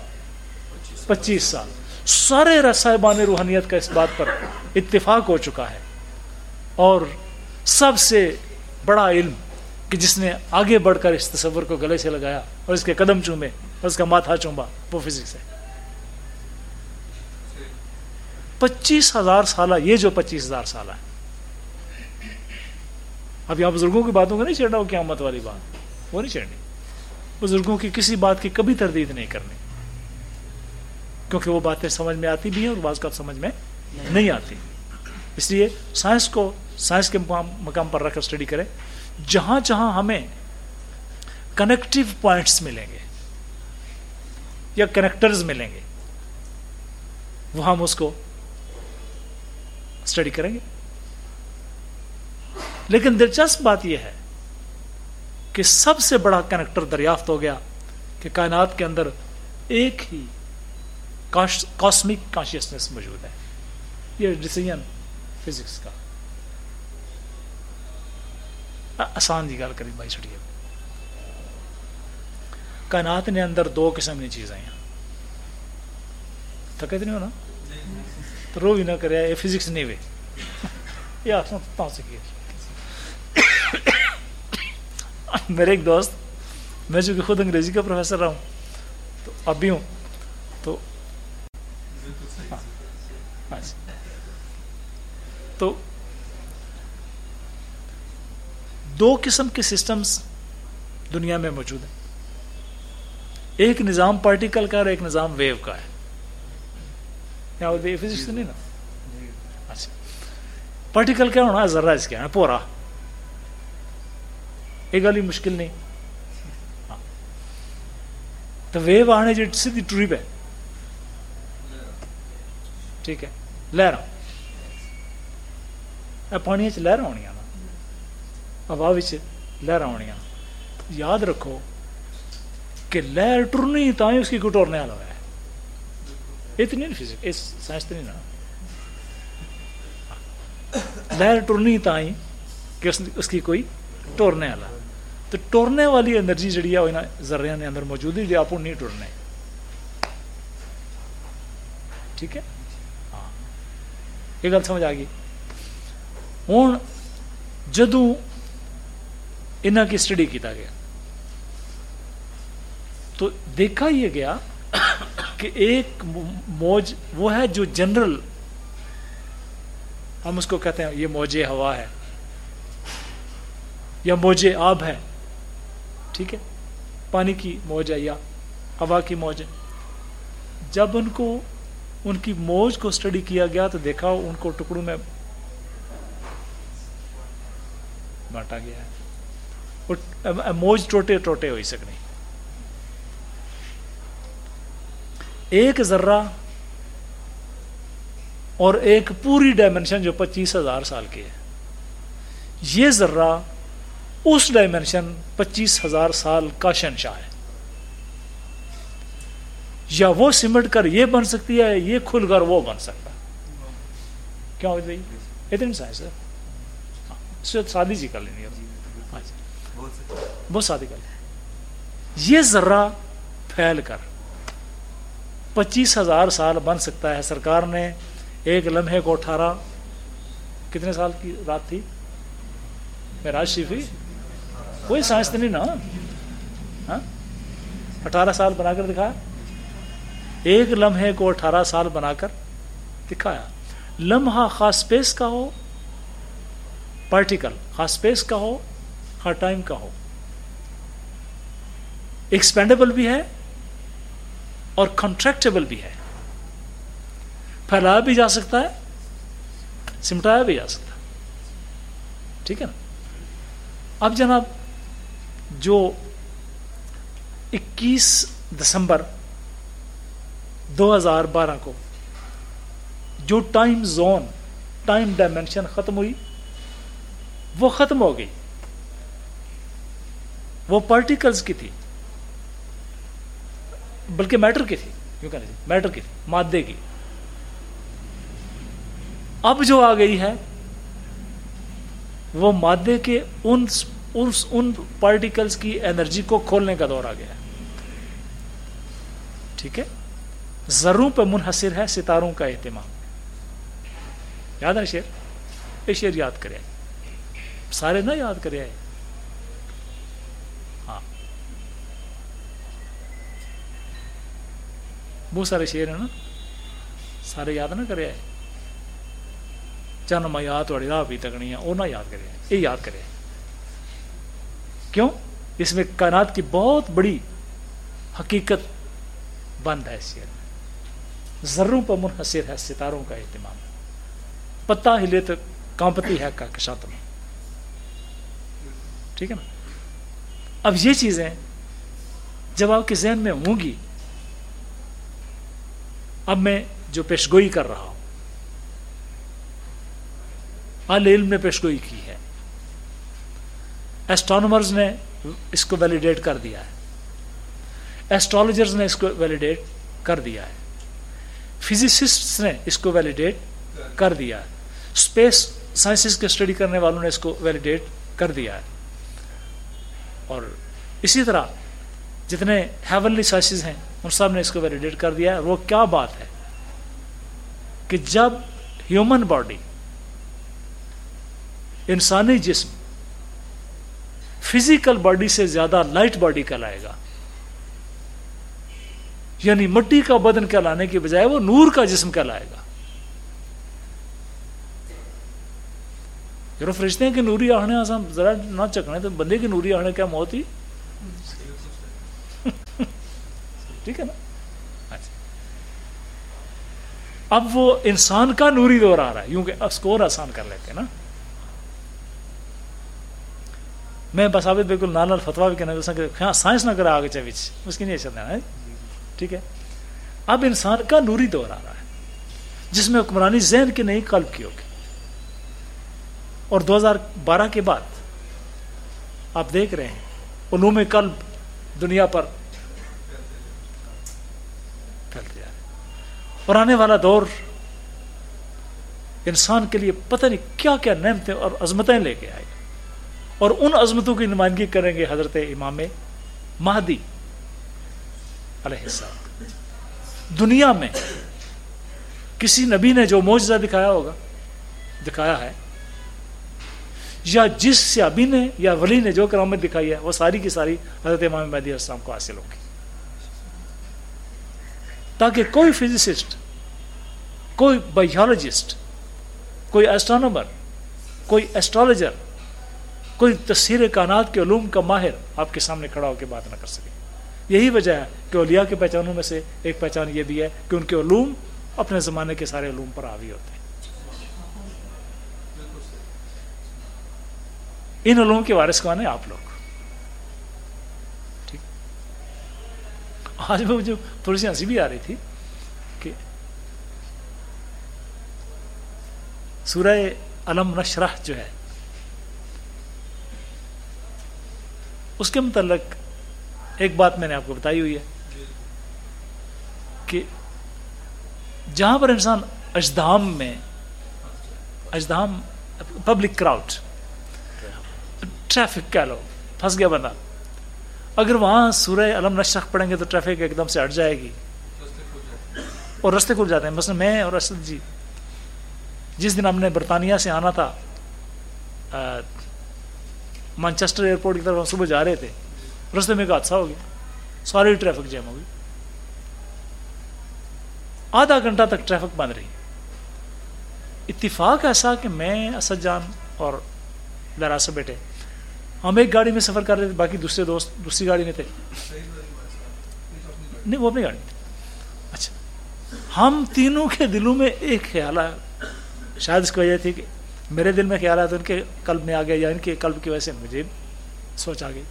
پچیس سال۔ سارے رسائبان روحانیت کا اس بات پر اتفاق ہو چکا ہے۔ اور سب سے بڑا علم کہ جس نے آگے بڑھ کر اس تصور کو گلے سے لگایا اور اس کے قدم چومے اور اس کا ماتھا چومبا وہ فزکس ہے۔ پچیس ہزار سالہ، یہ جو پچیس ہزار سالہ ہے۔ اب یہاں بزرگوں کی باتوں کا نہیں چھیڑنا، وہ قیامت والی بات۔ وہ نہیں چھیڑنی۔ بزرگوں کی کسی بات کی کبھی تردید نہیں کرنی۔ کیونکہ وہ باتیں سمجھ میں آتی بھی ہیں اور بعض کا سمجھ میں نہیں آتی۔ اس لیے سائنس کو سائنس کے مقام مقام پر رکھ کر اسٹڈی کریں۔ جہاں جہاں ہمیں کنیکٹو پوائنٹس ملیں گے یا کنیکٹرز ملیں گے وہ ہم اس کو اسٹڈی کریں گے۔ لیکن دلچسپ بات یہ ہے کہ سب سے بڑا کنیکٹر دریافت ہو گیا کہ کائنات کے اندر ایک ہی کاسمک کانشیسنیس موجود ہے۔ یہ ڈسیزن فزکس کا۔ آسان جی گل کری بھائی چھٹی کائنات نے اندر دو قسم کی چیزیں ہیں تھکے تو نہیں ہونا تو رو بھی نہ کرے یہ فزکس نہیں ہوئے یہ آپ سکیے میرے ایک دوست میں چونکہ خود انگریزی کا پروفیسر رہا ہوں تو اب بھی ہوں تو تو دو قسم کے سسٹمز دنیا میں موجود ہیں۔ ایک نظام پارٹیکل کا اور ایک نظام ویو کا ہے۔ فزکس نہیں نا؟ اچھا۔ پارٹیکل کیا ہونا ذرا اس کے پورا۔ یہ گل مشکل نہیں۔ ہاں۔ تو ویو آنے جی سیدھی ٹریپ ہے۔ ٹھیک ہے۔ لہر پانی چ لہر آنی ہوا لہر آنیا یاد رکھو کہ لہر ٹرنی تا ہی اس کی کٹورنے والا ہے یہ نہیں فزکس اس سائنس تو نہیں نا لہر ٹرنی تا ہی کہ اس کی کوئی ٹورنے والا تو ٹورنے والی انرجی جڑی ہے وہ ذرے نے اندر موجود ہے جو آپ نہیں ٹورنے ٹھیک ہے ہاں یہ گل سمجھ آ گئی ہوں جدو انہوں کی اسٹڈی کیتا گیا۔ تو دیکھا یہ گیا کہ ایک موج وہ ہے جو جنرل، ہم اس کو کہتے ہیں یہ موج ہوا ہے یا موج آب ہے، ٹھیک ہے، پانی کی موج ہے یا ہوا کی موج ہے۔ جب ان کو، ان کی موج کو اسٹڈی کیا گیا تو دیکھا ان کو ٹکڑوں میں بانٹا گیا ہے۔ موج ٹوٹے ٹوٹے ہوئی سکنے۔ ایک ذرہ اور ایک پوری ڈائمنشن جو پچیس ہزار سال کی ہے۔ یہ ذرہ اس ڈائمنشن پچیس ہزار سال کا شنشاہ ہے۔ یا وہ سمٹ کر یہ بن سکتی ہے، یہ کھل کر وہ بن سکتا کیا ہو جائے اتنی سائنس ہے ہاں، سادی جی کر لینی ہاں جی۔ بہت سادی کر لیں یہ ذرہ پھیل کر پچیس ہزار سال بن سکتا ہے۔ سرکار نے ایک لمحے کو اٹھارہ، کتنے سال کی رات تھی؟ میراج شریفی؟ کوئی سائنس نہیں نا؟ ہاں؟ اٹھارہ سال بنا کر دکھایا۔ ایک لمحے کو اٹھارہ سال بنا کر دکھایا۔ لمحہ خاص پیس کا ہو، پارٹیکل خاص اسپیس کا ہو، ہر ٹائم کا ہو۔ ایکسپینڈیبل بھی ہے اور کنٹریکٹیبل بھی ہے۔ پھیلایا بھی جا سکتا ہے، سمٹایا بھی جا سکتا ہے۔ ٹھیک ہے نا؟ اب جناب، جو اکیس دسمبر دو ہزار بارہ کو جو ٹائم زون ٹائم ڈائمینشن ختم ہوئی، وہ ختم ہو گئی۔ وہ پارٹیکلز کی تھی۔ بلکہ میٹر کی تھی۔ کیوں کہ میٹر کی تھی، مادے کی۔ اب جو آ گئی ہے، وہ مادے کے ان ان پارٹیکلز کی انرجی کو کھولنے کا دور آ گیا ٹھیک ہے؟ ذروں پہ منحصر ہے ستاروں کا اہتمام۔ یاد ہے شیر یہ شیر یاد کرے سارے نہ یاد کرے آئے ہاں بہت سارے شیر ہیں نا۔ سارے یاد نہ کرے۔ آئے چن میں یاد والی راہ بھی تکنی ہے وہ نہ یاد کرے یہ یاد کرے۔ کیوں؟ اس میں کائنات کی بہت بڑی حقیقت بند ہے اس شیر میں۔ ذروں پر منحصر ہے، ستاروں کا اہتمام۔ پتہ ہلے تو کانپتی ہے کا کشاتم ٹھیک ہے نا؟ اب یہ چیزیں جب آپ کے ذہن میں ہوں گی اب میں جو پیشگوئی کر رہا ہوں ال علم نے پیشگوئی کی ہے۔ ایسٹرانومرز نے اس کو ویلیڈیٹ کر دیا ہے۔ ایسٹرالوجرز نے اس کو ویلیڈیٹ کر دیا ہے۔ فزسسٹ نے اس کو ویلیڈیٹ کر دیا ہے۔ اسپیس سائنسز کے اسٹڈی کرنے والوں نے اس کو ویلیڈیٹ کر دیا ہے۔ اور اسی طرح جتنے ہیونلی سائسز ہیں ان سب نے اس کو ویلیڈیٹ کر دیا ہے۔ وہ کیا بات ہے کہ جب ہیومن باڈی انسانی جسم فزیکل باڈی سے زیادہ لائٹ باڈی کہلائے گا یعنی مٹی کا بدن کہلانے کی بجائے وہ نور کا جسم کہلائے گا۔ فرشتے ہیں کہ نوری آہنے ذرا نہ چکنے تو بندے کی نوری آہنے کیا موت ہی ٹھیک ہے نا؟ ہاں جی۔ اب وہ انسان کا نوری دور آ رہا ہے یوں کہ اسکور آسان کر لیتے ہیں نا۔ میں بس آبد بالکل نال نال فتوا بھی کہنا ہاں سائنس نہ کرا آگے چاہیے اس کی نہیں چلنا ہے۔ ٹھیک ہے۔ اب انسان کا نوری دور آ رہا ہے، جس میں حکمرانی ذہن کی نہیں قلب کی ہوگی۔ اور دو ہزار بارہ کے بعد آپ دیکھ رہے ہیں، علوم قلب دنیا پر پھیلتے جا رہے اور آنے والا دور۔ انسان کے لیے پتہ نہیں کیا کیا نعمتیں اور عظمتیں لے کے آئے۔ اور ان عظمتوں کی نمائندگی کریں گے حضرت امام مہدی علیہ السلام۔ دنیا میں کسی نبی نے جو معجزہ دکھایا ہوگا، دکھایا ہے، یا جس سیابی نے یا ولی نے جو کرامت دکھائی ہے، وہ ساری کی ساری حضرت امام مہدی علیہ السلام کو حاصل ہوگی تاکہ کوئی فزسسٹ، کوئی بایولوجسٹ کوئی ایسٹرانومر کوئی ایسٹرالوجر کوئی تصویر کائنات کے علوم کا ماہر آپ کے سامنے کھڑا ہو کے بات نہ کر سکے۔ یہی وجہ ہے کہ اولیاء کے پہچانوں میں سے ایک پہچان یہ بھی ہے کہ ان کے علوم اپنے زمانے کے سارے علوم پر حاوی ہوتے ہیں۔ ان علوم کے وارث کون ہیں؟ آپ لوگ۔ آج وہ جو تھوڑی سی ہنسی بھی آ رہی تھی کہ سورہ علم نشرح جو ہے اس کے متعلق ایک بات میں نے آپ کو بتائی ہوئی ہے کہ جہاں پر انسان اجدام میں اجدام پبلک کراؤڈ ٹریفک کہہ لو پھنس گیا بندہ اگر وہاں سورہ علم نشرح پڑھیں گے تو ٹریفک ایک دم سے ہٹ جائے گی اور رستے کھل جاتے ہیں۔ مثلا میں اور اسد جی جس دن ہم نے برطانیہ سے آنا تھا مانچسٹر ایئرپورٹ کی طرف ہم صبح جا رہے تھے۔ رستے میں ایک حادثہ ہو گیا، ساری ٹریفک جیم ہو گئی۔ آدھا گھنٹہ تک ٹریفک بند رہی۔ اتفاق ایسا کہ میں اسد جان اور لہرا سے بیٹے ہم ایک گاڑی میں سفر کر رہے تھے، باقی دوسرے دوست دوسری گاڑی میں تھے۔ نہیں، وہ اپنی گاڑی میں تھے۔ اچھا۔ ہم تینوں کے دلوں میں ایک خیال آیا۔ شاید اس کی وجہ تھی کہ میرے دل میں خیال آیا تو ان کے قلب میں آ گیا یا ان کے قلب کی وجہ سے مجھے سوچ آ گئی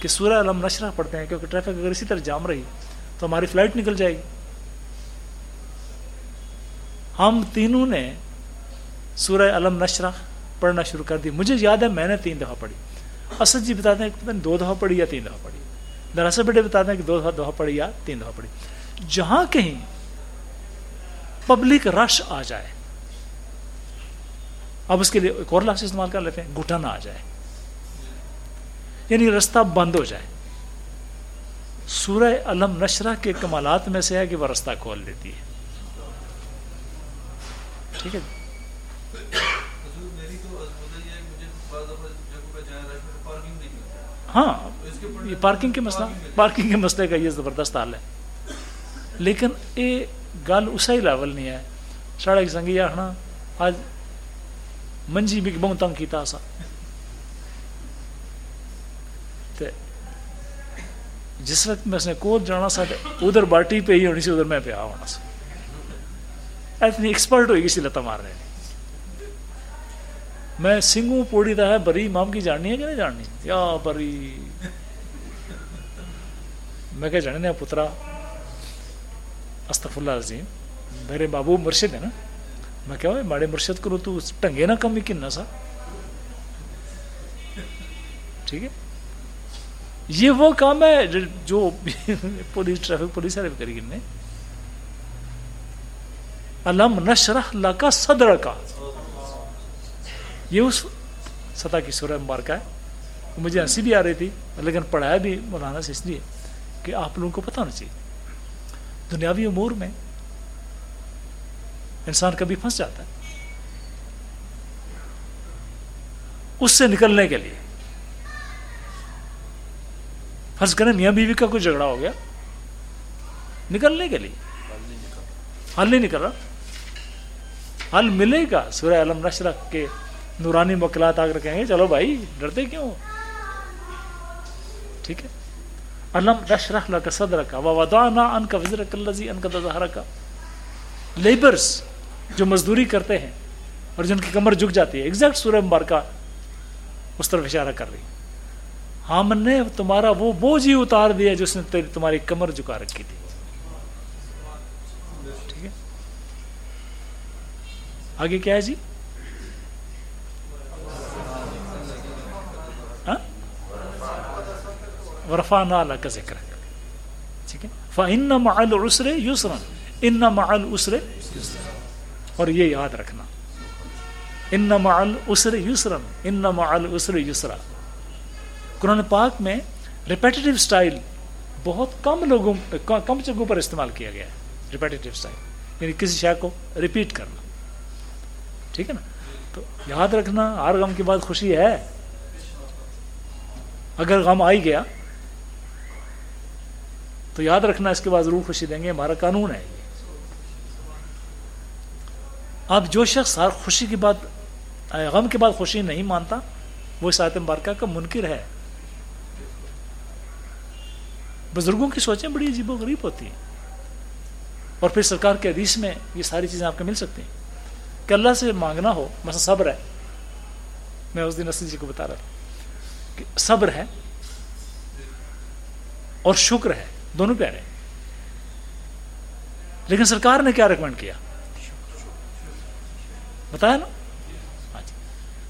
کہ سورہ علم نشرہ پڑھتے ہیں، کیونکہ ٹریفک اگر اسی طرح جام رہی تو ہماری فلائٹ نکل جائے گی۔ ہم تینوں نے سورہ علم نشرہ پڑھنا شروع کر دی۔ مجھے یاد ہے، میں نے تین دفعہ پڑھی۔ اسد جی بتاتے ہیں کہ دو دفعہ پڑھی یا تین دفعہ پڑھی۔ دراصل بیٹے بتاتے ہیں کہ دو دفعہ دفعہ پڑھی یا تین دفعہ پڑھی۔ جہاں کہیں پبلک رش آ جائے۔ اب اس کے لیے ایک اور لفظ استعمال کر لیتے ہیں، گھٹن آ جائے۔ یعنی رستہ بند ہو جائے۔ سورہ علم نشرہ کے کمالات میں سے ہے کہ وہ رستہ کھول دیتی ہے۔ ٹھیک ہے۔ ہاں یہ پارکنگ کے مسئلہ پارکنگ کے مسئلے کا یہ زبردست حال ہے۔ لیکن یہ گل اسی لیول نہیں ہے۔ سڑک سنگی آخنا، آج منجی بھی بہت تنگ کیتا سا۔ جس وقت میں اس نے کود جانا سا ادھر باٹی پہ ہی ہونی سی، ادھر میں پہ آ ہونا سا۔ اتنی ایکسپرٹ ہوئی سی لتا مار رہے میں سنگوں پوڑی دا ہے، بری امام کی جاننی ہے کہ نہیں جاننی؟ یا بری۔ میں کہ جاننے پترا استف اللہ عظیم میرے بابو مرشد ہے نا۔ میں کہا ماڑے مرشد کرو تو ٹنگے نہ کمی کن سا۔ ٹھیک ہے؟ یہ وہ کام ہے جو پولیس ٹریفک، پولیس والے کری نے۔ علم نشرح لکا صدر کا یہ اس سطح کی سورہ مبارکہ ہے۔ مجھے ہنسی بھی آ رہی تھی، لیکن پڑھایا بھی مولانا سے اس لیے کہ آپ لوگوں کو پتہ ہونا چاہیے۔ دنیاوی امور میں انسان کبھی پھنس جاتا ہے۔ اس سے نکلنے کے لیے۔ فرض کریں میاں بیوی کا کوئی جھگڑا ہو گیا۔ نکلنے کے لیے۔ حل نہیں نکل رہا۔ حل ملے گا۔ سورہ علم نشرہ کے نورانی مکلات آ کر کہیں گے، چلو بھائی، ڈرتے کیوں؟ ٹھیک ہے۔ علم نشرح لک صدرک ووضعنا عنک وزرک الذی انقض ظهرک لیبرز جو مزدوری کرتے ہیں اور جن کی کمر جھک جاتی ہے ایگزیکٹ سورہ مبارکہ اس طرف اشارہ کر رہی ہم نے تمہارا وہ بوجھ ہی اتار دیا جس نے تمہاری کمر جھکا رکھی تھی۔ ٹھیک ہے۔ آگے کیا ہے جی؟ ورفا نہ کا ذکر ٹھیک ہے فن مال اسرے یسرن ان مال اسرے اور یہ یاد رکھنا. ان مال اسر یسرن ان مال اسر یسرا قرآن پاک میں ریپیٹیو اسٹائل بہت کم لوگوں کم جگہوں پر استعمال کیا گیا ہے. ریپیٹیو اسٹائل یعنی کسی شے کو ریپیٹ کرنا. ٹھیک ہے نا؟ تو یاد رکھنا، ہر غم کے بعد خوشی ہے. اگر غم آئی گیا تو یاد رکھنا اس کے بعد ضرور خوشی دیں گے، ہمارا قانون ہے اب جو شخص ہر خوشی کے بعد غم کے بعد خوشی نہیں مانتا، وہ اس آیت مبارکہ کا منکر ہے۔ بزرگوں کی سوچیں بڑی عجیب و غریب ہوتی ہیں۔ اور پھر سرکار کے حدیث میں یہ ساری چیزیں آپ کو مل سکتی ہیں۔ کہ اللہ سے مانگنا ہو، مثلا صبر ہے۔ میں اس دن اسی جی کو بتا رہا تھا کہ صبر ہے اور شکر ہے۔ دونوں پیارے لیکن سرکار نے کیا ریکمینڈ کیا؟ بتایا نا؟ ہاں جی۔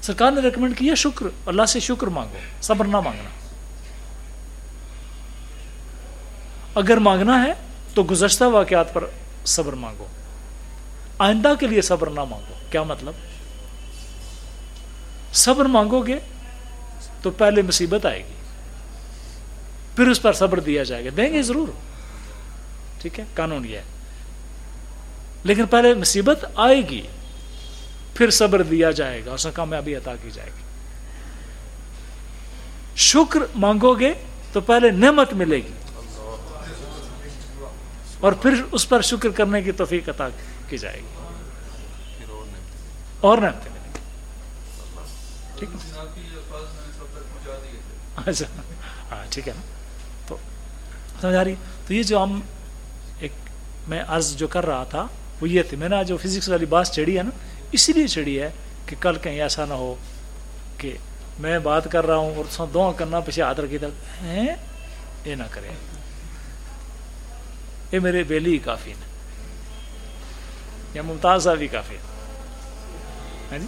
سرکار نے ریکمینڈ کیا شکر، اللہ سے شکر مانگو، صبر نہ مانگنا۔ اگر مانگنا ہے تو گزشتہ واقعات پر صبر مانگو۔ آئندہ کے لیے صبر نہ مانگو۔ کیا مطلب؟ صبر مانگو گے تو پہلے مصیبت آئے گی۔ پھر اس پر صبر دیا جائے گا۔ دیں گے ضرور۔ ٹھیک ہے؟ قانون یہ ہے۔ لیکن پہلے مصیبت آئے گی پھر صبر دیا جائے گا اور کامیابی عطا کی جائے گی۔ شکر مانگو گے تو پہلے نعمت ملے گی۔ اور پھر اس پر شکر کرنے کی توفیق عطا کی جائے گی۔ اور نعمتیں ملیں گی۔ ٹھیک ہے؟ اچھا۔ ہاں ٹھیک ہے۔ نا سمجھ آ رہی تو یہ جو ہم ایک میں عرض جو کر رہا تھا، وہ یہ تھی، میں نے جو فزکس والی بات چڑھی ہے نا، اسی لیے چڑھی ہے کہ کل کہیں ایسا نہ ہو کہ میں بات کر رہا ہوں اور دعا کرنا پیچھے آدر کی طرف۔ ہیں؟ یہ نہ کریں۔ یہ میرے بیلی ہی کافی ہیں۔ یا ممتاز صاحب ہی کافی ہے جی؟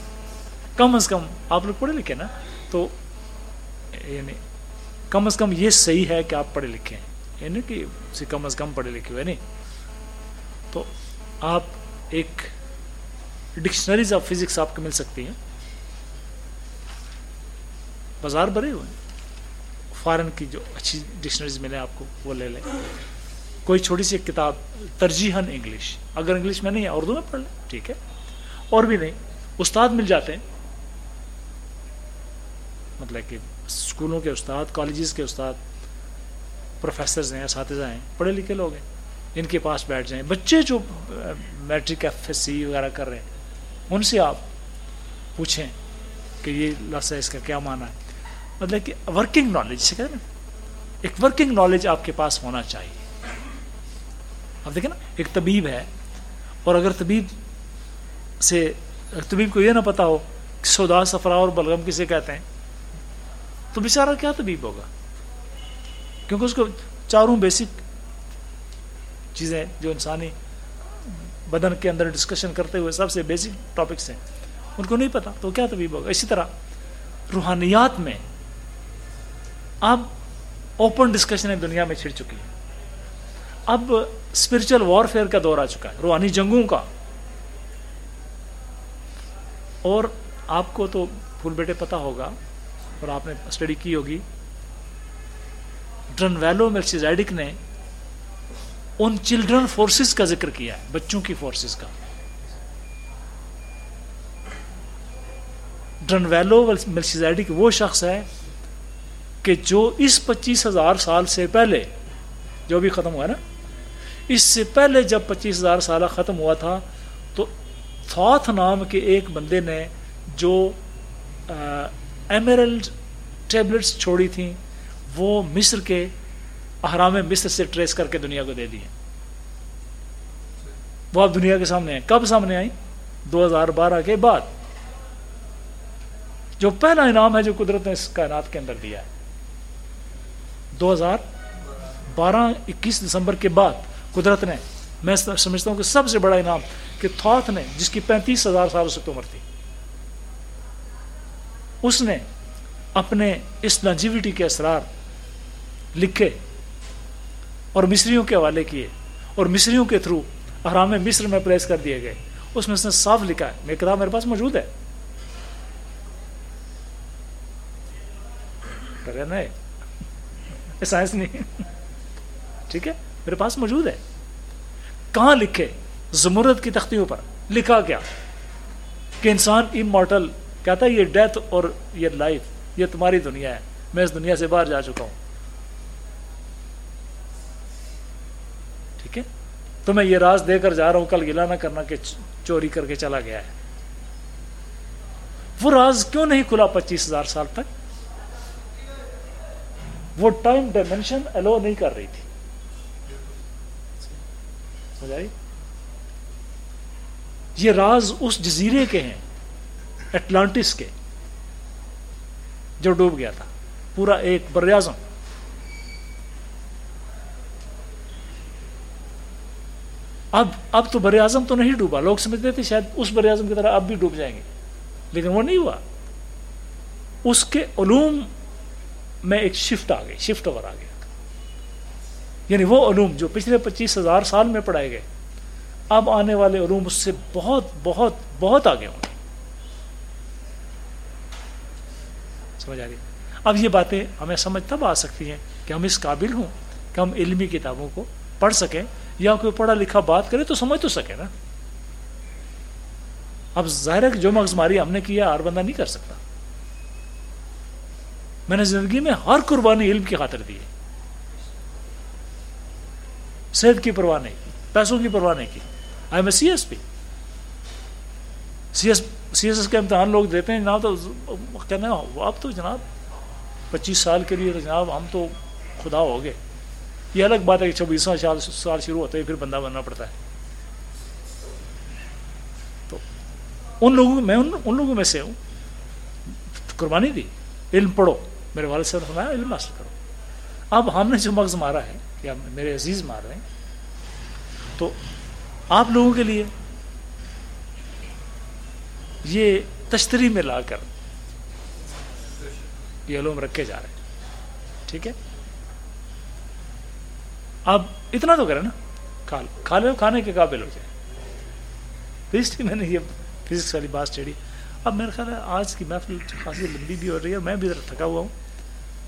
کم از کم، آپ لوگ پڑھے لکھے نا؟ تو یعنی کم از کم یہ صحیح ہے کہ آپ پڑھے لکھے ہیں۔ یعنی کہ کم از کم پڑھے لکھے ہوئے نہیں۔ تو آپ ایک ڈکشنریز آف فزکس آپ کو مل سکتی ہیں۔ بازار بھرے ہوئے فارن کی جو اچھی ڈکشنریز ملے آپ کو، وہ لے لیں۔ کوئی چھوٹی سی ایک کتاب، ترجیحاً انگلش۔ اگر انگلش میں نہیں ہے اردو میں پڑھ لیں، ٹھیک ہے۔ اور بھی نہیں، استاد مل جاتے ہیں۔ مطلب کہ اسکولوں کے استاد، کالجز کے استاد پروفیسرز ہیں، اساتذہ ہیں، پڑھے لکھے لوگ ہیں، ان کے پاس بیٹھ جائیں۔ بچے جو میٹرک ایف ایس سی وغیرہ کر رہے ہیں، ان سے آپ پوچھیں کہ یہ لفظ ہے، اس کا کیا معنی ہے؟ مطلب کہ ورکنگ نالج سے کہتے ہیں ایک ورکنگ نالج آپ کے پاس ہونا چاہیے۔ اب دیکھیں نا، ایک طبیب ہے، اور اگر طبیب سے طبیب کو یہ نہ پتا ہو کہ سودا سفرا اور بلغم کسے کہتے ہیں، تو بیچارہ کیا طبیب ہوگا؟ کیونکہ اس کو چاروں بیسک چیزیں جو انسانی بدن کے اندر ڈسکشن کرتے ہوئے سب سے بیسک ٹاپکس ہیں، ان کو نہیں پتا، تو کیا طبیب ہوگا؟ اسی طرح روحانیات میں اب اوپن ڈسکشن دنیا میں چھڑ چکی ہے۔ اب اسپرچل وارفیئر کا دور آ چکا ہے، روحانی جنگوں کا۔ اور آپ کو تو پھول بیٹے پتا ہوگا، اور آپ نے اسٹڈی کی ہوگی۔ ڈرن ویلو نے ان چلڈرن فورسز کا ذکر کیا ہے، بچوں کی فورسز کا۔ ڈرن ویلو ملسیزائڈک وہ شخص ہے کہ جو اس پچیس ہزار سال سے پہلے، جو بھی ختم ہوا نا، اس سے پہلے جب پچیس ہزار سالہ ختم ہوا تھا، تو تھوتھ نام کے ایک بندے نے جو ایمرلڈ ٹیبلٹس چھوڑی تھیں۔ وہ مصر کے احرام مصر سے ٹریس کر کے دنیا کو دے دی وہ اب دنیا کے سامنے ہیں کب سامنے آئی دو ہزار بارہ کے بعد۔ جو پہلا انعام ہے جو قدرت نے اس کائنات کے اندر دیا ہے۔ دو ہزار بارہ، اکیس دسمبر کے بعد قدرت نے، میں سمجھتا ہوں کہ سب سے بڑا انعام کہ تھوت نے، جس کی پینتیس ہزار سال اس عمر تھی، اس نے اپنے اس لانجیوٹی کے اسرار لکھے اور مصریوں کے حوالے کیے اور مصریوں کے تھرو احرام مصر میں پریس کر دیے گئے۔ اس میں اس نے صاف لکھا ہے میری کتاب میرے پاس موجود ہے۔ سائنس نہیں۔ ٹھیک ہے، میرے پاس موجود ہے۔ کہاں لکھے؟ زمرد کی تختیوں پر۔ لکھا کیا؟ کہ انسان امورٹل کہتا ہے یہ ڈیتھ اور یہ لائف یہ تمہاری دنیا ہے۔ میں اس دنیا سے باہر جا چکا ہوں۔ ٹھیک ہے؟ تو میں یہ راز دے کر جا رہا ہوں، کل گلا نہ کرنا کہ چوری کر کے چلا گیا ہے۔ وہ راز کیوں نہیں کھلا پچیس ہزار سال تک؟ وہ ٹائم ڈائمینشن الو نہیں کر رہی تھی۔ یہ راز اس جزیرے کے ہیں، اٹلانٹس کے، جو ڈوب گیا تھا۔ پورا ایک بر اب اب تو بر اعظم تو نہیں ڈوبا۔ لوگ سمجھتے تھے شاید اس بر اعظم کی طرح اب بھی ڈوب جائیں گے۔ لیکن وہ نہیں ہوا۔ اس کے علوم میں ایک شفٹ آ گئی شفٹ اوور آ گیا۔ یعنی وہ علوم جو پچھلے پچیس ہزار سال میں پڑھائے گئے، اب آنے والے علوم اس سے بہت بہت بہت آگے ہوں گے۔ سمجھ آ رہی؟ اب یہ باتیں ہمیں سمجھ تب آ سکتی ہیں کہ ہم اس قابل ہوں کہ ہم علمی کتابوں کو پڑھ سکیں یا کوئی پڑھا لکھا بات کرے تو سمجھ تو سکے نا۔ اب ظاہر ہے کہ جو مغز ماری ہم نے کیا ہر بندہ نہیں کر سکتا۔ میں نے زندگی میں ہر قربانی علم کی خاطر دی ہے۔ صحت کی پرواہ نہیں کی، پیسوں کی پرواہ نہیں کی۔ I'm C S P. C S C S S کے امتحان لوگ دیتے ہیں، جناب تو کہنا اب تو جناب پچیس سال کے لیے تو جناب ہم تو خدا ہو گئے۔ یہ الگ بات ہے کہ چوبیسواں سال سال شروع ہوتے ہی پھر بندہ بننا پڑتا ہے۔ تو ان لوگوں میں ان, ان لوگوں میں سے ہوں۔ قربانی دی۔ علم پڑھو۔ میرے والد صاحب نے فرمایا علم حاصل کرو۔ اب ہم نے جو مغز مارا ہے یا میرے عزیز مار رہے ہیں تو آپ لوگوں کے لیے یہ تشتری میں لا کر یہ علوم رکھے جا رہے ہیں۔ ٹھیک ہے؟ اب اتنا تو کریں نا، کھا کھا لو، کھانے کے قابل ہو جائے۔ پھر جی، میں نے یہ فزکس والی بات چڑھی اب میرا خیال ہے آج کی محفل خاصی لمبی بھی ہو رہی ہے۔ میں بھی ذرا تھکا ہوا ہوں۔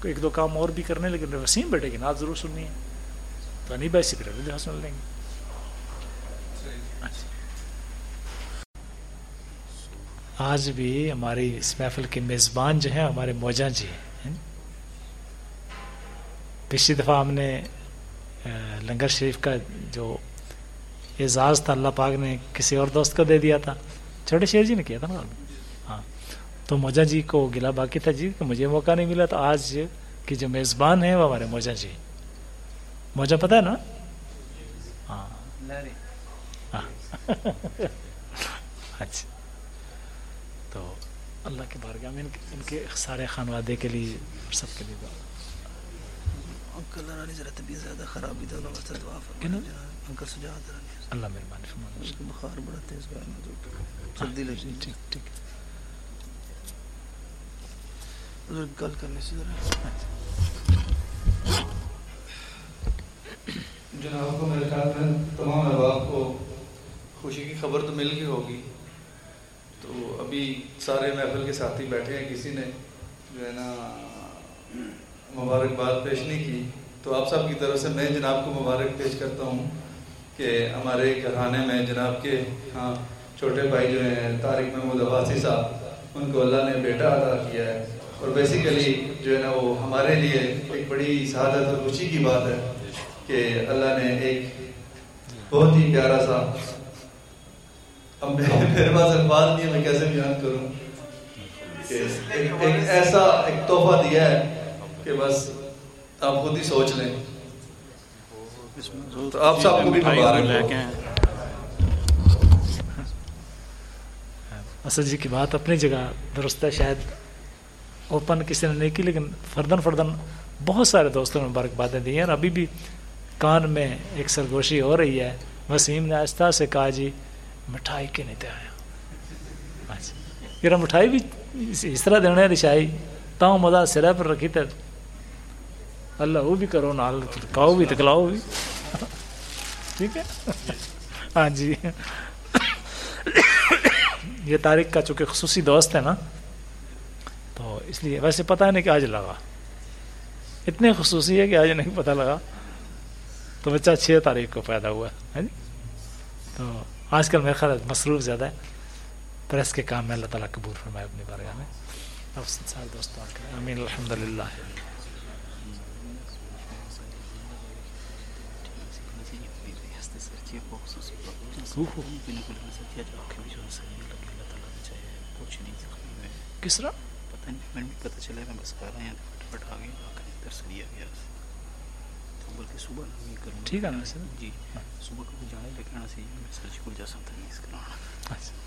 ایک دو کام اور بھی کرنے، لیکن وسیم بیٹے کی نات ضرور سننی ہے۔ تو نہیں بھائی سکریٹ بھی سن لیں گے۔ اچھا۔ آج بھی ہماری اس محفل کے میزبان جو ہیں، ہمارے موجا جی ہیں۔ پچھلی دفعہ ہم نے لنگر شریف کا جو اعزاز تھا اللہ پاک نے کسی اور دوست کو دے دیا تھا۔ چھوٹے شیر جی نے کیا تھا نا؟ ہاں۔ تو موجا جی کو گلا باقی تھا جی کہ مجھے موقع نہیں ملا تو آج کی جو میزبان ہیں وہ ہمارے موجا جی۔ موجا پتہ ہے نا؟ ہاں, ہاں۔ *laughs* اچھا۔ تو اللہ کے بارگاہ میں ان کے سارے خانوادے کے لیے سب کے لیے اللہ مہربانی بخار بڑا تیز سردی لگ رہی ٹھیک ٹھیک۔ گل کرنے سے ذرا۔ جناب کو میرے خیال میں تمام احباب کو خوشی کی خبر تو مل گئی ہوگی۔ تو ابھی سارے محفل کے ساتھی بیٹھے ہیں کسی نے جو ہے نا مبارکباد پیش نہیں کی۔ تو آپ صاحب کی طرف سے میں جناب کو مبارک پیش کرتا ہوں کہ ہمارے گھرانے میں جناب کے ہاں چھوٹے بھائی جو ہیں، طارق محمود عباسی صاحب، ان کو اللہ نے بیٹا ادا کیا ہے۔ اور بیسیکلی جو ہے نا، وہ ہمارے لیے ایک بڑی سعادت اور خوشی کی بات ہے کہ اللہ نے ایک بہت ہی پیارا سا اب *laughs* میرے پاس الفاظ نہیں ہے، میں کیسے بیان کروں؟ کہ ایک ایسا ایک تحفہ دیا ہے کہ بس آپ خود ہی سوچ لیں۔ تو آپ سب کو بھی مبارک اسد جی کی بات اپنی جگہ درست ہے شاید اوپن کسی نے نہیں کی لیکن فردن فردن بہت سارے دوستوں نے مبارکبادیں دی ہیں۔ اور ابھی بھی کان میں ایک سرگوشی ہو رہی ہے۔ وسیم نے آہستہ سے کہا جی مٹھائی کے نہیں آیا اچھا۔ مٹھائی بھی اس طرح دینے رشائی۔ تاؤں مزہ سرا پر رکھی تھے۔ اللہ وہ بھی کرو نال، کھاؤ بھی تکلاؤ بھی۔ ٹھیک ہے؟ ہاں جی۔ یہ تاریخ کا چونکہ خصوصی دوست ہے نا، تو اس لیے ویسے پتہ نہیں کہ آج لگا۔ اتنے خصوصی ہے کہ آج نہیں پتہ لگا۔ تو بچہ چھ تاریخ کو پیدا ہوا ہے جی؟ تو آج کل میرا خیال مصروف زیادہ ہے۔ پریس کے کام میں اللہ تعالیٰ قبول فرمائے اپنی بارگاہ میں۔ اب سارے دوستوں امین الحمد للہ کس طرح؟ پتہ نہیں میں بھی پتہ چلا میں بس آ رہے ہیں فٹافٹ آ گئے آ کر ادھر سے لیا گیا۔ تو بلکہ صبح نہیں کروں ٹھیک ہے نا سر جی صبح کو جانے لیکن میں سرجیکل جا سکتا نہیں اس کرانا۔ اچھا۔